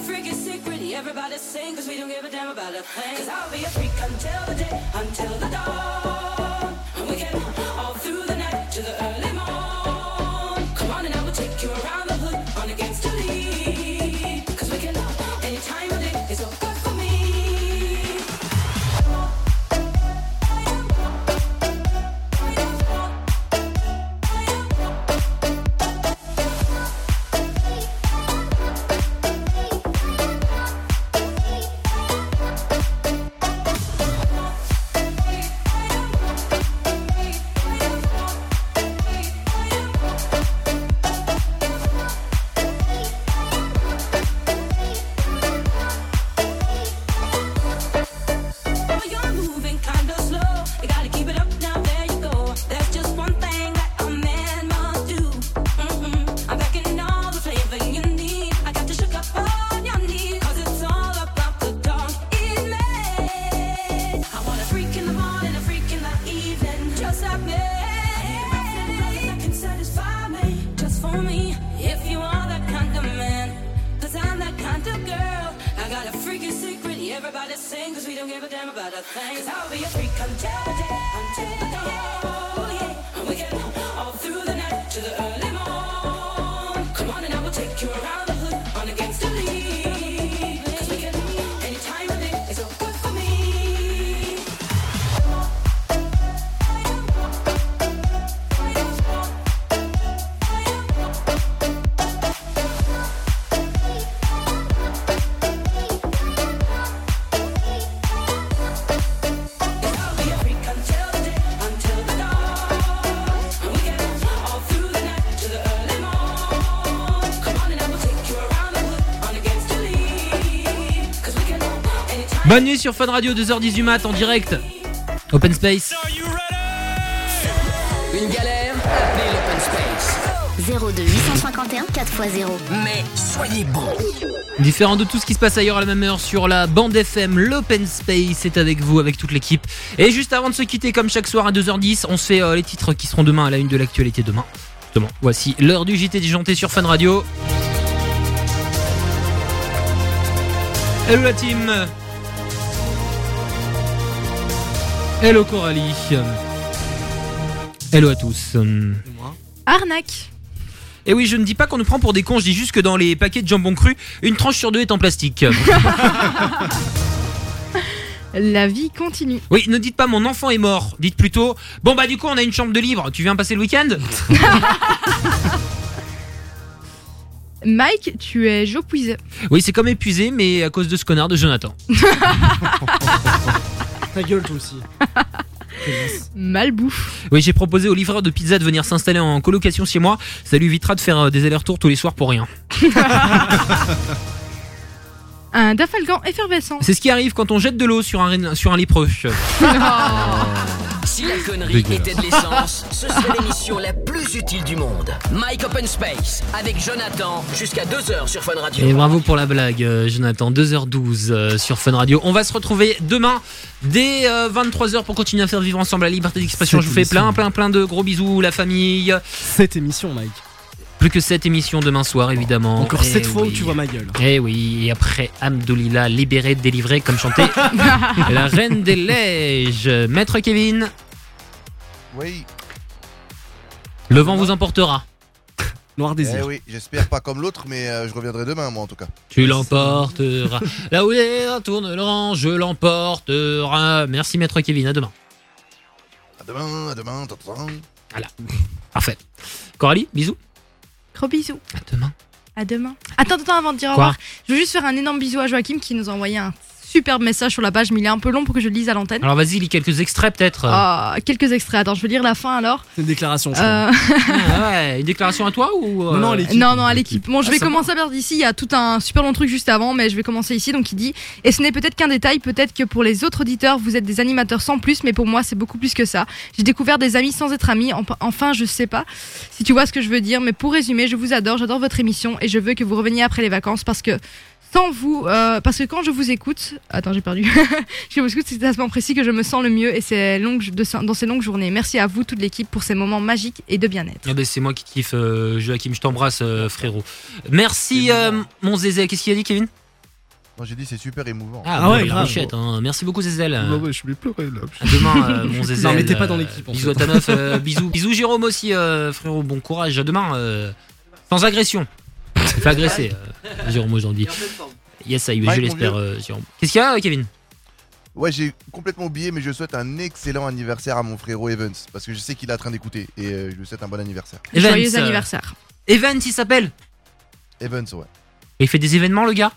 Got secret, everybody sing, cause we don't give a damn about a thing. Cause I'll be a freak until the day, until the dawn. And we can all through the night Bonne nuit sur Fun Radio, 2h10 du mat en direct. Open Space. Une galère Appelez l'Open Space. 02 851 4x0. Mais soyez bons. Différent de tout ce qui se passe ailleurs à la même heure sur la bande FM, l'Open Space est avec vous, avec toute l'équipe. Et juste avant de se quitter, comme chaque soir à 2h10, on se fait euh, les titres qui seront demain à la une de l'actualité demain. Justement, voici l'heure du JT disjoncté sur Fun Radio. Hello la team Hello Coralie Hello à tous Arnaque. Et oui, je ne dis pas qu'on nous prend pour des cons, je dis juste que dans les paquets de jambon cru, une tranche sur deux est en plastique. [laughs] La vie continue. Oui, ne dites pas mon enfant est mort, dites plutôt bon bah du coup on a une chambre de libre, tu viens passer le week-end? [laughs] Mike, tu es Joe Puiseux. Oui, c'est comme épuisé, mais à cause de ce connard de Jonathan. [laughs] Ta gueule, toi aussi. Malbouffe. Oui, j'ai proposé au livreur de pizza de venir s'installer en colocation chez moi, ça lui évitera de faire euh, des allers-retours tous les soirs pour rien. [laughs] Un dafalgan effervescent. C'est ce qui arrive quand on jette de l'eau sur un, sur un lépreux. [laughs] Si la connerie était de l'essence, ce serait l'émission la plus utile du monde. Mike Open Space avec Jonathan jusqu'à 2h sur Fun Radio. Et bravo pour la blague, euh, Jonathan. 2h12 euh, sur Fun Radio. On va se retrouver demain dès 23h pour continuer à faire vivre ensemble la liberté d'expression. Cette Je vous fais émission. plein, plein, plein de gros bisous, la famille. Cette émission, Mike. Plus que cette émission demain soir, évidemment. Encore Eh sept fois où tu vois ma gueule. Eh oui, et après Amdoulila, libéré, délivré, comme chantait [laughs] la reine des neiges. Maître Kevin, Oui. le vent vous emportera. [laughs] Noir Eh oui, j'espère pas comme l'autre, mais euh, je reviendrai demain, moi en tout cas. Tu l'emporteras. [laughs] Là où est tourne le rang, je l'emporterai. Merci Maître Kevin, à demain. À demain, à demain, t'entends Voilà. [laughs] Parfait. Coralie, bisous. Gros bisous. À demain. À demain. Attends, attends, avant de dire au Quoi revoir, je veux juste faire un énorme bisou à Joachim qui nous a envoyé un superbe message sur la page, mais il est un peu long pour que je le lise à l'antenne. Alors vas-y, lis quelques extraits peut-être. Ah, quelques extraits. Attends, je veux lire la fin alors. C'est une déclaration, je Euh, [laughs] Ah ouais, une déclaration à toi ou euh, Non, non, à l'équipe. Non, non, à l'équipe. Bon, je Ah, vais ça commencer par d'ici. Il y a tout un super long truc juste avant, mais je vais commencer ici. Donc, il dit Et ce n'est peut-être qu'un détail, peut-être que pour les autres auditeurs, vous êtes des animateurs sans plus, mais pour moi, c'est beaucoup plus que ça. J'ai découvert des amis sans être amis. En- Enfin, je sais pas si tu vois ce que je veux dire, mais pour résumer, je vous adore, j'adore votre émission et je veux que vous reveniez après les vacances parce que. Sans vous, euh, parce que quand je vous écoute, attends j'ai perdu, [laughs] je vous écoute, c'est à ce moment précis que je me sens le mieux et c'est dans ces longues journées. Merci à vous toute l'équipe pour ces moments magiques et de bien-être. Ah ben, c'est moi qui kiffe euh, Joachim, je t'embrasse euh, frérot. Merci euh, mon Zézel, qu'est-ce qu'il a dit Kevin? Moi j'ai dit c'est super émouvant. Ah, ouais, la richette, hein. merci beaucoup Zézel. Ouais, je vais pleurer là. À demain euh, [laughs] mon Zézel. Non, mais t'es pas dans l'équipe, en Bisous à ta meuf, euh, [laughs] bisous, bisous Jérôme aussi euh, frérot, bon courage, à demain. euh, sans agression. Fait agresser euh, [laughs] Jérôme aujourd'hui. Yes, ça y est, Mike, je l'espère euh, Jérôme. Qu'est-ce qu'il y a euh, Kevin? Ouais, j'ai complètement oublié, mais je souhaite un excellent anniversaire à mon frérot Evans. Parce que je sais qu'il est en train d'écouter. Et euh, je lui souhaite un bon anniversaire. Evans, Joyeux euh, anniversaire. Evans il s'appelle? Evans, ouais. Et il fait des événements, le gars?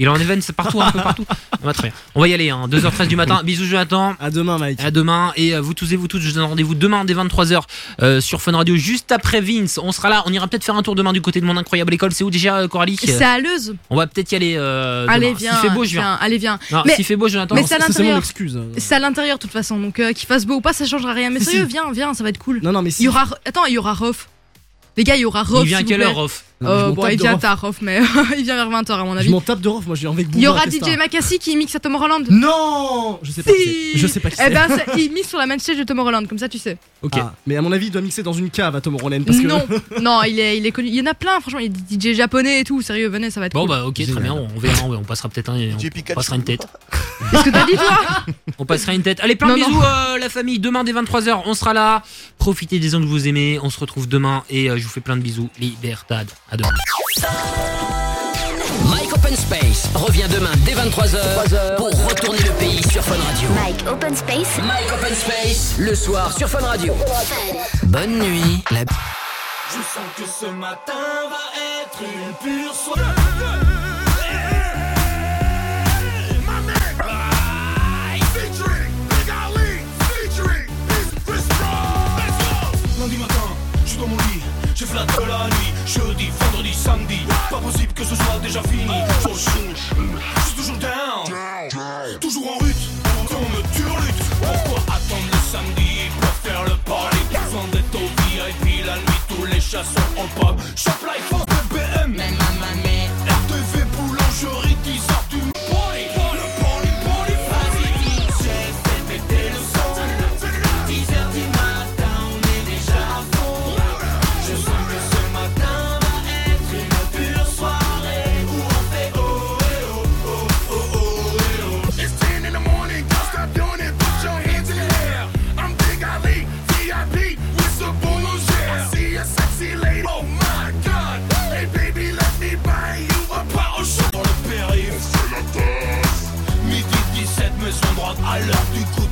Il est en events partout, un peu partout. [laughs] On va très bien. On va y aller, hein. 2h13 du matin. [laughs] Bisous, Jonathan. À demain, Mike. À demain. Et euh, vous tous et vous toutes, je vous donne rendez-vous demain dès 23h euh, sur Fun Radio, juste après Vince. On sera là. On ira peut-être faire un tour demain du côté de mon incroyable école. C'est où déjà, euh, Coralie? C'est à Leuze. On va peut-être y aller. euh, Allez, demain. viens. S'il fait beau, je viens. viens, Allez, viens. Non, s'il fait beau, Jonathan. Mais c'est à l'intérieur. mon excuse. C'est à l'intérieur, de toute façon. Donc, euh, qu'il fasse beau ou pas, ça changera rien. Mais Si, sérieux, si. viens, viens, ça va être cool. Non, non, mais si. Il y aura. Attends, il y aura Rof. Les gars, il y aura Rof. Il vient à quelle heure. Rof? Euh, bon, il de vient Rof. tard, Rof, mais [laughs] il vient vers 20h à mon Je avis. m'en tape de Rof, moi je viens avec Il y aura DJ. Makassi qui mixe à Tom Holland. Non Je sais pas qui Si. Je sais pas qui. Eh ben, il mixe sur la main stage de Tom Holland, comme ça tu sais. Ok. Ah, mais à mon avis, il doit mixer dans une cave à Tom Holland. Parce que... Non, [laughs] non, il est, il est connu. Il y en a plein, franchement. Il y a des DJ japonais et tout. Sérieux, venez, ça va être Bon, cool. bah, ok, très bien. On verra. On passera peut-être un. DJ On Pikachu. passera une tête. Qu'est-ce que t'as dit, toi [laughs] On passera une tête. Allez, plein de bisous, euh, la famille. Demain, dès 23h, on sera là. Profitez des gens que vous aimez. On se retrouve demain et euh, je vous fais plein de bisous. Libertad. À demain. Mike Open Space revient demain dès 23h pour retourner le pays sur Fun Radio. Mike Open Space. Mike Open Space, le soir sur Fun Radio. Bonne nuit. La... Je sens que ce matin va être une pure soirée. Lundi matin, je suis dans mon lit, j'ai fait la table la nuit. Jeudi, vendredi, samedi. Pas possible que ce soit déjà fini. Je suis toujours down. Toujours en rut. On me turlute. Pourquoi attendre le samedi? Pour faire le party. Besoin d'être au VIP La nuit tous les chats sont en pub. Shop life en BM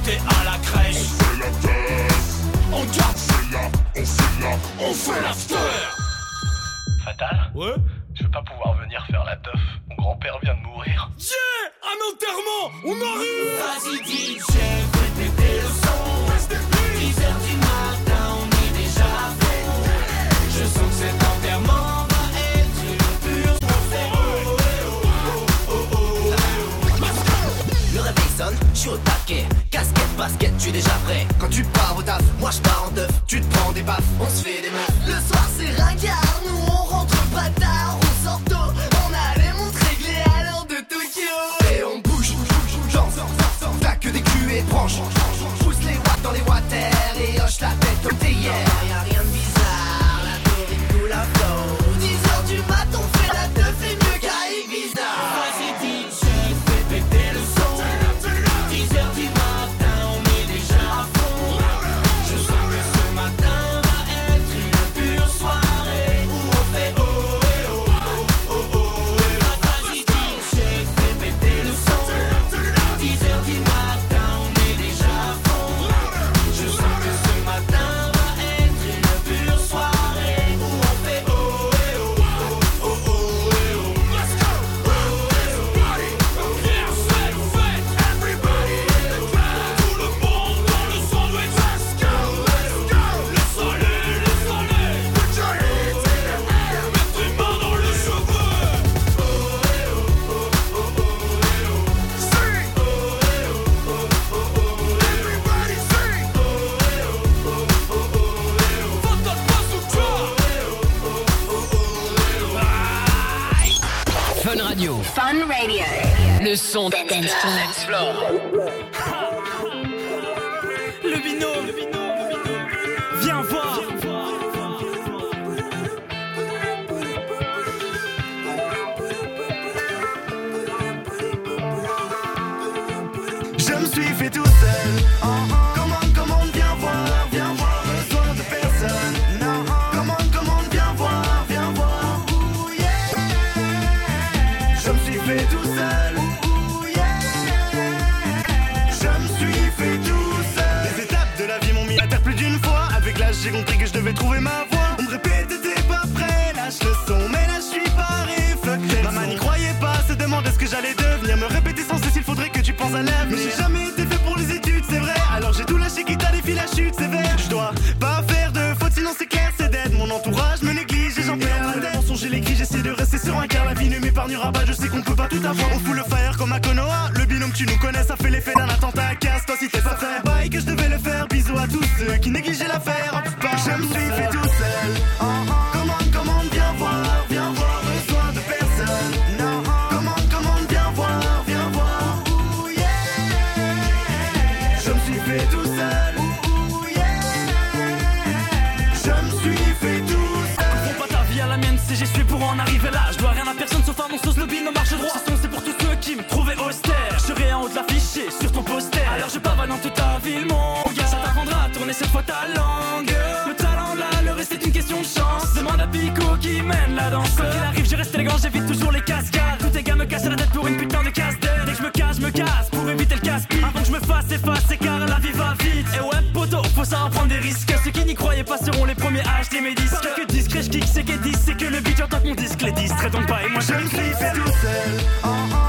t'es à la crèche. On fait la teuf. On garde. C'est là, on fait là, on fait l'after. Fatal Ouais Je vais pas pouvoir venir faire la teuf. Mon grand-père vient de mourir. Yeah Un enterrement On arrive Vas-y DJ, fais basket, tu es déjà prêt. Quand tu pars au taf, moi je pars en teuf. Tu te prends des baffes, on se fait des meufs. Le soir c'est ringard, nous on rentre pas tard, on sort tôt On a les montres réglées à l'heure de Tokyo Et on bouge, genre, t'as que des culs et branches. Pousse les watts dans les water et hoche la tête comme t'es Fun Radio. Le son dance floor. Trouver ma voie. On me répétait, t'es pas prêt, lâche le son, mais là je suis pas réflecté. Maman n'y croyait pas, se demandait ce que j'allais devenir. Me répéter sans cesse, il faudrait que tu penses à l'avenir. Mais j'ai jamais été fait pour les études, c'est vrai. Alors j'ai tout lâché, quitte à défier la chute sévère. Je dois pas faire de faute, sinon c'est clair, c'est dead. Mon entourage me néglige et j'en perds la tête. Mensonge cris, j'essaie de rester sur un car la vie ne m'épargnera pas. Je sais qu'on peut pas tout avoir. On fout le fire comme à Konoha. Le binôme, tu nous connais, ça fait l'effet d'un attentat à casse. Toi, si t'es pas fait, bye que je devais le faire. Bisous à tous ceux qui négligeaient l'affaire. Faut savoir prendre des risques. Ceux qui n'y croyaient pas seront les premiers à acheter mes disques. Que discret, je kick, c'est que 10, c'est que le beat entend mon disque. Les distraits donc pas et moi je suis fait tout seul. Commande,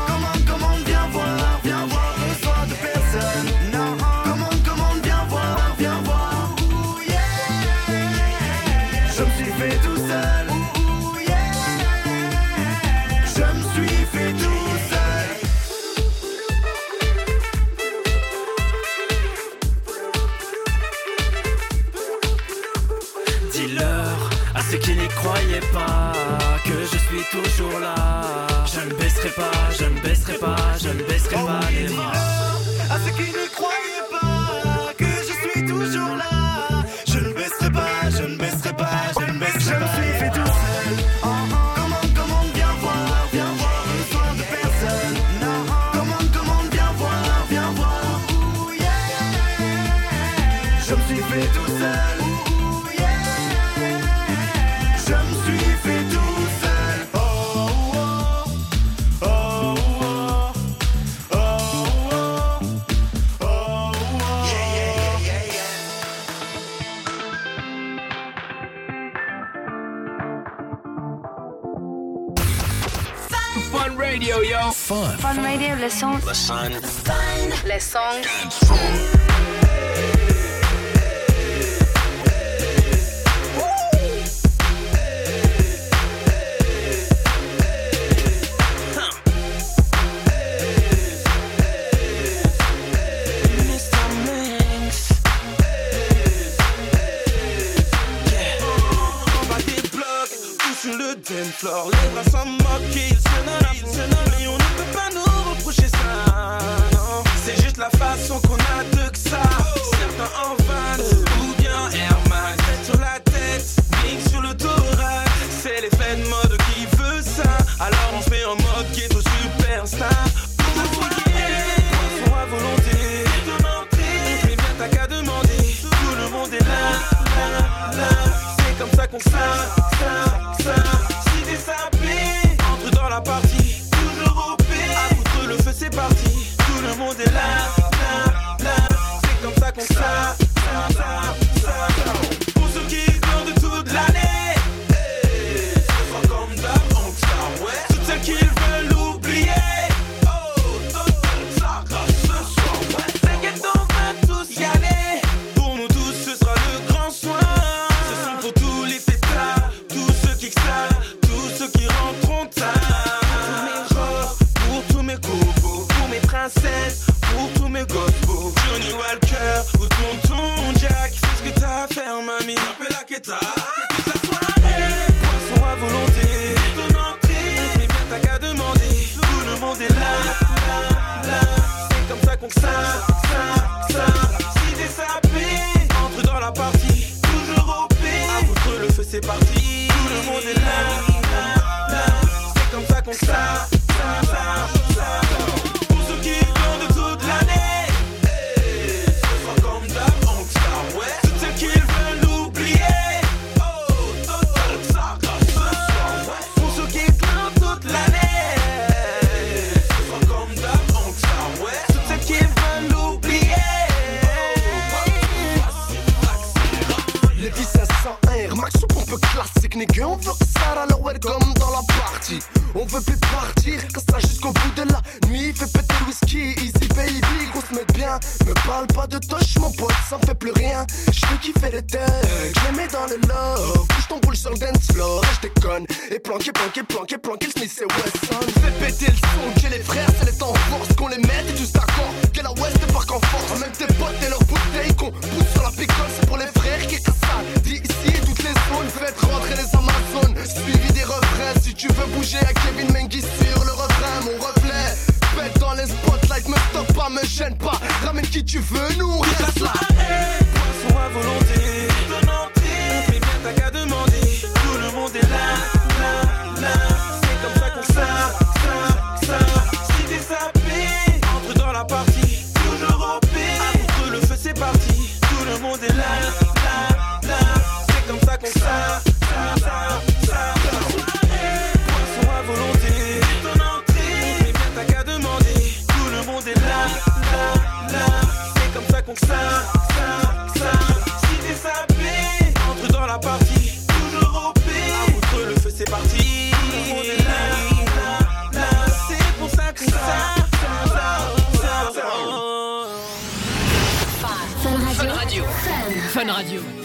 Fun Radio.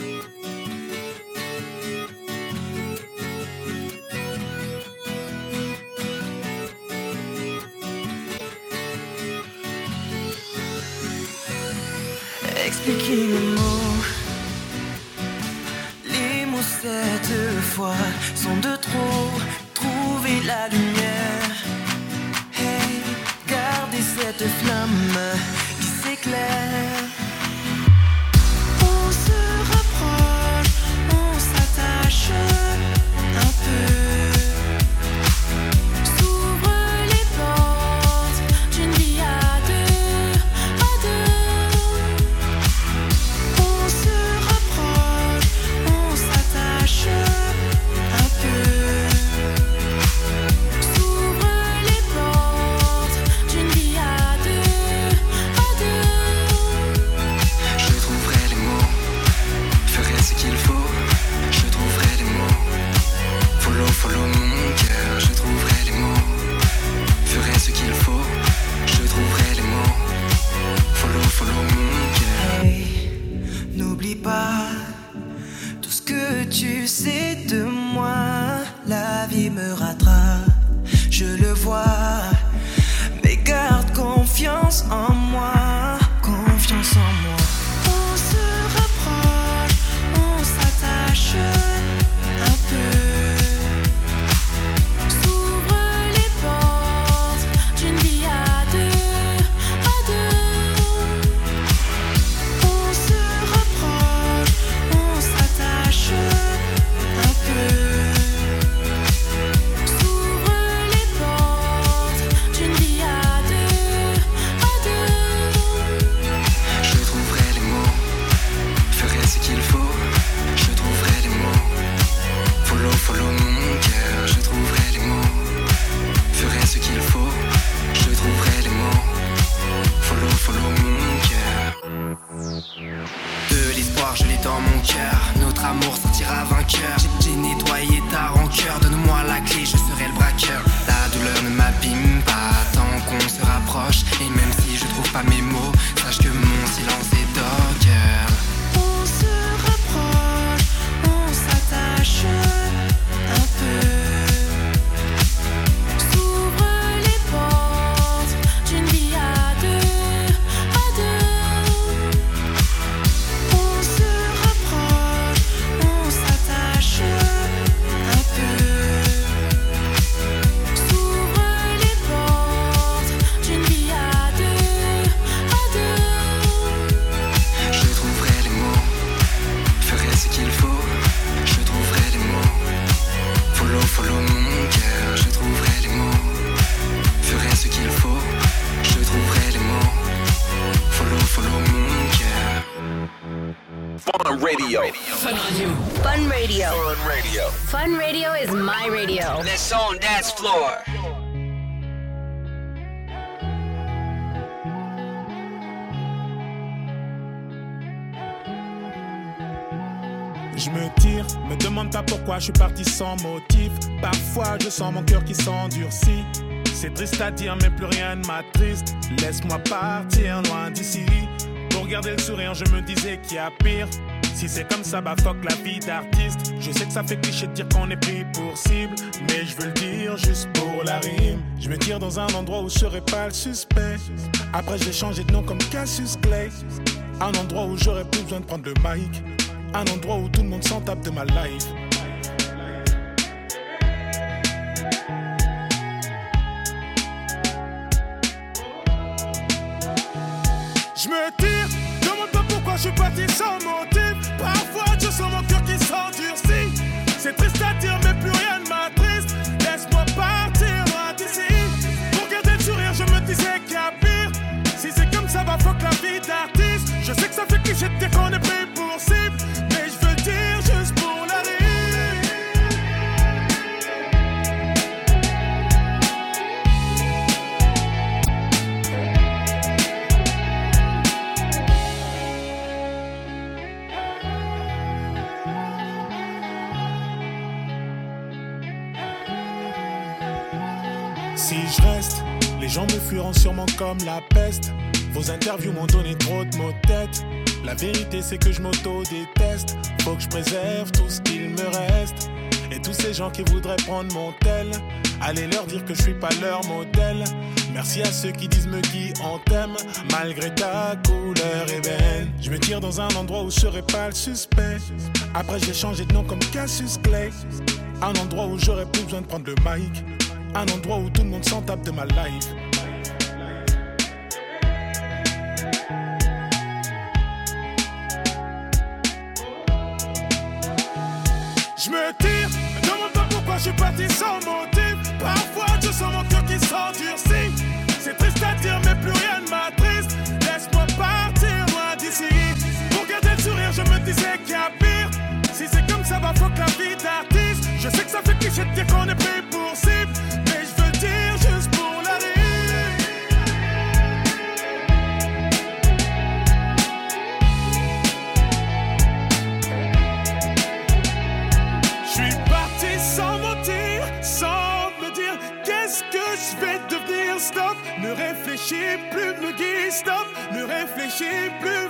Radio. Fun Radio. Fun Radio is my radio. Let's on dance floor. Je me tire, me demande pas pourquoi je suis parti sans motif. Parfois je sens mon cœur qui s'endurcit. C'est triste à dire, mais plus rien ne m'attriste. Laisse-moi partir loin d'ici. Pour garder le sourire, je me disais qu'il y a pire. Si c'est comme ça, bah fuck la vie d'artiste. Je sais que ça fait cliché de dire qu'on est pris pour cible. Mais je veux le dire juste pour la rime. Je me tire dans un endroit où je serai pas le suspect. Après, j'ai changé de nom comme Cassius Clay. Un endroit où j'aurais plus besoin de prendre le mic. Un endroit où tout le monde s'en tape de ma life. Je préserve tout ce qu'il me reste. Et tous ces gens qui voudraient prendre mon tel, allez leur dire que je suis pas leur modèle. Merci à ceux qui disent me qui en t'aime, malgré ta couleur ébène. Je me tire dans un endroit où je serai pas le suspect. Après, j'ai changé de nom comme Cassius Clay. Un endroit où j'aurais plus besoin de prendre le mic. Un endroit où tout le monde s'en tape de ma life. Sans motif. Parfois je sens mon cœur qui s'endurcit. C'est triste à dire, mais plus rien ne m'attriste. Laisse-moi partir loin d'ici. Pour garder le sourire, je me disais qu'il y a pire. Si c'est comme ça, va fuck la vie d'artiste. Je sais que ça fait cliché de dire qu'on est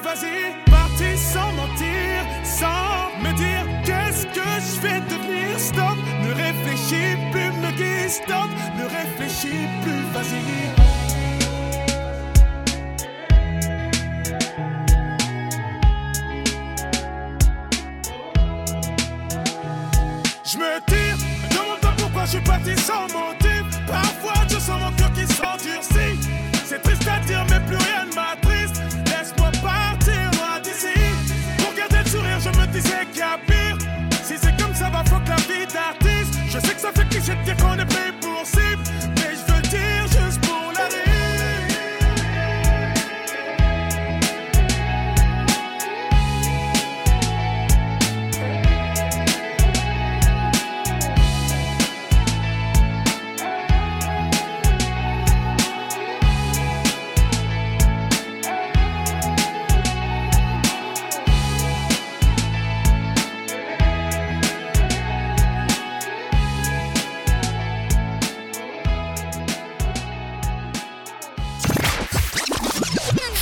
vas-y. Parti sans mentir, sans me dire qu'est-ce que je vais devenir. Stop, ne réfléchis plus, me guide. Stop, ne réfléchis plus, vas-y. Ça fait cliché de dire qu'on est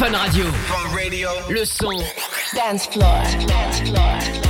Fun Radio. Le son. Dance floor. Dance floor.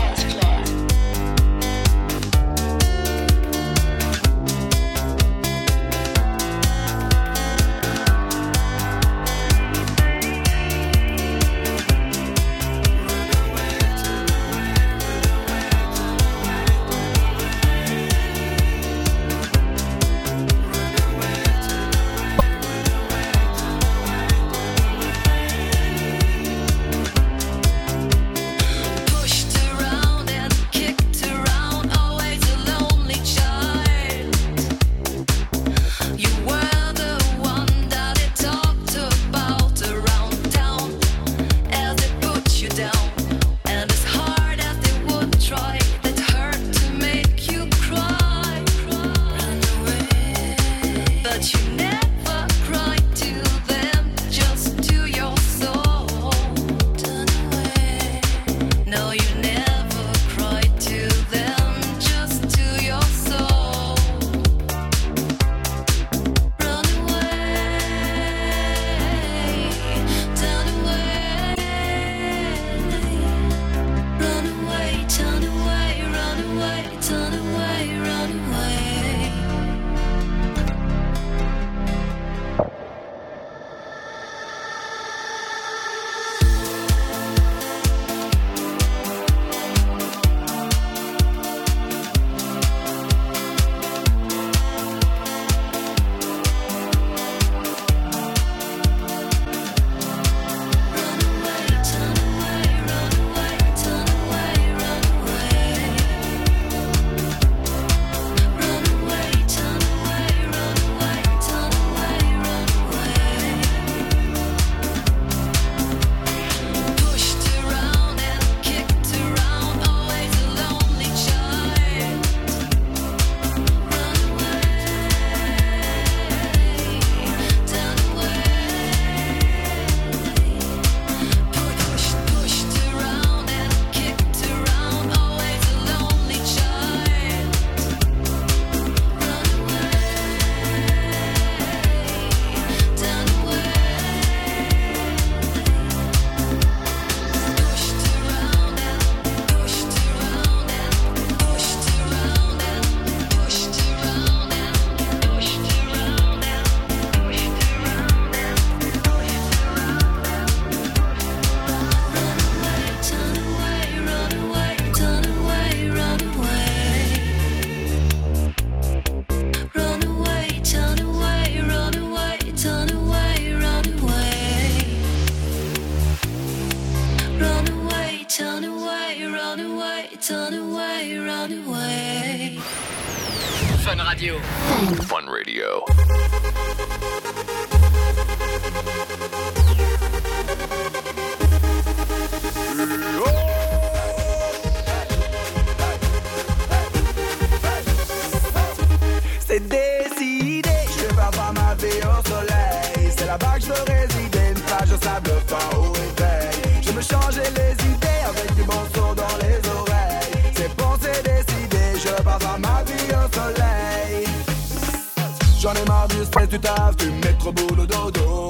tu mets trop boulot dodo.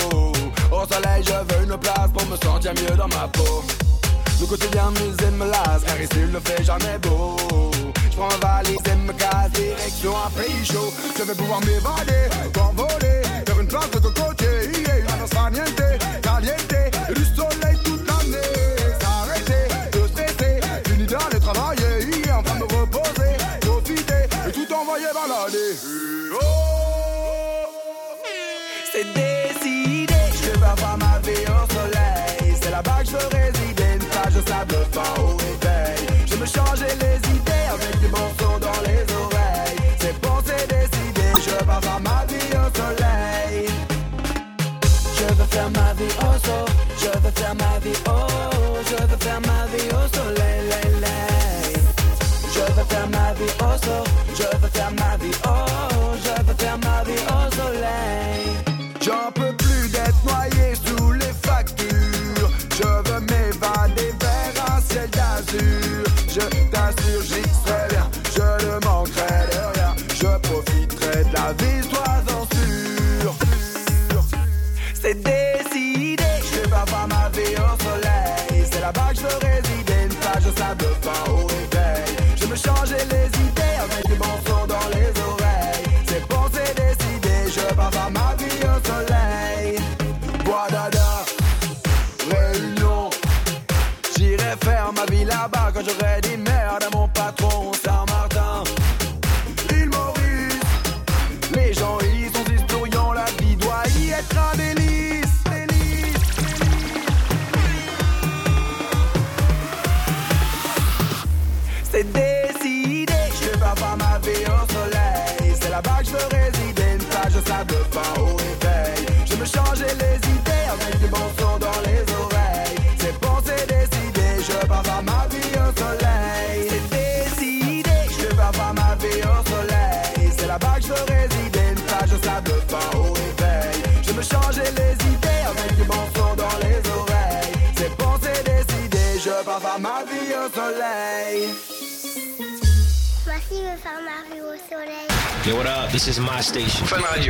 Au soleil, je veux une place pour me sentir mieux dans ma peau. Le quotidien musée me lasse, car ici il ne fait jamais beau. Je prends valise et me casse, direction un pays chaud. Je vais pouvoir m'évader, m'envoler, faire une place de coco.